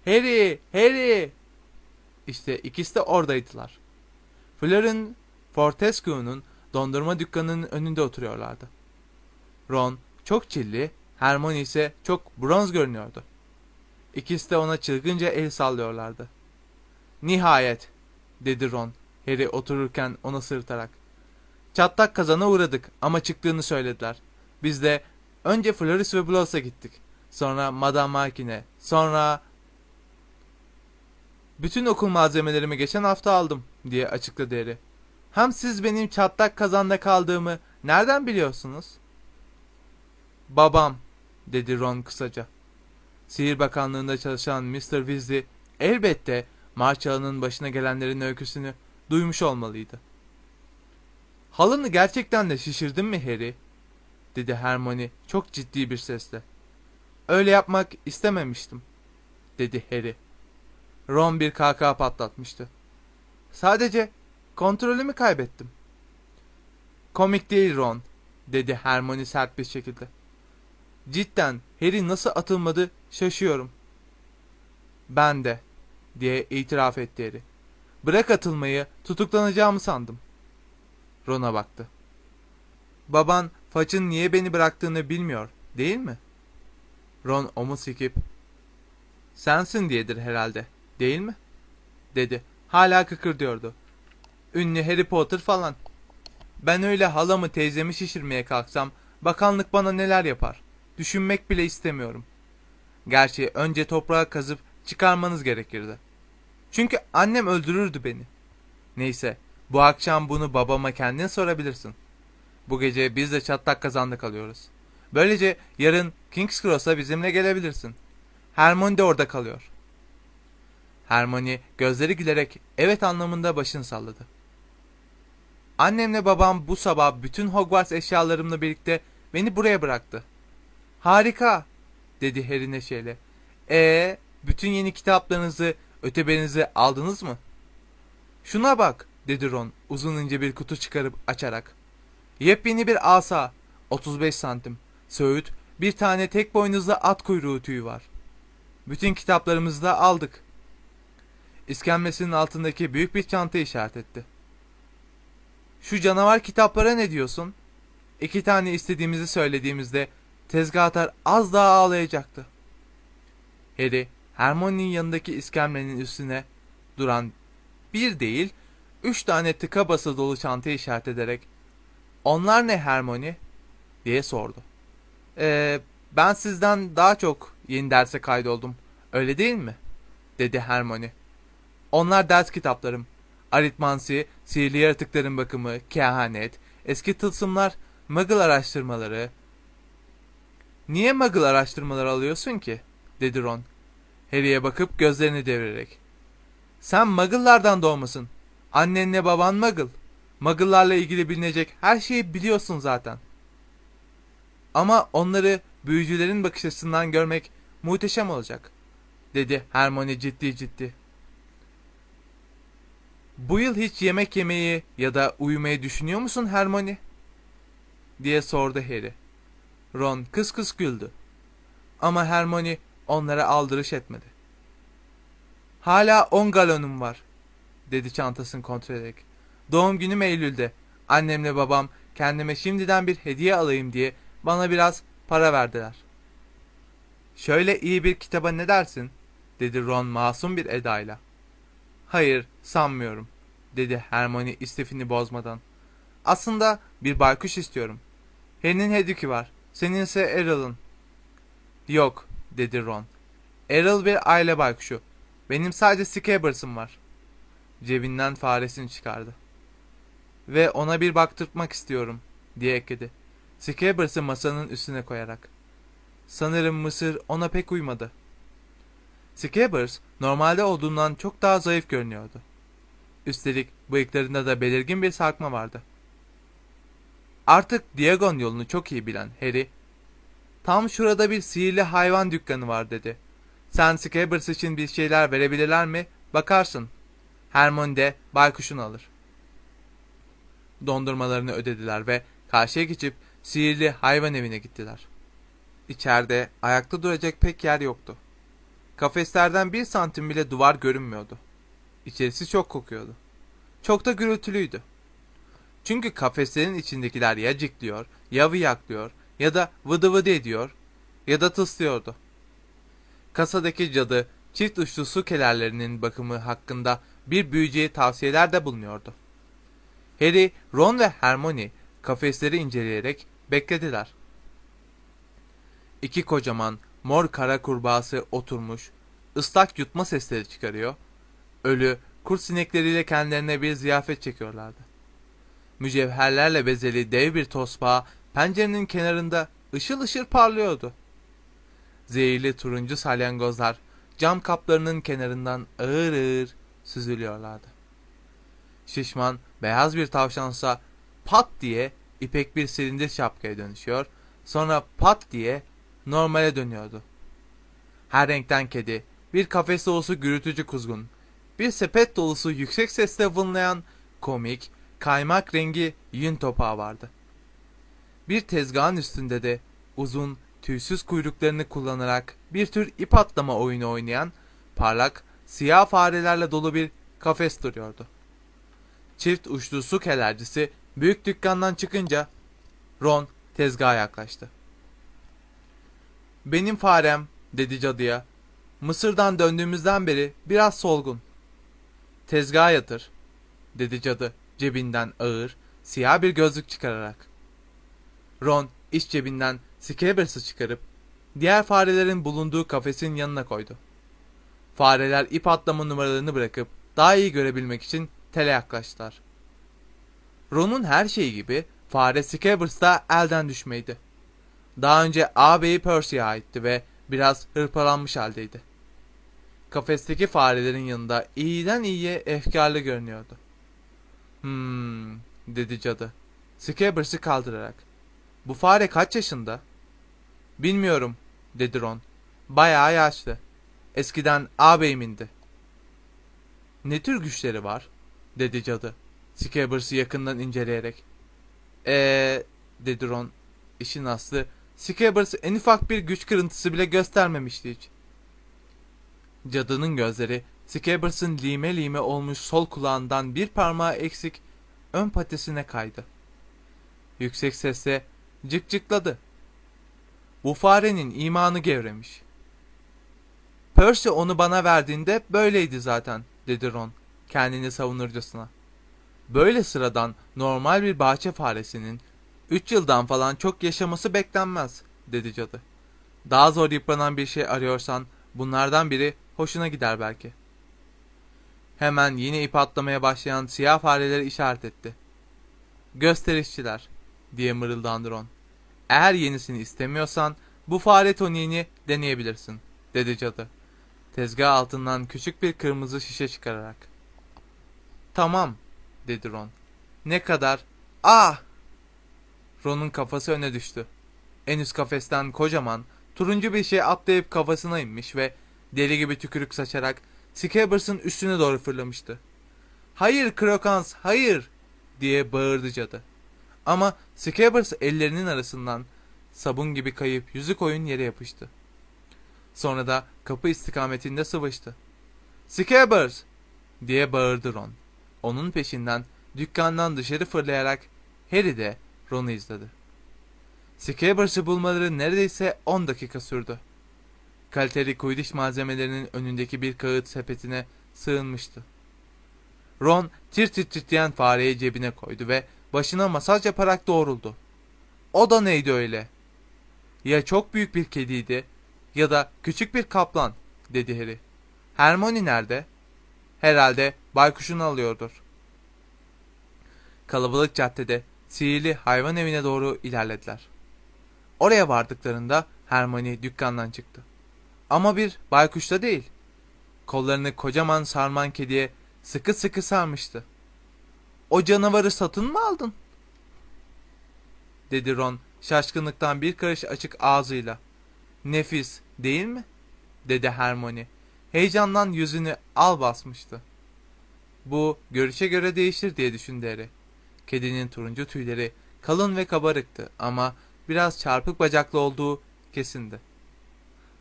Harry! Harry! İşte ikisi de oradaydılar. Fleur'ün Fortescue'nun dondurma dükkanının önünde oturuyorlardı. Ron çok çilli, Hermione ise çok bronz görünüyordu. İkisi de ona çılgınca el sallıyorlardı. Nihayet, dedi Ron, Harry otururken ona sırıtarak. Çatlak kazana uğradık ama çıktığını söylediler. Biz de önce Floris ve Bloss'a gittik. Sonra Madame Markine, sonra... Bütün okul malzemelerimi geçen hafta aldım, diye açıkladı Harry. Hem siz benim çatlak kazanda kaldığımı nereden biliyorsunuz? Babam, dedi Ron kısaca. Sihir Bakanlığı'nda çalışan Mr. Weasley elbette Marshall'ın başına gelenlerin öyküsünü duymuş olmalıydı. Halını gerçekten de şişirdin mi Harry? dedi Hermione çok ciddi bir sesle. Öyle yapmak istememiştim, dedi Harry. Ron bir kahkaha patlatmıştı. Sadece kontrolümü kaybettim. Komik değil Ron, dedi Hermione sert bir şekilde. Cidden Harry nasıl atılmadı şaşıyorum. Ben de, diye itiraf etti Harry. Bırak atılmayı, tutuklanacağımı sandım. Ron'a baktı. Baban Faç'ın niye beni bıraktığını bilmiyor, değil mi? Ron omuz sikip, sensin diyedir herhalde, değil mi? Dedi. Hala kıkırdıyordu. Ünlü Harry Potter falan. Ben öyle halamı teyzemi şişirmeye kalksam, bakanlık bana neler yapar? Düşünmek bile istemiyorum. Gerçi önce toprağa kazıp çıkarmanız gerekirdi. Çünkü annem öldürürdü beni. Neyse, bu akşam bunu babama kendin sorabilirsin. Bu gece biz de çatlak kazandı kalıyoruz. Böylece yarın King's Cross'a bizimle gelebilirsin. Hermione de orada kalıyor. Hermione gözleri gülerek evet anlamında başını salladı. Annemle babam bu sabah bütün Hogwarts eşyalarımla birlikte beni buraya bıraktı. Harika, dedi Harry neşeyle. Ee, bütün yeni kitaplarınızı, ötebenizi aldınız mı? Şuna bak, dedi Ron uzun ince bir kutu çıkarıp açarak. Yepyeni bir asa, 35 santim, söğüt, bir tane tek boynuzlu at kuyruğu tüyü var. Bütün kitaplarımızı da aldık. İskemlesinin altındaki büyük bir çanta işaret etti. Şu canavar kitaplara ne diyorsun? İki tane istediğimizi söylediğimizde tezgahtar az daha ağlayacaktı. Harry, Hermione'nin yanındaki iskemlenin üstüne duran bir değil, üç tane tıka bası dolu çanta işaret ederek ''Onlar ne Hermione?'' diye sordu. ''Ee, ben sizden daha çok yeni derse kaydoldum, öyle değil mi?'' dedi Hermione. ''Onlar ders kitaplarım. Aritmansi, sihirli yaratıkların bakımı, kehanet, eski tılsımlar, muggle araştırmaları, Niye Muggle araştırmaları alıyorsun ki? dedi Ron. Harry'e bakıp gözlerini devirerek. Sen Muggle'lardan doğmasın. Annenle baban Muggle. Muggle'larla ilgili bilinecek her şeyi biliyorsun zaten. Ama onları büyücülerin bakış açısından görmek muhteşem olacak, dedi Hermione ciddi ciddi. Bu yıl hiç yemek yemeyi ya da uyumayı düşünüyor musun Hermione? diye sordu Harry. Ron kıs kıs güldü. Ama Hermione onlara aldırış etmedi. Hala on galonum var, dedi çantasını kontrol ederek. Doğum günüm Eylül'de. Annemle babam kendime şimdiden bir hediye alayım diye bana biraz para verdiler. Şöyle iyi bir kitaba ne dersin? dedi Ron masum bir edayla. Hayır, sanmıyorum, dedi Hermione istifini bozmadan. Aslında bir baykuş istiyorum. Harry'nin hediki var. Seninse Errol'ın. Yok, dedi Ron. Errol bir aile baykuşu. Benim sadece Scabbers'ım var. Cebinden faresini çıkardı. Ve ona bir baktırtmak istiyorum, diye ekledi. Scabbers'ı masanın üstüne koyarak. Sanırım Mısır ona pek uymadı. Scabbers normalde olduğundan çok daha zayıf görünüyordu. Üstelik bıyıklarında da belirgin bir sarkma vardı. Artık Diagon yolunu çok iyi bilen Harry, tam şurada bir sihirli hayvan dükkanı var dedi. Sen Scabbers için bir şeyler verebilirler mi? Bakarsın. Hermione de baykuşunu alır. Dondurmalarını ödediler ve karşıya geçip sihirli hayvan evine gittiler. İçeride ayakta duracak pek yer yoktu. Kafeslerden bir santim bile duvar görünmüyordu. İçerisi çok kokuyordu. Çok da gürültülüydü. Çünkü kafeslerin içindekiler ya cikliyor, ya viyaklıyor, ya da vıdı vıdı ediyor, ya da tıslıyordu. Kasadaki cadı, çift uçlu su kelerlerinin bakımı hakkında bir büyücüye tavsiyeler de bulunuyordu. Harry, Ron ve Hermione kafesleri inceleyerek beklediler. İki kocaman, mor kara kurbağası oturmuş, ıslak yutma sesleri çıkarıyor, ölü, kurt sinekleriyle kendilerine bir ziyafet çekiyorlardı. mücevherlerle bezeli dev bir tosbağa pencerenin kenarında ışıl ışıl parlıyordu. Zehirli turuncu salyangozlar cam kaplarının kenarından ağır ağır süzülüyorlardı. Şişman beyaz bir tavşansa pat diye ipek bir silindir şapkaya dönüşüyor, sonra pat diye normale dönüyordu. Her renkten kedi, bir kafes dolusu gürültücü kuzgun, bir sepet dolusu yüksek sesle vınlayan komik, kaymak rengi yün topağı vardı. Bir tezgahın üstünde de uzun, tüysüz kuyruklarını kullanarak bir tür ip atlama oyunu oynayan parlak, siyah farelerle dolu bir kafes duruyordu. Çift uçlu su kelercisi büyük dükkandan çıkınca Ron tezgaha yaklaştı. Benim farem dedi cadıya. Mısır'dan döndüğümüzden beri biraz solgun. Tezgaha yatır dedi cadı cebinden ağır, siyah bir gözlük çıkararak. Ron iç cebinden Scabbers'ı çıkarıp diğer farelerin bulunduğu kafesin yanına koydu. Fareler ip atlama numaralarını bırakıp daha iyi görebilmek için tele yaklaştılar. Ron'un her şeyi gibi fare Scabbers da elden düşmeydi. Daha önce ağabeyi Percy'ye aitti ve biraz hırpalanmış haldeydi. Kafesteki farelerin yanında iyiden iyiye efkarlı görünüyordu. Hmm, dedi cadı. Scabbers'ı kaldırarak. Bu fare kaç yaşında? Bilmiyorum, dedi Ron. Bayağı yaşlı. Eskiden ağabeyimindi. Ne tür güçleri var? dedi cadı. Scabbers'ı yakından inceleyerek. Eee, dedi Ron. İşin aslı, Scabbers en ufak bir güç kırıntısı bile göstermemişti hiç. Cadının gözleri Scabbers'ın lime lime olmuş sol kulağından bir parmağı eksik ön patisine kaydı. Yüksek sesle cıkcıkladı. Bu farenin imanı gevremiş. Percy onu bana verdiğinde böyleydi zaten, dedi Ron kendini savunurcasına. Böyle sıradan normal bir bahçe faresinin üç yıldan falan çok yaşaması beklenmez, dedi cadı. Daha zor yıpranan bir şey arıyorsan bunlardan biri hoşuna gider belki. Hemen yine ip atlamaya başlayan siyah fareleri işaret etti. Gösterişçiler, diye mırıldandı Ron. Eğer yenisini istemiyorsan bu fare toniğini deneyebilirsin, dedi cadı. Tezgah altından küçük bir kırmızı şişe çıkararak. Tamam, dedi Ron. Ne kadar? Ah! Ron'un kafası öne düştü. En üst kafesten kocaman, turuncu bir şey atlayıp kafasına inmiş ve deli gibi tükürük saçarak Scabbers'ın üstüne doğru fırlamıştı. Hayır Krokans, hayır! diye bağırdı cadı. Ama Scabbers ellerinin arasından sabun gibi kayıp yüzü koyun yere yapıştı. Sonra da kapı istikametinde sıvıştı. Scabbers! diye bağırdı Ron. Onun peşinden dükkandan dışarı fırlayarak Harry de Ron'u izledi. Scabbers'ı bulmaları neredeyse 10 dakika sürdü. Kaliteli kuydiş malzemelerinin önündeki bir kağıt sepetine sığınmıştı. Ron tir tir titreyen fareyi cebine koydu ve başına masaj yaparak doğruldu. O da neydi öyle? Ya çok büyük bir kediydi ya da küçük bir kaplan dedi Harry. Hermione nerede? Herhalde baykuşunu alıyordur. Kalabalık caddede sihirli hayvan evine doğru ilerlediler. Oraya vardıklarında Hermione dükkandan çıktı. Ama bir baykuşta değil. Kollarını kocaman sarman kediye sıkı sıkı sarmıştı. O canavarı satın mı aldın? Dedi Ron şaşkınlıktan bir karış açık ağzıyla. Nefis değil mi? Dedi Hermione. Heyecandan yüzünü al basmıştı. Bu görüşe göre değişir diye düşündü Harry. Kedinin turuncu tüyleri kalın ve kabarıktı ama biraz çarpık bacaklı olduğu kesindi.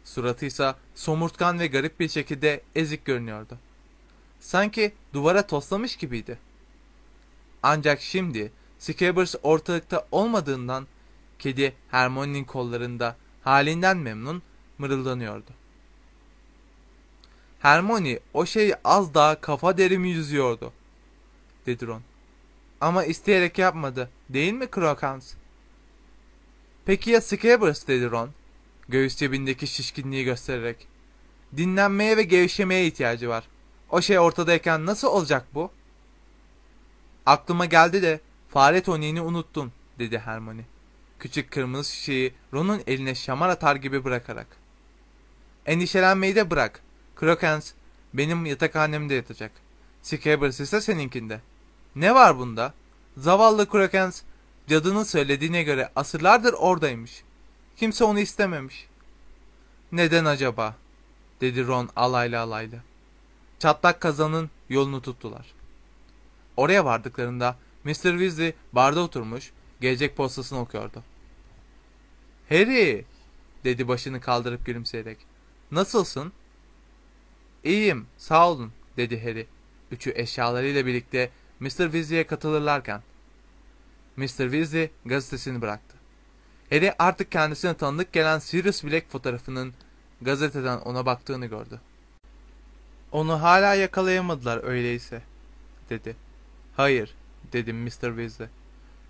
Suratı ise somurtkan ve garip bir şekilde ezik görünüyordu. Sanki duvara toslamış gibiydi. Ancak şimdi Scabbers ortalıkta olmadığından kedi Hermione'nin kollarında halinden memnun mırıldanıyordu. Hermione o şey az daha kafa derimi yüzüyordu, dedi Ron. Ama isteyerek yapmadı, değil mi Crocans? Peki ya Scabbers, dedi Ron, göğüs cebindeki şişkinliği göstererek. Dinlenmeye ve gevşemeye ihtiyacı var. O şey ortadayken nasıl olacak bu? Aklıma geldi de Fare toniğini unuttun, dedi Hermione. Küçük kırmızı şişeyi Ron'un eline şamar atar gibi bırakarak. Endişelenmeyi de bırak. Crocans benim yatakhanemde yatacak. Scabbers ise seninkinde. Ne var bunda? Zavallı Crocans cadının söylediğine göre asırlardır oradaymış. Kimse onu istememiş. Neden acaba? dedi Ron alaylı alaylı. Çatlak kazanın yolunu tuttular. Oraya vardıklarında Mr. Weasley barda oturmuş, gelecek postasını okuyordu. Harry, dedi başını kaldırıp gülümseyerek. Nasılsın? İyiyim, sağ olun, dedi Harry. Üçü eşyalarıyla birlikte Mr. Weasley'e katılırlarken. Mr. Weasley gazetesini bıraktı. Harry artık kendisine tanıdık gelen Sirius Black fotoğrafının gazeteden ona baktığını gördü. Onu hala yakalayamadılar öyleyse, dedi. Hayır, dedim Mr. Weasley.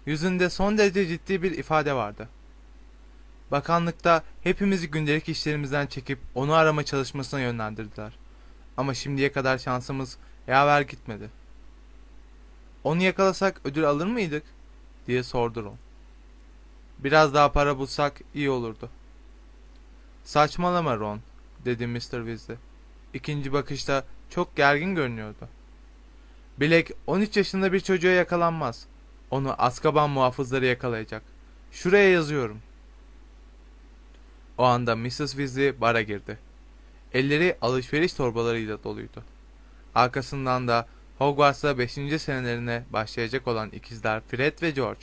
Yüzünde son derece ciddi bir ifade vardı. Bakanlıkta hepimizi gündelik işlerimizden çekip onu arama çalışmasına yönlendirdiler. Ama şimdiye kadar şansımız yaver gitmedi. Onu yakalasak ödül alır mıydık? diye sordu Ron. Biraz daha para bulsak iyi olurdu. Saçmalama Ron, dedi Mr. Weasley. İkinci bakışta çok gergin görünüyordu. Bilek 13 yaşında bir çocuğa yakalanmaz. Onu Azkaban muhafızları yakalayacak. Şuraya yazıyorum. O anda Mrs. Weasley bara girdi. Elleri alışveriş torbalarıyla doluydu. Arkasından da Hogwarts'ta 5. senelerine başlayacak olan ikizler Fred ve George.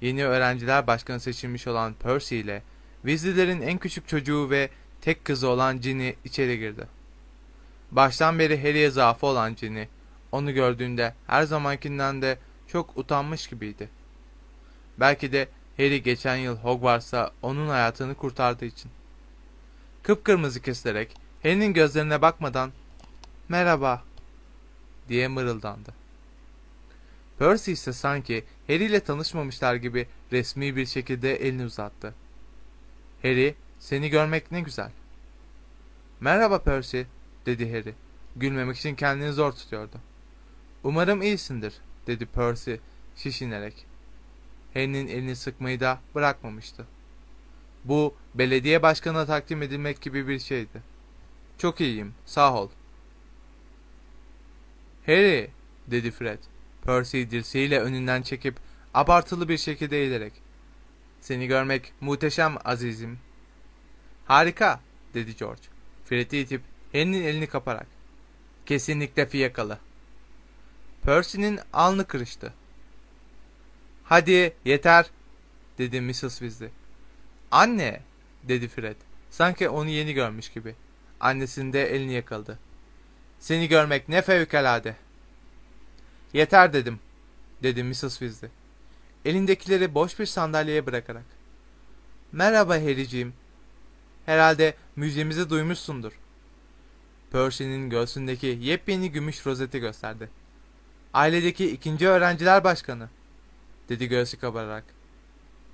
Yeni öğrenciler başkanı seçilmiş olan Percy ile Weasley'lerin en küçük çocuğu ve tek kızı olan Ginny içeri girdi. Baştan beri Harry'e zaafı olan Ginny, onu gördüğünde her zamankinden de çok utanmış gibiydi. Belki de Harry geçen yıl Hogwarts'ta onun hayatını kurtardığı için. Kıpkırmızı kesilerek Harry'nin gözlerine bakmadan ''Merhaba'' diye mırıldandı. Percy ise sanki Harry ile tanışmamışlar gibi resmi bir şekilde elini uzattı. Harry, seni görmek ne güzel. Merhaba Percy, dedi Harry. Gülmemek için kendini zor tutuyordu. Umarım iyisindir, dedi Percy şişinerek. Harry'nin elini sıkmayı da bırakmamıştı. Bu belediye başkanına takdim edilmek gibi bir şeydi. Çok iyiyim, sağ ol. Harry, dedi Fred. Percy dirseğiyle önünden çekip abartılı bir şekilde eğilerek. Seni görmek muhteşem azizim. Harika, dedi George. Fred'i itip Harry'nin elini kaparak. Kesinlikle fiyakalı. Percy'nin alnı kırıştı. Hadi yeter, dedi Mrs. Weasley. Anne, dedi Fred. Sanki onu yeni görmüş gibi. Annesinin de elini yakaladı. Seni görmek ne fevkalade. Yeter dedim, dedi Mrs. Weasley. Elindekileri boş bir sandalyeye bırakarak. Merhaba Harry'ciğim. Herhalde müjdemizi duymuşsundur. Percy'nin göğsündeki yepyeni gümüş rozeti gösterdi. Ailedeki ikinci öğrenciler başkanı, dedi göğsü kabararak.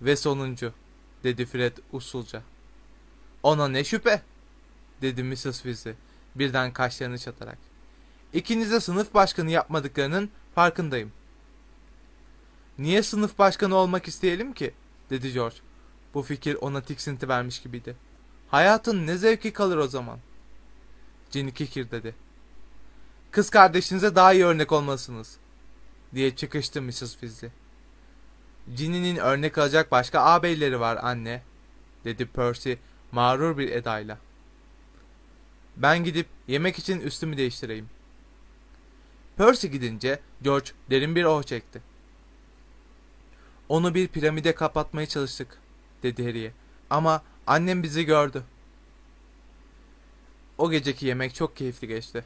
Ve sonuncu, dedi Fred usulca. Ona ne şüphe, dedi Mrs. Weasley birden kaşlarını çatarak. İkinize sınıf başkanı yapmadıklarının farkındayım. Niye sınıf başkanı olmak isteyelim ki? dedi George. Bu fikir ona tiksinti vermiş gibiydi. Hayatın ne zevki kalır o zaman. Ginny kikir dedi. Kız kardeşinize daha iyi örnek olmalısınız. Diye çıkıştı Mrs. Weasley. Ginny'nin örnek alacak başka ağabeyleri var anne. Dedi Percy mağrur bir edayla. Ben gidip yemek için üstümü değiştireyim. Percy gidince George derin bir oh çekti. Onu bir piramide kapatmaya çalıştık, dedi Harry'e. Ama annem bizi gördü. O geceki yemek çok keyifli geçti.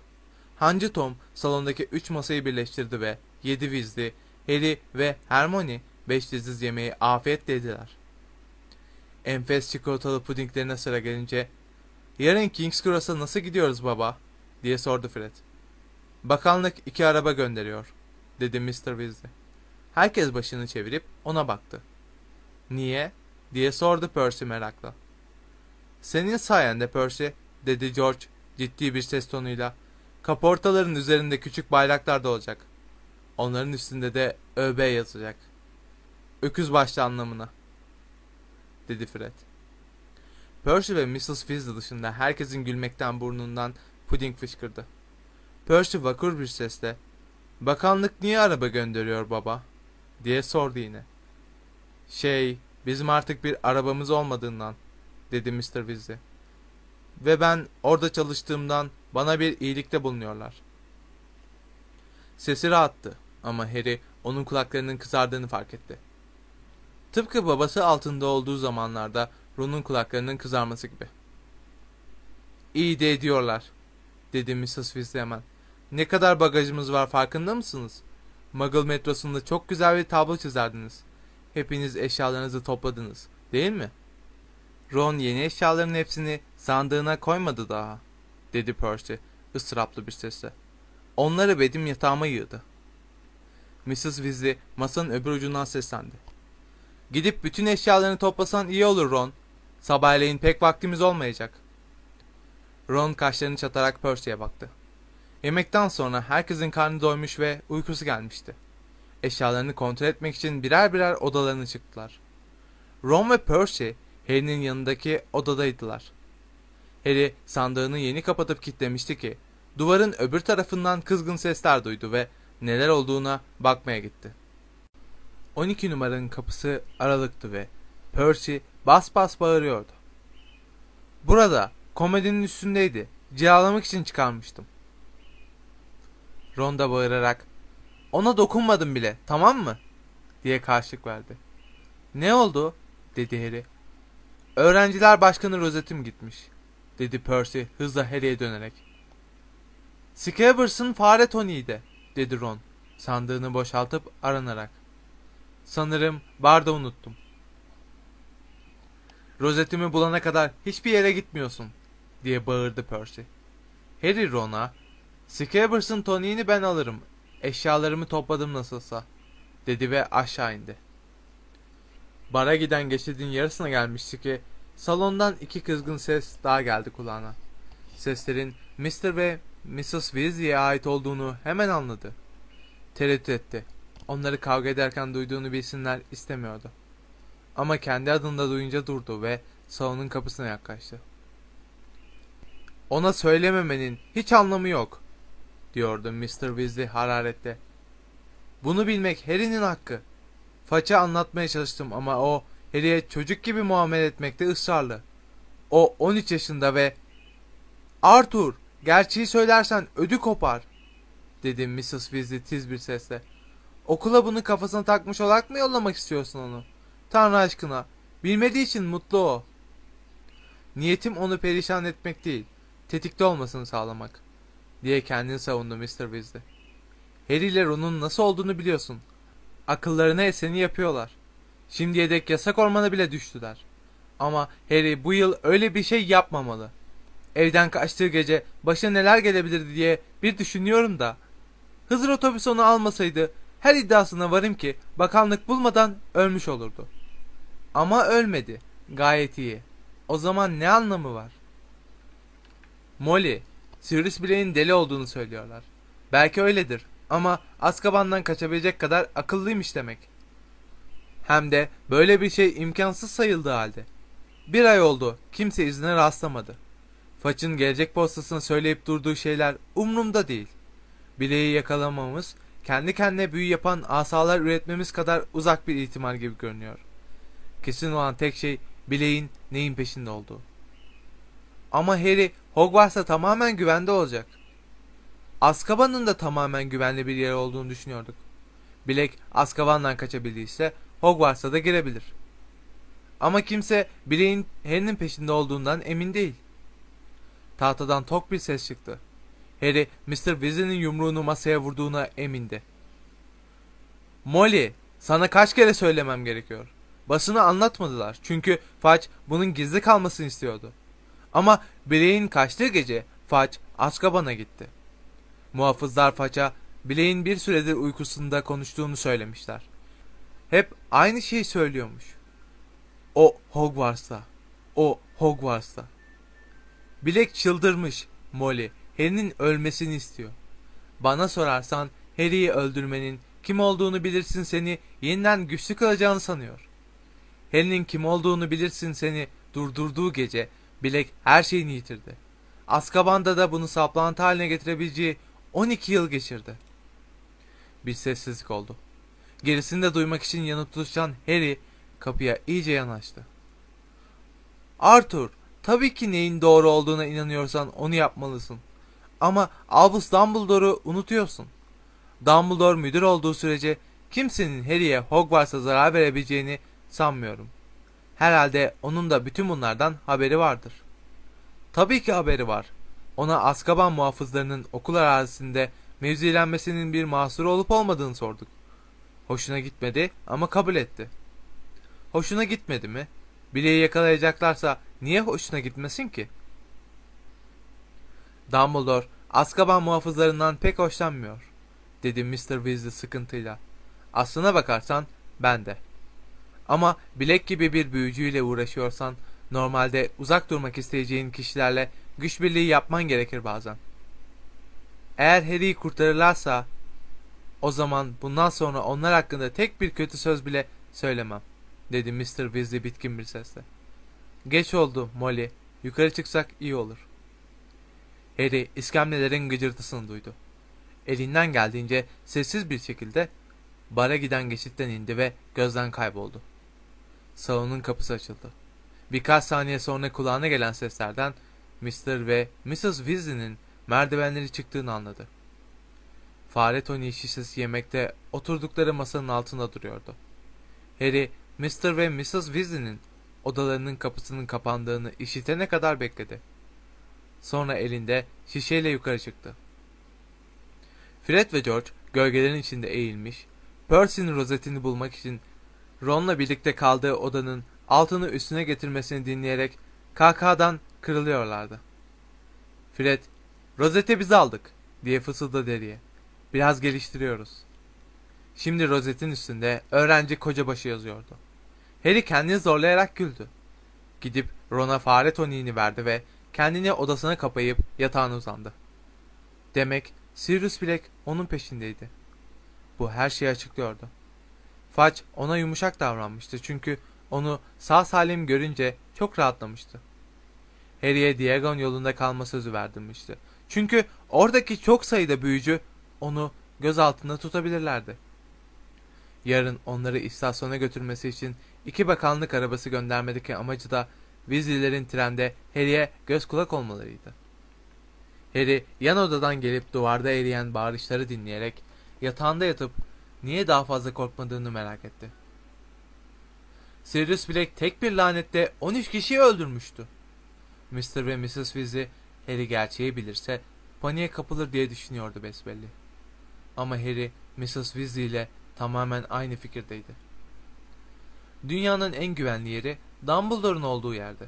Hancı Tom salondaki üç masayı birleştirdi ve yedi vizli, Harry ve Hermione beş diziz yemeği afiyetle yediler. Enfes çikolatalı pudinglerine sıra gelince ''Yarın King's Cross'a nasıl gidiyoruz baba?'' diye sordu Fred. ''Bakanlık iki araba gönderiyor.'' dedi Mr. Weasley. Herkes başını çevirip ona baktı. ''Niye?'' diye sordu Percy merakla. ''Senin sayende Percy'' dedi George ciddi bir ses tonuyla. ''Kaportaların üzerinde küçük bayraklar da olacak.'' Onların üstünde de ÖB yazacak. Öküz başlı anlamına. Dedi Fred. Percy ve Mrs. Weasley dışında herkesin gülmekten burnundan puding fışkırdı. Percy vakur bir sesle ''Bakanlık niye araba gönderiyor baba?'' diye sordu yine. ''Şey, bizim artık bir arabamız olmadığından'' dedi Mr. Weasley. ''Ve ben orada çalıştığımdan bana bir iyilikte bulunuyorlar.'' Sesi rahattı ama Harry onun kulaklarının kızardığını fark etti. Tıpkı babası altında olduğu zamanlarda Ron'un kulaklarının kızarması gibi. İyi de ediyorlar, dedi Mrs. Weasley hemen. Ne kadar bagajımız var farkında mısınız? Muggle metrosunda çok güzel bir tablo çizerdiniz. Hepiniz eşyalarınızı topladınız, değil mi? Ron yeni eşyaların hepsini sandığına koymadı daha, dedi Percy ıstıraplı bir sesle. Onları benim yatağıma yığdı. Mrs. Weasley masanın öbür ucundan seslendi. Gidip bütün eşyalarını toplasan iyi olur Ron. Sabahleyin pek vaktimiz olmayacak. Ron kaşlarını çatarak Percy'ye baktı. Yemekten sonra herkesin karnı doymuş ve uykusu gelmişti. Eşyalarını kontrol etmek için birer birer odalarını çıktılar. Ron ve Percy Harry'nin yanındaki odadaydılar. Harry sandığını yeni kapatıp kilitlemişti ki duvarın öbür tarafından kızgın sesler duydu ve neler olduğuna bakmaya gitti. 12 numaranın kapısı aralıktı ve Percy bas bas bağırıyordu. Burada komedinin üstündeydi. Cilalamak için çıkarmıştım. Ron da bağırarak ona dokunmadım bile tamam mı? diye karşılık verdi. Ne oldu? dedi Harry. Öğrenciler başkanı rozetim gitmiş dedi Percy hızla Harry'e dönerek. Scabbers'ın fare Tony'ydi dedi Ron sandığını boşaltıp aranarak. Sanırım barda unuttum. Rozetimi bulana kadar hiçbir yere gitmiyorsun diye bağırdı Percy. Harry Ron'a Scabbers'ın toniğini ben alırım. Eşyalarımı topladım nasılsa dedi ve aşağı indi. Bara giden geçidin yarısına gelmişti ki salondan iki kızgın ses daha geldi kulağına. Seslerin Mr. ve Mrs. Weasley'e ait olduğunu hemen anladı. Tereddüt etti. Onları kavga ederken duyduğunu bilsinler istemiyordu. Ama kendi adında duyunca durdu ve salonun kapısına yaklaştı. Ona söylememenin hiç anlamı yok, diyordu Mr. Weasley hararetle. Bunu bilmek Harry'nin hakkı. Faça anlatmaya çalıştım ama o Harry'e çocuk gibi muamele etmekte ısrarlı. O 13 yaşında ve Arthur, gerçeği söylersen ödü kopar, dedi Mrs. Weasley tiz bir sesle. Okula bunu kafasına takmış olarak mı yollamak istiyorsun onu? Tanrı aşkına. Bilmediği için mutlu o. Niyetim onu perişan etmek değil. Tetikte olmasını sağlamak. Diye kendini savundu Mr. Weasley. Harry ile Ron'un nasıl olduğunu biliyorsun. Akıllarına eseni yapıyorlar. Şimdiye dek yasak ormana bile düştüler. Ama Harry bu yıl öyle bir şey yapmamalı. Evden kaçtığı gece başına neler gelebilirdi diye bir düşünüyorum da. Hızır otobüs onu almasaydı her iddiasına varım ki bakanlık bulmadan ölmüş olurdu. Ama ölmedi. Gayet iyi. O zaman ne anlamı var? Molly, Sirius Black'in deli olduğunu söylüyorlar. Belki öyledir ama Azkaban'dan kaçabilecek kadar akıllıymış demek. Hem de böyle bir şey imkansız sayıldığı halde. Bir ay oldu, kimse izine rastlamadı. Faç'ın gelecek postasına söyleyip durduğu şeyler umrumda değil. Bileği yakalamamız kendi kendine büyü yapan asalar üretmemiz kadar uzak bir ihtimal gibi görünüyor. Kesin olan tek şey bileğin neyin peşinde olduğu. Ama Harry Hogwarts'ta tamamen güvende olacak. Azkaban'ın da tamamen güvenli bir yer olduğunu düşünüyorduk. Bilek Azkaban'dan kaçabildiyse Hogwarts'a da girebilir. Ama kimse bileğin Harry'nin peşinde olduğundan emin değil. Tahtadan tok bir ses çıktı. Harry Mr. Weasley'nin yumruğunu masaya vurduğuna emindi. Molly, sana kaç kere söylemem gerekiyor. Basını anlatmadılar çünkü Fudge bunun gizli kalmasını istiyordu. Ama Blake'in kaçtığı gece Fudge Azkaban'a gitti. Muhafızlar Fudge'a Blake'in bir süredir uykusunda konuştuğunu söylemişler. Hep aynı şeyi söylüyormuş. O Hogwarts'ta. O Hogwarts'ta. Blake çıldırmış Molly. Harry'nin ölmesini istiyor. Bana sorarsan Harry'i öldürmenin kim olduğunu bilirsin seni yeniden güçlü kılacağını sanıyor. Harry'nin kim olduğunu bilirsin seni durdurduğu gece Bilek her şeyini yitirdi. Azkaban'da da bunu saplantı haline getirebileceği 12 yıl geçirdi. Bir sessizlik oldu. Gerisini de duymak için yanıp tutuşan Harry kapıya iyice yanaştı. Arthur, tabii ki neyin doğru olduğuna inanıyorsan onu yapmalısın. Ama Albus Dumbledore'u unutuyorsun. Dumbledore müdür olduğu sürece kimsenin Harry'e Hogwarts'a zarar verebileceğini sanmıyorum. Herhalde onun da bütün bunlardan haberi vardır. Tabii ki haberi var. Ona Azkaban muhafızlarının okul arazisinde mevzilenmesinin bir mahsuru olup olmadığını sorduk. Hoşuna gitmedi ama kabul etti. Hoşuna gitmedi mi? Bileği yakalayacaklarsa niye hoşuna gitmesin ki? Dumbledore, Azkaban muhafızlarından pek hoşlanmıyor, dedi Mr. Weasley sıkıntıyla. Aslına bakarsan ben de. Ama bilek gibi bir büyücüyle uğraşıyorsan normalde uzak durmak isteyeceğin kişilerle güç birliği yapman gerekir bazen. Eğer Harry'i kurtarırlarsa o zaman bundan sonra onlar hakkında tek bir kötü söz bile söylemem, dedi Mr. Weasley bitkin bir sesle. Geç oldu Molly, yukarı çıksak iyi olur. Harry iskemlelerin gıcırtısını duydu. Elinden geldiğince sessiz bir şekilde bara giden geçitten indi ve gözden kayboldu. Salonun kapısı açıldı. Birkaç saniye sonra kulağına gelen seslerden Mr. ve Mrs. Weasley'nin merdivenleri çıktığını anladı. Fare Tony şişesi yemekte oturdukları masanın altında duruyordu. Harry, Mr. ve Mrs. Weasley'nin odalarının kapısının kapandığını işitene kadar bekledi. Sonra elinde şişeyle yukarı çıktı. Fred ve George gölgelerin içinde eğilmiş, Percy'nin rozetini bulmak için Ron'la birlikte kaldığı odanın altını üstüne getirmesini dinleyerek kahkahadan kırılıyorlardı. Fred, rozete biz aldık diye fısıldadı deriye. Biraz geliştiriyoruz. Şimdi rozetin üstünde öğrenci kocabaşı yazıyordu. Harry kendini zorlayarak güldü. Gidip Ron'a fare toniğini verdi ve kendini odasına kapayıp yatağına uzandı. Demek Sirius Black onun peşindeydi. Bu her şeyi açıklıyordu. Fudge ona yumuşak davranmıştı çünkü onu sağ salim görünce çok rahatlamıştı. Harry'e Diagon yolunda kalma sözü verdirmişti. Çünkü oradaki çok sayıda büyücü onu göz altında tutabilirlerdi. Yarın onları istasyona götürmesi için iki bakanlık arabası göndermedeki amacı da Weasley'lerin trende Harry'e göz kulak olmalarıydı. Harry yan odadan gelip duvarda eriyen bağırışları dinleyerek yatağında yatıp niye daha fazla korkmadığını merak etti. Sirius Black tek bir lanette 13 kişiyi öldürmüştü. Mr. ve Mrs. Weasley Harry gerçeği bilirse paniğe kapılır diye düşünüyordu besbelli. Ama Harry Mrs. Weasley ile tamamen aynı fikirdeydi. Dünyanın en güvenli yeri Dumbledore'un olduğu yerde.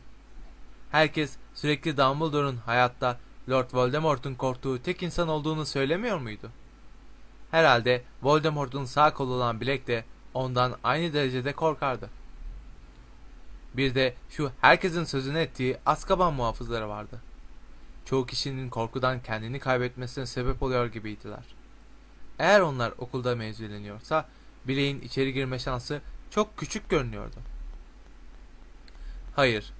Herkes sürekli Dumbledore'un hayatta Lord Voldemort'un korktuğu tek insan olduğunu söylemiyor muydu? Herhalde Voldemort'un sağ kolu olan Black de ondan aynı derecede korkardı. Bir de şu herkesin sözünü ettiği Azkaban muhafızları vardı. Çoğu kişinin korkudan kendini kaybetmesine sebep oluyor gibiydiler. Eğer onlar okulda mevzileniyorsa bileğin içeri girme şansı çok küçük görünüyordu. Hayır,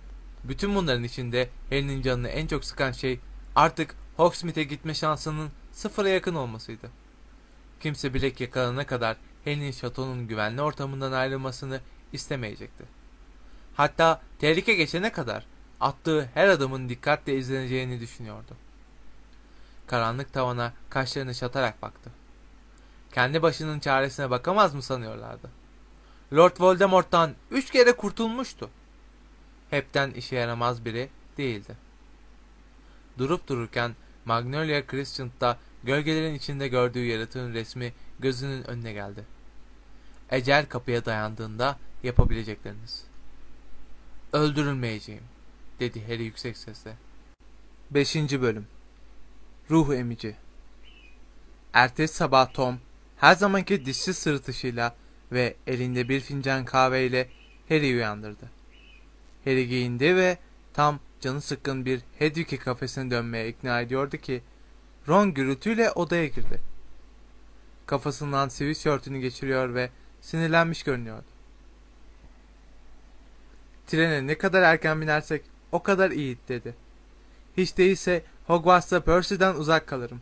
bütün bunların içinde Harry'nin canını en çok sıkan şey artık Hogsmeade'e gitme şansının sıfıra yakın olmasıydı. Kimse bilek yakalanana kadar Harry'nin şatonun güvenli ortamından ayrılmasını istemeyecekti. Hatta tehlike geçene kadar attığı her adımın dikkatle izleneceğini düşünüyordu. Karanlık tavana kaşlarını çatarak baktı. Kendi başının çaresine bakamaz mı sanıyorlardı? Lord Voldemort'tan üç kere kurtulmuştu. Hepten işe yaramaz biri değildi. Durup dururken Magnolia Crescent'ta gölgelerin içinde gördüğü yaratığın resmi gözünün önüne geldi. Ecel kapıya dayandığında yapabilecekleriniz. Öldürülmeyeceğim, dedi Harry yüksek sesle. 5. Bölüm Ruh Emici Ertesi sabah Tom, her zamanki dişsiz sırıtışıyla ve elinde bir fincan kahveyle Harry'i uyandırdı. Harry giyindi ve tam canı sıkkın bir Hedwig'i kafesine dönmeye ikna ediyordu ki Ron gürültüyle odaya girdi. kafasından sivil şörtünü geçiriyor ve sinirlenmiş görünüyordu. Trene ne kadar erken binersek o kadar iyi dedi. Hiç değilse Hogwarts'ta Percy'den uzak kalırım.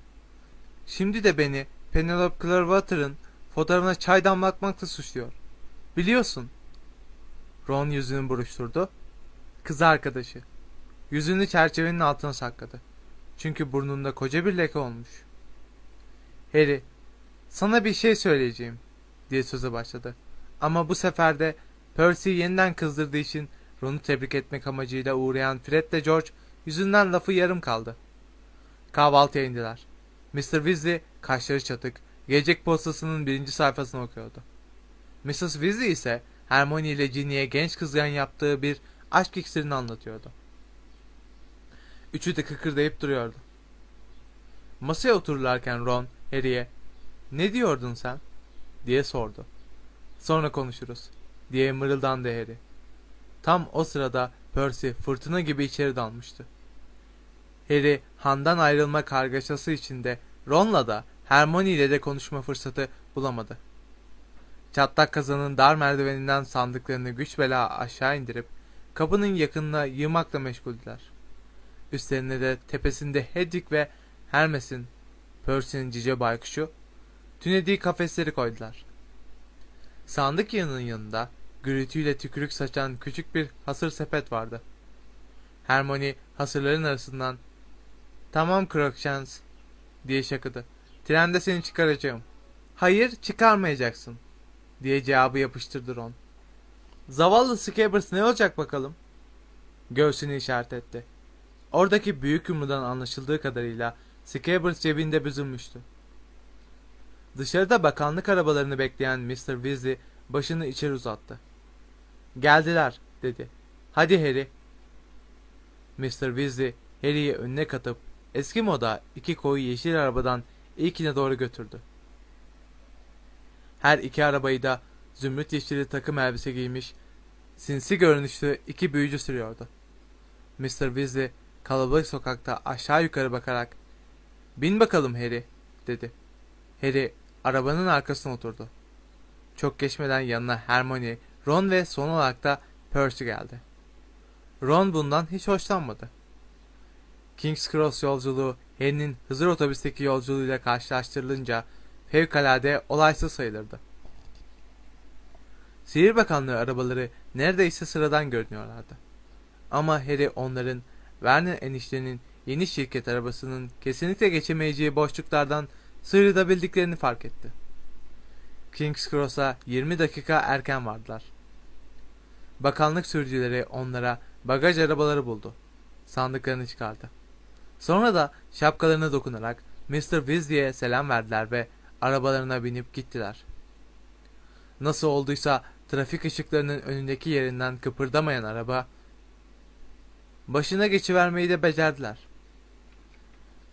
Şimdi de beni Penelope Clearwater'ın fotoğrafına çay damlatmakla suçluyor. Biliyorsun. Ron yüzünü buruşturdu. Kız arkadaşı. Yüzünü çerçevenin altına sakladı. Çünkü burnunda koca bir leke olmuş. Harry, sana bir şey söyleyeceğim diye söze başladı. Ama bu sefer de Percy'yi yeniden kızdırdığı için Ron'u tebrik etmek amacıyla uğrayan Fred de George yüzünden lafı yarım kaldı. Kahvaltıya indiler. Mr. Weasley kaşları çatık, gelecek postasının birinci sayfasını okuyordu. Mrs. Weasley ise Hermione ile Ginny'ye genç kızgan yaptığı bir aşk iksirini anlatıyordu. Üçü de kıkırdayıp duruyordu. Masaya otururlarken Ron, Harry'e ''Ne diyordun sen?'' diye sordu. ''Sonra konuşuruz.'' diye mırıldandı Harry. Tam o sırada Percy fırtına gibi içeri dalmıştı. Harry, Han'dan ayrılma kargaşası içinde Ron'la da Hermione ile de konuşma fırsatı bulamadı. Çatlak kazanın dar merdiveninden sandıklarını güç bela aşağı indirip kapının yakınına yığmakla meşguldüler. Üstlerine de tepesinde Hedwig ve Hermes'in, Percy'nin cice baykuşu, tünediği kafesleri koydular. Sandık yanının yanında gürültüyle tükürük saçan küçük bir hasır sepet vardı. Hermione hasırların arasından ''Tamam Crookshanks'' diye şakıdı. ''Trende seni çıkaracağım.'' ''Hayır, çıkarmayacaksın.'' diye cevabı yapıştırdı Ron. Zavallı Scabbers ne olacak bakalım? Göğsünü işaret etti. Oradaki büyük yumrudan anlaşıldığı kadarıyla Scabbers cebinde büzülmüştü. Dışarıda bakanlık arabalarını bekleyen Mr. Weasley başını içeri uzattı. Geldiler dedi. Hadi Harry. Mr. Weasley Harry'i önüne katıp eski moda iki koyu yeşil arabadan ilkine doğru götürdü. Her iki arabayı da zümrüt yeşili takım elbise giymiş, sinsi görünüşlü iki büyücü sürüyordu. Mr. Weasley kalabalık sokakta aşağı yukarı bakarak ''Bin bakalım Harry'' dedi. Harry arabanın arkasına oturdu. Çok geçmeden yanına Hermione, Ron ve son olarak da Percy geldi. Ron bundan hiç hoşlanmadı. King's Cross yolculuğu Harry'nin Hızır otobüsteki yolculuğuyla karşılaştırılınca fevkalade olaysız sayılırdı. Sihir Bakanlığı arabaları neredeyse sıradan görünüyorlardı. Ama Harry onların Werner eniştenin yeni şirket arabasının kesinlikle geçemeyeceği boşluklardan sıyrılabildiklerini fark etti. King's Cross'a 20 dakika erken vardılar. Bakanlık sürücüleri onlara bagaj arabaları buldu. Sandıklarını çıkardı. Sonra da şapkalarına dokunarak Mr. Weasley'e selam verdiler ve arabalarına binip gittiler. Nasıl olduysa trafik ışıklarının önündeki yerinden kıpırdamayan araba başına geçivermeyi de becerdiler.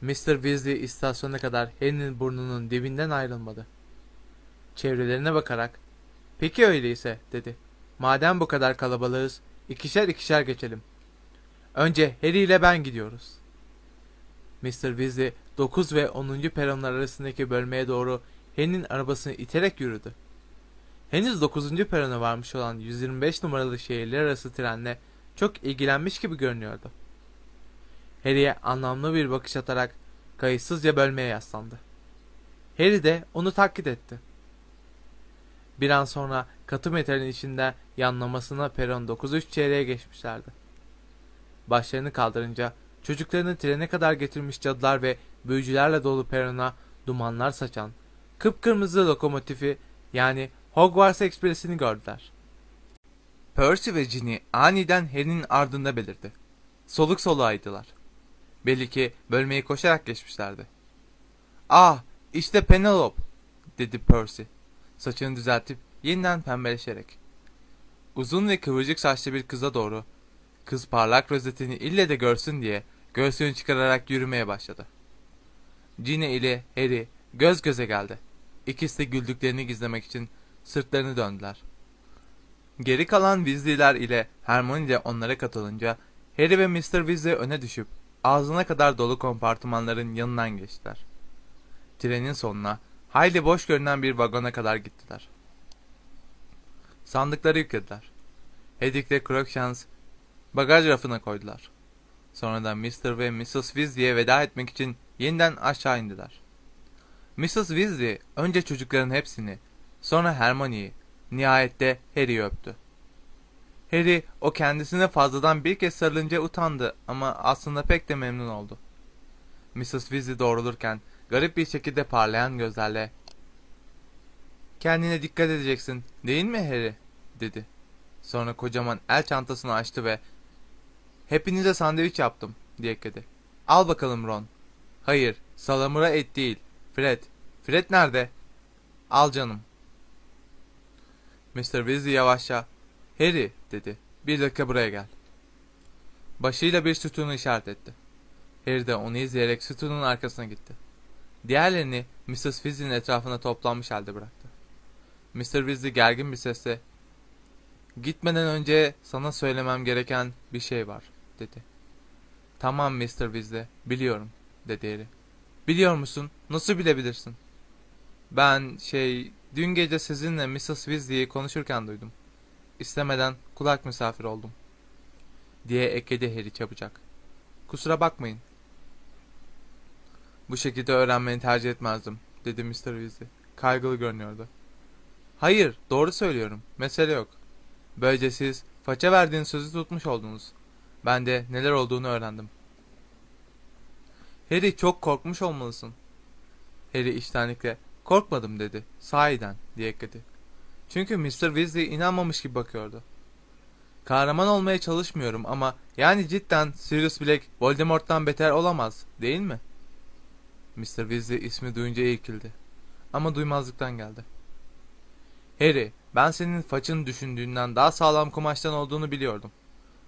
Mr. Weasley istasyona kadar Harry'nin burnunun dibinden ayrılmadı. Çevrelerine bakarak ''Peki öyleyse'' dedi. ''Madem bu kadar kalabalığız, ikişer ikişer geçelim. Önce Harry ile ben gidiyoruz.'' Mr. Weasley 9 ve 10. peronlar arasındaki bölmeye doğru Harry'nin arabasını iterek yürüdü. Henüz 9. perona varmış olan 125 numaralı şehirler arası trenle çok ilgilenmiş gibi görünüyordu. Harry'e anlamlı bir bakış atarak kayıtsızca bölmeye yaslandı. Harry de onu taklit etti. Bir an sonra katı metalin içinde yanlamasına peron 9-3 çeyreğe geçmişlerdi. Başlarını kaldırınca çocuklarını trene kadar getirmiş cadılar ve büyücülerle dolu perona dumanlar saçan, kıpkırmızı lokomotifi yani Hogwarts Ekspresi'ni gördüler. Percy ve Ginny aniden Harry'nin ardında belirdi. Soluk soluğaydılar. Belli ki bölmeyi koşarak geçmişlerdi. Ah işte Penelope dedi Percy. Saçını düzeltip yeniden pembeleşerek. Uzun ve kıvırcık saçlı bir kıza doğru. Kız parlak rozetini ille de görsün diye göğsünü çıkararak yürümeye başladı. Ginny ile Harry göz göze geldi. İkisi de güldüklerini gizlemek için sırtlarını döndüler. Geri kalan Weasley'ler ile Hermione de onlara katılınca Harry ve Mr. Weasley öne düşüp ağzına kadar dolu kompartımanların yanından geçtiler. Trenin sonuna hayli boş görünen bir vagona kadar gittiler. Sandıkları yüklediler. Hedik ve Crookshanks bagaj rafına koydular. Sonra da Mr. ve Mrs. Weasley'e veda etmek için yeniden aşağı indiler. Mrs. Weasley önce çocukların hepsini, sonra Hermione'yi, nihayette Harry'i öptü. Harry o kendisine fazladan bir kez sarılınca utandı ama aslında pek de memnun oldu. Mrs. Weasley doğrulurken garip bir şekilde parlayan gözlerle ''Kendine dikkat edeceksin değil mi Harry?'' dedi. Sonra kocaman el çantasını açtı ve ''Hepinize sandviç yaptım.'' diye ekledi. ''Al bakalım Ron.'' ''Hayır, salamura et değil. Fred. Fred nerede?'' ''Al canım.'' Mr. Weasley yavaşça ''Harry'' dedi. ''Bir dakika buraya gel.'' Başıyla bir sütunu işaret etti. Harry de onu izleyerek sütunun arkasına gitti. Diğerlerini Mrs. Weasley'nin etrafına toplanmış halde bıraktı. Mr. Weasley gergin bir sesle ''Gitmeden önce sana söylemem gereken bir şey var.'' dedi. ''Tamam Mr. Weasley, biliyorum.'' dedi Harry. ''Biliyor musun? Nasıl bilebilirsin?'' ''Ben şey, dün gece sizinle Mrs. Weasley'i konuşurken duydum. İstemeden kulak misafir oldum.'' diye ekledi Harry çabucak. ''Kusura bakmayın.'' ''Bu şekilde öğrenmeni tercih etmezdim.'' dedi Mr. Weasley. Kaygılı görünüyordu. ''Hayır, doğru söylüyorum. Mesele yok. Böylece siz faça verdiğiniz sözü tutmuş oldunuz. Ben de neler olduğunu öğrendim.'' Harry çok korkmuş olmalısın. Harry iştenlikle korkmadım dedi. Sahiden diye ekledi. Çünkü Mr. Weasley inanmamış gibi bakıyordu. Kahraman olmaya çalışmıyorum ama yani cidden Sirius Black Voldemort'tan beter olamaz değil mi? Mr. Weasley ismi duyunca irkildi. Ama duymazlıktan geldi. Harry, ben senin façın düşündüğünden daha sağlam kumaştan olduğunu biliyordum.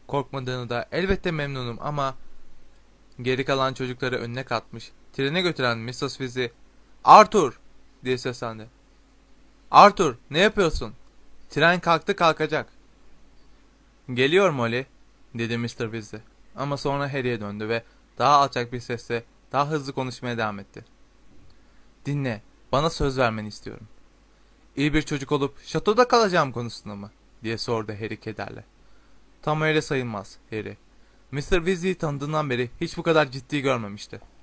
Korkmadığını da elbette memnunum ama... Geri kalan çocukları önüne katmış, trene götüren Mrs. Weasley, ''Arthur!'' Diye seslendi. ''Arthur, ne yapıyorsun? Tren kalktı kalkacak.'' ''Geliyor Molly'' dedi Mr. Weasley. Ama sonra Harry'e döndü ve daha alçak bir sesle daha hızlı konuşmaya devam etti. ''Dinle, bana söz vermeni istiyorum. İyi bir çocuk olup şatoda kalacağım konusunda mı?'' diye sordu Harry kederle. ''Tam öyle sayılmaz Harry. Mr. Weasley'i tanıdığından beri hiç bu kadar ciddi görmemişti.''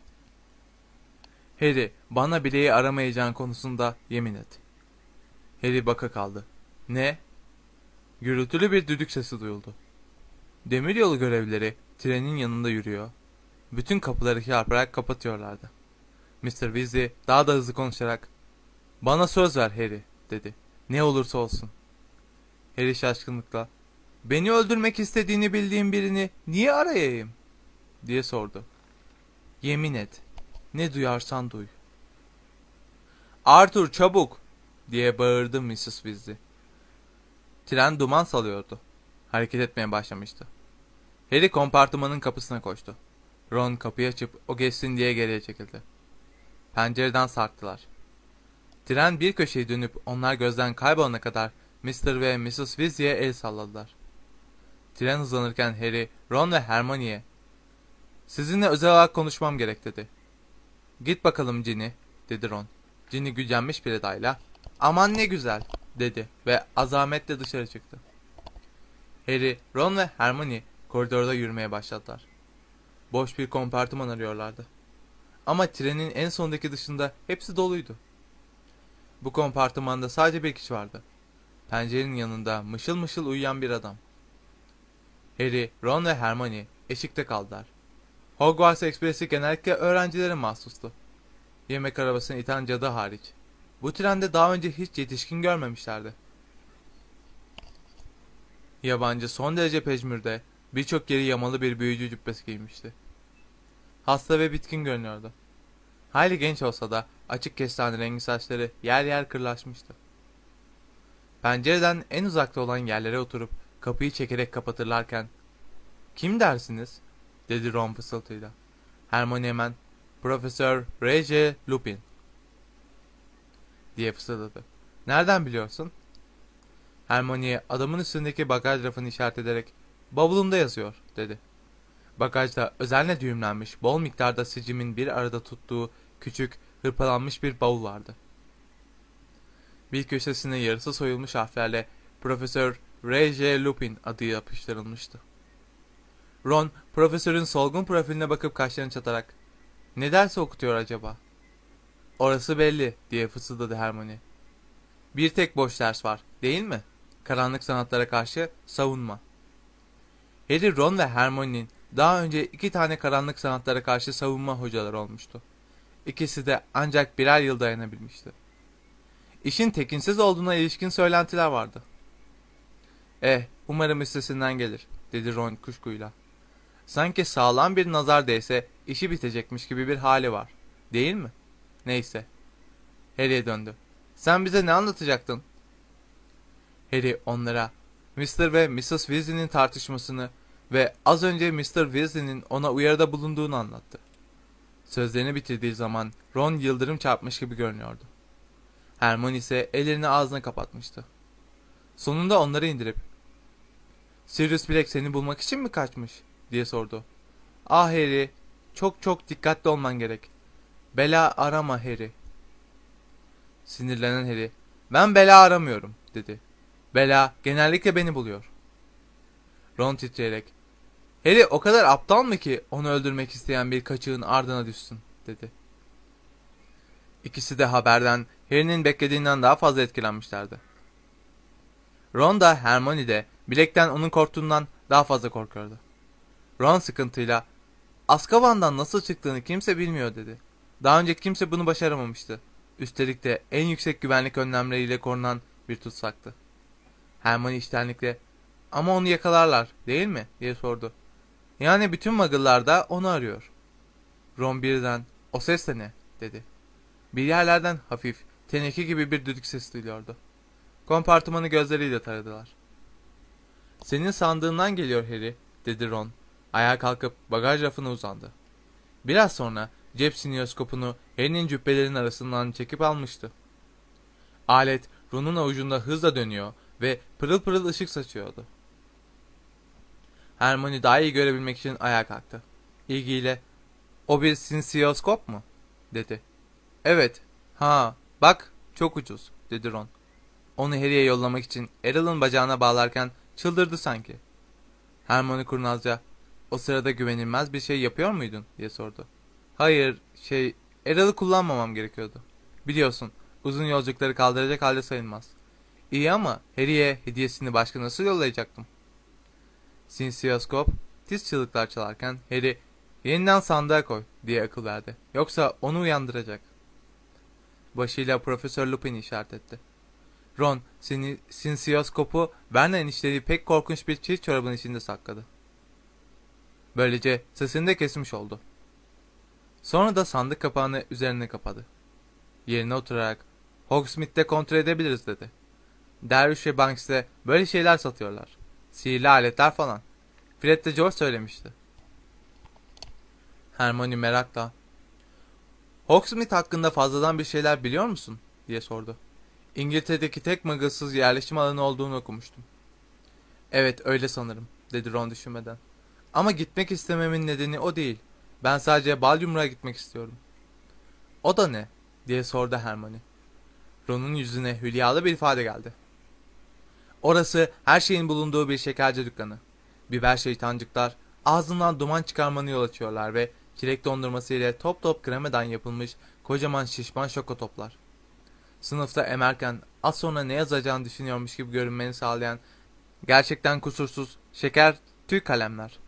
Harry, bana bileği aramayacağın konusunda yemin et. Harry baka kaldı. Ne? Gürültülü bir düdük sesi duyuldu. Demiryolu görevlileri trenin yanında yürüyor. Bütün kapıları çarparak kapatıyorlardı. Mr. Weasley daha da hızlı konuşarak ''Bana söz ver Harry'' dedi. ''Ne olursa olsun.'' Harry şaşkınlıkla ''Beni öldürmek istediğini bildiğim birini niye arayayım?'' diye sordu. ''Yemin et. Ne duyarsan duy.'' ''Arthur çabuk!'' diye bağırdı Mrs. Weasley. Tren duman salıyordu. Hareket etmeye başlamıştı. Harry kompartımanın kapısına koştu. Ron kapıyı açıp o geçsin diye geriye çekildi. Pencereden sarktılar. Tren bir köşeyi dönüp onlar gözden kaybolana kadar Mr. ve Mrs. Weasley'e el salladılar. Tren hızlanırken Harry, Ron ve Hermione'ye ''Sizinle özel olarak konuşmam gerek'' dedi. ''Git bakalım Ginny'' dedi Ron. Ginny gücenmiş bir edayla ''Aman ne güzel'' dedi ve azametle dışarı çıktı. Harry, Ron ve Hermione koridorda yürümeye başladılar. Boş bir kompartıman arıyorlardı. Ama trenin en sondaki dışında hepsi doluydu. Bu kompartımanda sadece bir kişi vardı. Pencerenin yanında mışıl mışıl uyuyan bir adam. Harry, Ron ve Hermione eşikte kaldılar. Hogwarts Express'i genellikle öğrencilere mahsustu. Yemek arabasını iten cadı hariç. Bu trende daha önce hiç yetişkin görmemişlerdi. Yabancı son derece pejmürde, birçok yeri yamalı bir büyücü cübbesi giymişti. Hasta ve bitkin görünüyordu. Hayli genç olsa da açık kestane rengi saçları yer yer kırlaşmıştı. Pencereden en uzakta olan yerlere oturup kapıyı çekerek kapatırlarken ''Kim dersiniz?'' Dedi Ron fısıltıyla. Hermione hemen ''Profesör R.J. Lupin'' diye fısıldadı. ''Nereden biliyorsun?'' Hermione adamın üstündeki bagaj rafını işaret ederek ''Bavulumda yazıyor'' dedi. Bagajda özenle düğümlenmiş bol miktarda sicimin bir arada tuttuğu küçük hırpalanmış bir bavul vardı. Bir köşesine yarısı soyulmuş harflerle Profesör R.J. Lupin adı yapıştırılmıştı. Ron, profesörün solgun profiline bakıp kaşlarını çatarak ''Ne dersi okutuyor acaba?'' ''Orası belli.'' diye fısıldadı Hermione. ''Bir tek boş ders var, değil mi? Karanlık sanatlara karşı savunma.'' Harry, Ron ve Hermione'nin daha önce iki tane karanlık sanatlara karşı savunma hocaları olmuştu. İkisi de ancak birer yıl dayanabilmişti. İşin tekinsiz olduğuna ilişkin söylentiler vardı. Eh, umarım üstesinden gelir, dedi Ron kuşkuyla. Sanki sağlam bir nazar değse işi bitecekmiş gibi bir hali var. Değil mi? Neyse. Harry'e döndü. Sen bize ne anlatacaktın? Harry onlara Mr. ve Mrs. Weasley'nin tartışmasını ve az önce Mr. Weasley'nin ona uyarıda bulunduğunu anlattı. Sözlerini bitirdiği zaman Ron yıldırım çarpmış gibi görünüyordu. Hermione ise ellerini ağzına kapatmıştı. Sonunda onları indirip Sirius Black seni bulmak için mi kaçmış? Diye sordu. Ah Harry, çok çok dikkatli olman gerek. Bela arama Harry. Sinirlenen Harry, ben bela aramıyorum dedi. Bela genellikle beni buluyor. Ron titreyerek, Harry o kadar aptal mı ki onu öldürmek isteyen bir kaçığın ardına düşsün dedi. İkisi de haberden Harry'nin beklediğinden daha fazla etkilenmişlerdi. Ron da Hermione de Black'ten onun korktuğundan daha fazla korkuyordu. Ron sıkıntıyla Azkaban'dan nasıl çıktığını kimse bilmiyor dedi. Daha önce kimse bunu başaramamıştı. Üstelik de en yüksek güvenlik önlemleriyle korunan bir tutsaktı. Hermione iştenlikle ama onu yakalarlar değil mi diye sordu. Yani bütün muggle'lar da onu arıyor. Ron birden o ses de ne dedi. Bir yerlerden hafif teneke gibi bir düdük ses duyuluyordu. Kompartımanı gözleriyle taradılar. Senin sandığından geliyor Harry dedi Ron Ayağa kalkıp bagaj rafına uzandı. Biraz sonra cep sinyoskopunu Harry'nin cübbelerinin arasından çekip almıştı. Alet Ron'un avucunda hızla dönüyor ve pırıl pırıl ışık saçıyordu. Hermione daha iyi görebilmek için ayağa kalktı. İlgiyle, o bir sinsiyoskop mu? dedi. Evet, ha, bak, çok ucuz, dedi Ron. Onu Harry'e yollamak için Errol'ın bacağına bağlarken çıldırdı sanki. Hermione kurnazca, o sırada güvenilmez bir şey yapıyor muydun? diye sordu. Hayır, şey, Errol'ı kullanmamam gerekiyordu. Biliyorsun, uzun yolculukları kaldıracak halde sayılmaz. İyi ama Harry'e hediyesini başka nasıl yollayacaktım? Sinsiyoskop, tiz çığlıklar çalarken Harry, yeniden sandığa koy diye akıl verdi. Yoksa onu uyandıracak. Başıyla Profesör Lupin işaret etti. Ron, sinsiyoskopu Vernon işlediği pek korkunç bir çift çorabın içinde sakladı. Böylece sesini de kesmiş oldu. Sonra da sandık kapağını üzerine kapadı. Yerine oturarak Hogsmeade'de kontrol edebiliriz dedi. Dervish ve Banks'te böyle şeyler satıyorlar. Sihirli aletler falan. Fred de George söylemişti. Hermione merakla Hogsmeade hakkında fazladan bir şeyler biliyor musun? diye sordu. İngiltere'deki tek mıgılsız yerleşim alanı olduğunu okumuştum. Evet öyle sanırım dedi Ron düşünmeden. Ama gitmek istememin nedeni o değil. Ben sadece Balyumru'ya gitmek istiyorum. O da ne? diye sordu Hermione. Ron'un yüzüne hülyalı bir ifade geldi. Orası her şeyin bulunduğu bir şekerci dükkanı. Biber şeytancıklar ağzından duman çıkarmanı yol açıyorlar ve çilek dondurması ile top top kremadan yapılmış kocaman şişman şoko toplar. Sınıfta emerken az sonra ne yazacağını düşünüyormuş gibi görünmeni sağlayan gerçekten kusursuz şeker tüy kalemler.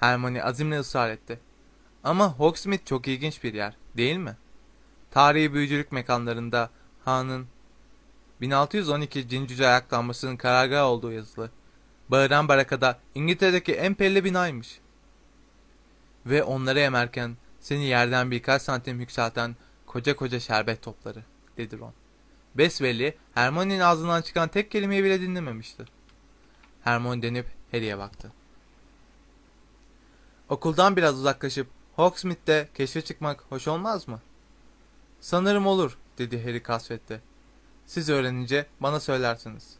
Hermione azimle ısrar etti. Ama Hogsmeade çok ilginç bir yer, değil mi? Tarihi büyücülük mekanlarında Han'ın 1612 cincüce ayaklanmasının karargahı olduğu yazılı. Bağıran Baraka'da İngiltere'deki en pelle binaymış. Ve onları emerken seni yerden birkaç santim yükselten koca koca şerbet topları, dedi Ron. Besbelli Hermione'nin ağzından çıkan tek kelimeyi bile dinlememişti. Hermione denip Harry'e baktı. Okuldan biraz uzaklaşıp Hogsmeade'de keşfe çıkmak hoş olmaz mı? Sanırım olur, dedi Harry kasvetle. Siz öğrenince bana söylersiniz.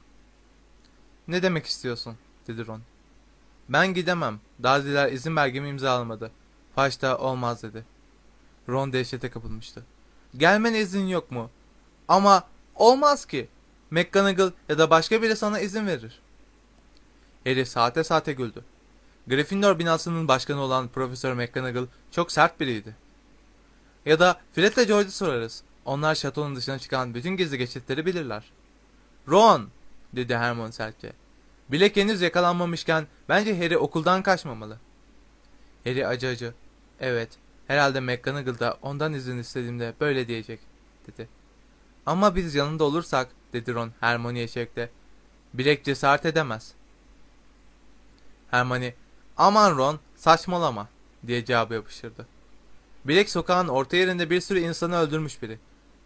Ne demek istiyorsun? dedi Ron. Ben gidemem. Dardiler izin belgemi imzalamadı. Faşta olmaz dedi. Ron dehşete kapılmıştı. Gelmen izin yok mu? Ama Olmaz ki. McGonagall ya da başka biri sana izin verir. Harry saate saate güldü. Gryffindor binasının başkanı olan Profesör McGonagall çok sert biriydi. Ya da Fred ve George'u sorarız. Onlar şatonun dışına çıkan bütün gizli geçitleri bilirler. Ron, dedi Hermione sertçe. Bilek henüz yakalanmamışken bence Harry okuldan kaçmamalı. Harry acı acı. Evet, herhalde McGonagall da ondan izin istediğimde böyle diyecek, dedi. Ama biz yanında olursak, dedi Ron Hermione'ye şevkle. Bilek cesaret edemez. Hermione, aman Ron, saçmalama, diye cevabı yapıştırdı. Bilek sokağın orta yerinde bir sürü insanı öldürmüş biri.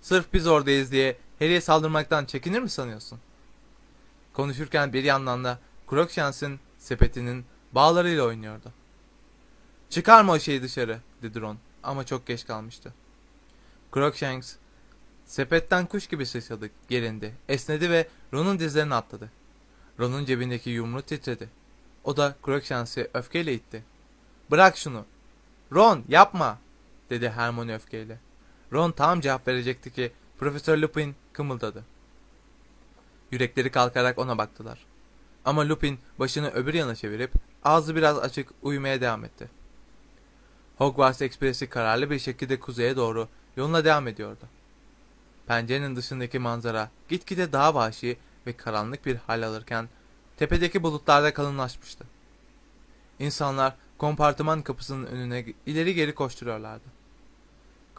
Sırf biz oradayız diye Harry'e saldırmaktan çekinir mi sanıyorsun? Konuşurken bir yandan da Crookshanks'ın sepetinin bağlarıyla oynuyordu. Çıkarma o şeyi dışarı, dedi Ron ama çok geç kalmıştı. Crookshanks sepetten kuş gibi sıçradı, gerindi, esnedi ve Ron'un dizlerine atladı. Ron'un cebindeki yumruğu titredi. O da Crookshanks'ı öfkeyle itti. Bırak şunu. Ron yapma, dedi Hermione öfkeyle. Ron tam cevap verecekti ki Profesör Lupin kımıldadı. Yürekleri kalkarak ona baktılar. Ama Lupin başını öbür yana çevirip ağzı biraz açık uyumaya devam etti. Hogwarts Ekspresi kararlı bir şekilde kuzeye doğru yoluna devam ediyordu. Pencerenin dışındaki manzara gitgide daha vahşi ve karanlık bir hal alırken tepedeki bulutlarda kalınlaşmıştı. İnsanlar kompartıman kapısının önüne ileri geri koşturuyorlardı.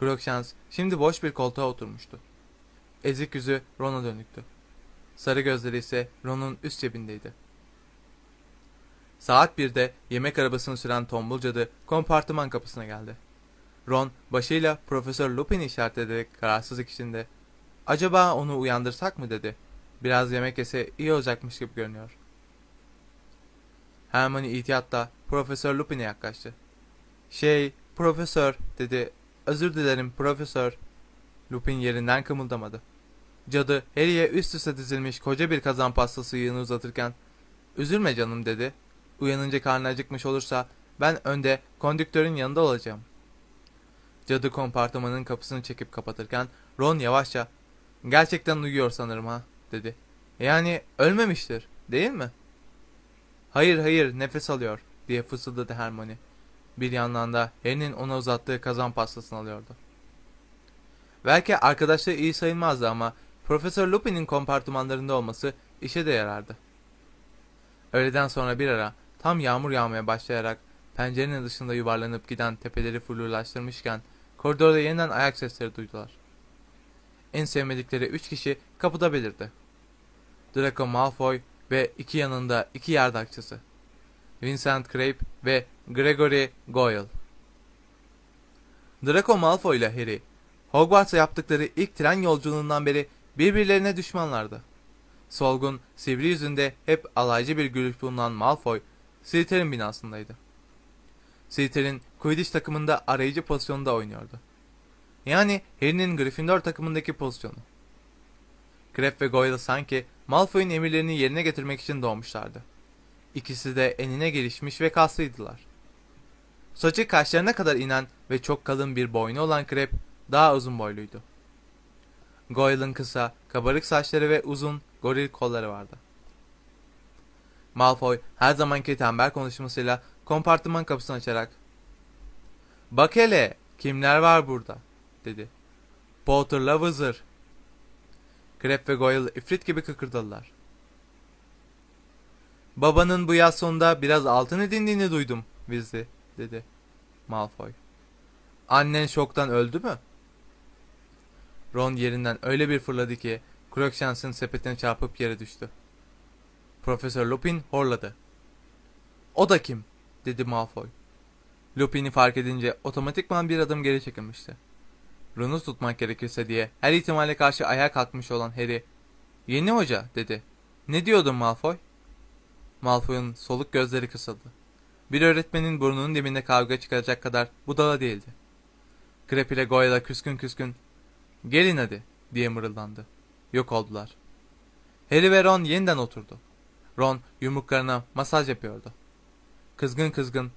Crookshanks şimdi boş bir koltuğa oturmuştu. Ezik yüzü Ron'a dönüktü. Sarı gözleri ise Ron'un üst cebindeydi. Saat birde yemek arabasını süren tombul cadı kompartıman kapısına geldi. Ron başıyla Profesör Lupin'i işaret ederek kararsızlık içinde ''Acaba onu uyandırsak mı?'' dedi. Biraz yemek yese iyi olacakmış gibi görünüyor. Hermione ihtiyatla Profesör Lupin'e yaklaştı. ''Şey, profesör'' dedi. ''Özür dilerim profesör.'' Lupin yerinden kımıldamadı. Cadı Harry'e üst üste dizilmiş koca bir kazan pastası yığını uzatırken ''Üzülme canım'' dedi. ''Uyanınca karnı acıkmış olursa ben önde kondüktörün yanında olacağım.'' Cadı kompartımanın kapısını çekip kapatırken Ron yavaşça ''Gerçekten uyuyor sanırım ha'' dedi. ''Yani ölmemiştir değil mi?'' ''Hayır hayır nefes alıyor'' diye fısıldadı Hermione. Bir yandan da Harry'nin ona uzattığı kazan pastasını alıyordu. Belki arkadaşları iyi sayılmazdı ama Profesör Lupin'in kompartımanlarında olması işe de yarardı. Öğleden sonra bir ara tam yağmur yağmaya başlayarak pencerenin dışında yuvarlanıp giden tepeleri flurlaştırmışken koridorda yeniden ayak sesleri duydular. En sevmedikleri üç kişi kapıda belirdi. Draco Malfoy ve iki yanında iki yardakçısı. Vincent Crape ve Gregory Goyle. Draco Malfoy ile Harry, Hogwarts'a yaptıkları ilk tren yolculuğundan beri birbirlerine düşmanlardı. Solgun, sivri yüzünde hep alaycı bir gülüş bulunan Malfoy, Slytherin binasındaydı. Slytherin, Quidditch takımında arayıcı pozisyonda oynuyordu. Yani Harry'nin Gryffindor takımındaki pozisyonu. Crabbe ve Goyle sanki Malfoy'un emirlerini yerine getirmek için doğmuşlardı. İkisi de enine gelişmiş ve kaslıydılar. Saçı kaşlarına kadar inen ve çok kalın bir boynu olan Crabbe daha uzun boyluydu. Goyle'ın kısa, kabarık saçları ve uzun, goril kolları vardı. Malfoy her zamanki tembel konuşmasıyla kompartıman kapısını açarak ''Bak hele, kimler var burada?'' dedi. ''Potter'la Wizard.'' Crab ve Goyle ifrit gibi kıkırdadılar. ''Babanın bu yaz sonunda biraz altın edindiğini duydum, Weasley.'' dedi Malfoy. ''Annen şoktan öldü mü?'' Ron yerinden öyle bir fırladı ki Crookshanks'ın sepetine çarpıp yere düştü. Profesör Lupin horladı. O da kim? dedi Malfoy. Lupin'i fark edince otomatikman bir adım geri çekilmişti. Ron'u tutmak gerekirse diye her ihtimale karşı ayağa kalkmış olan Harry, ''Yeni hoca'' dedi. ''Ne diyordun Malfoy?'' Malfoy'un soluk gözleri kısıldı. Bir öğretmenin burnunun dibinde kavga çıkaracak kadar budala değildi. Krep ile Goyla küskün küskün Gelin hadi diye mırıldandı. Yok oldular. Harry ve Ron yeniden oturdu. Ron yumruklarına masaj yapıyordu. Kızgın kızgın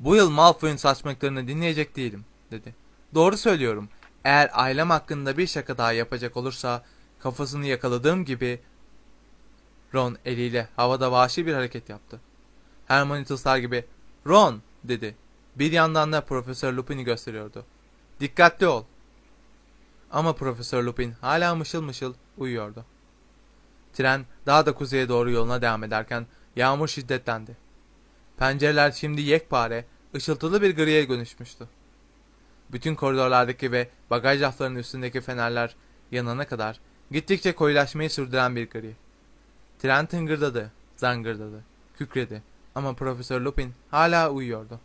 bu yıl Malfoy'un saçmalıklarını dinleyecek değilim dedi. Doğru söylüyorum. Eğer ailem hakkında bir şaka daha yapacak olursa kafasını yakaladığım gibi Ron eliyle havada vahşi bir hareket yaptı. Hermione tıslar gibi Ron dedi. Bir yandan da Profesör Lupin'i gösteriyordu. Dikkatli ol. Ama Profesör Lupin hala mışıl mışıl uyuyordu. Tren daha da kuzeye doğru yoluna devam ederken yağmur şiddetlendi. Pencereler şimdi yekpare, ışıltılı bir griye dönüşmüştü. Bütün koridorlardaki ve bagaj raflarının üstündeki fenerler yanana kadar gittikçe koyulaşmayı sürdüren bir gri. Tren tıngırdadı, zangırdadı, kükredi ama Profesör Lupin hala uyuyordu.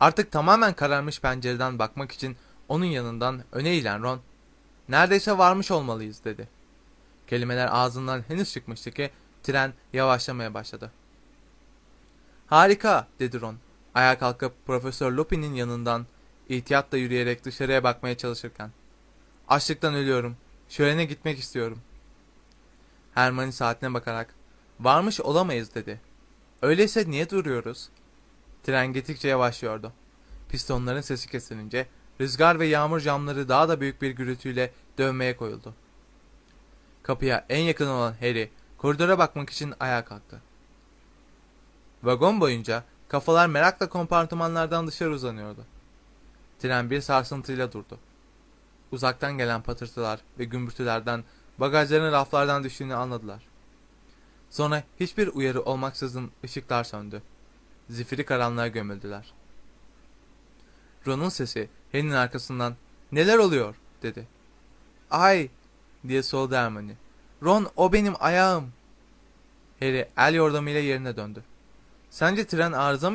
Artık tamamen kararmış pencereden bakmak için onun yanından öne eğilen Ron, ''Neredeyse varmış olmalıyız.'' dedi. Kelimeler ağzından henüz çıkmıştı ki tren yavaşlamaya başladı. ''Harika!'' dedi Ron, ayağa kalkıp Profesör Lupin'in yanından ihtiyatla yürüyerek dışarıya bakmaya çalışırken. ''Açlıktan ölüyorum. Şölene gitmek istiyorum.'' Hermione saatine bakarak ''Varmış olamayız.'' dedi. ''Öyleyse niye duruyoruz?'' Tren gittikçe yavaşlıyordu. Pistonların sesi kesilince rüzgar ve yağmur camları daha da büyük bir gürültüyle dövmeye koyuldu. Kapıya en yakın olan Harry koridora bakmak için ayağa kalktı. Vagon boyunca kafalar merakla kompartımanlardan dışarı uzanıyordu. Tren bir sarsıntıyla durdu. Uzaktan gelen patırtılar ve gümbürtülerden bagajların raflardan düştüğünü anladılar. Sonra hiçbir uyarı olmaksızın ışıklar söndü. Zifiri karanlığa gömüldüler. Ron'un sesi Harry'nin arkasından neler oluyor dedi. Ay diye soldu Hermione. Ron o benim ayağım. Harry el yordamıyla yerine döndü. Sence tren arıza mı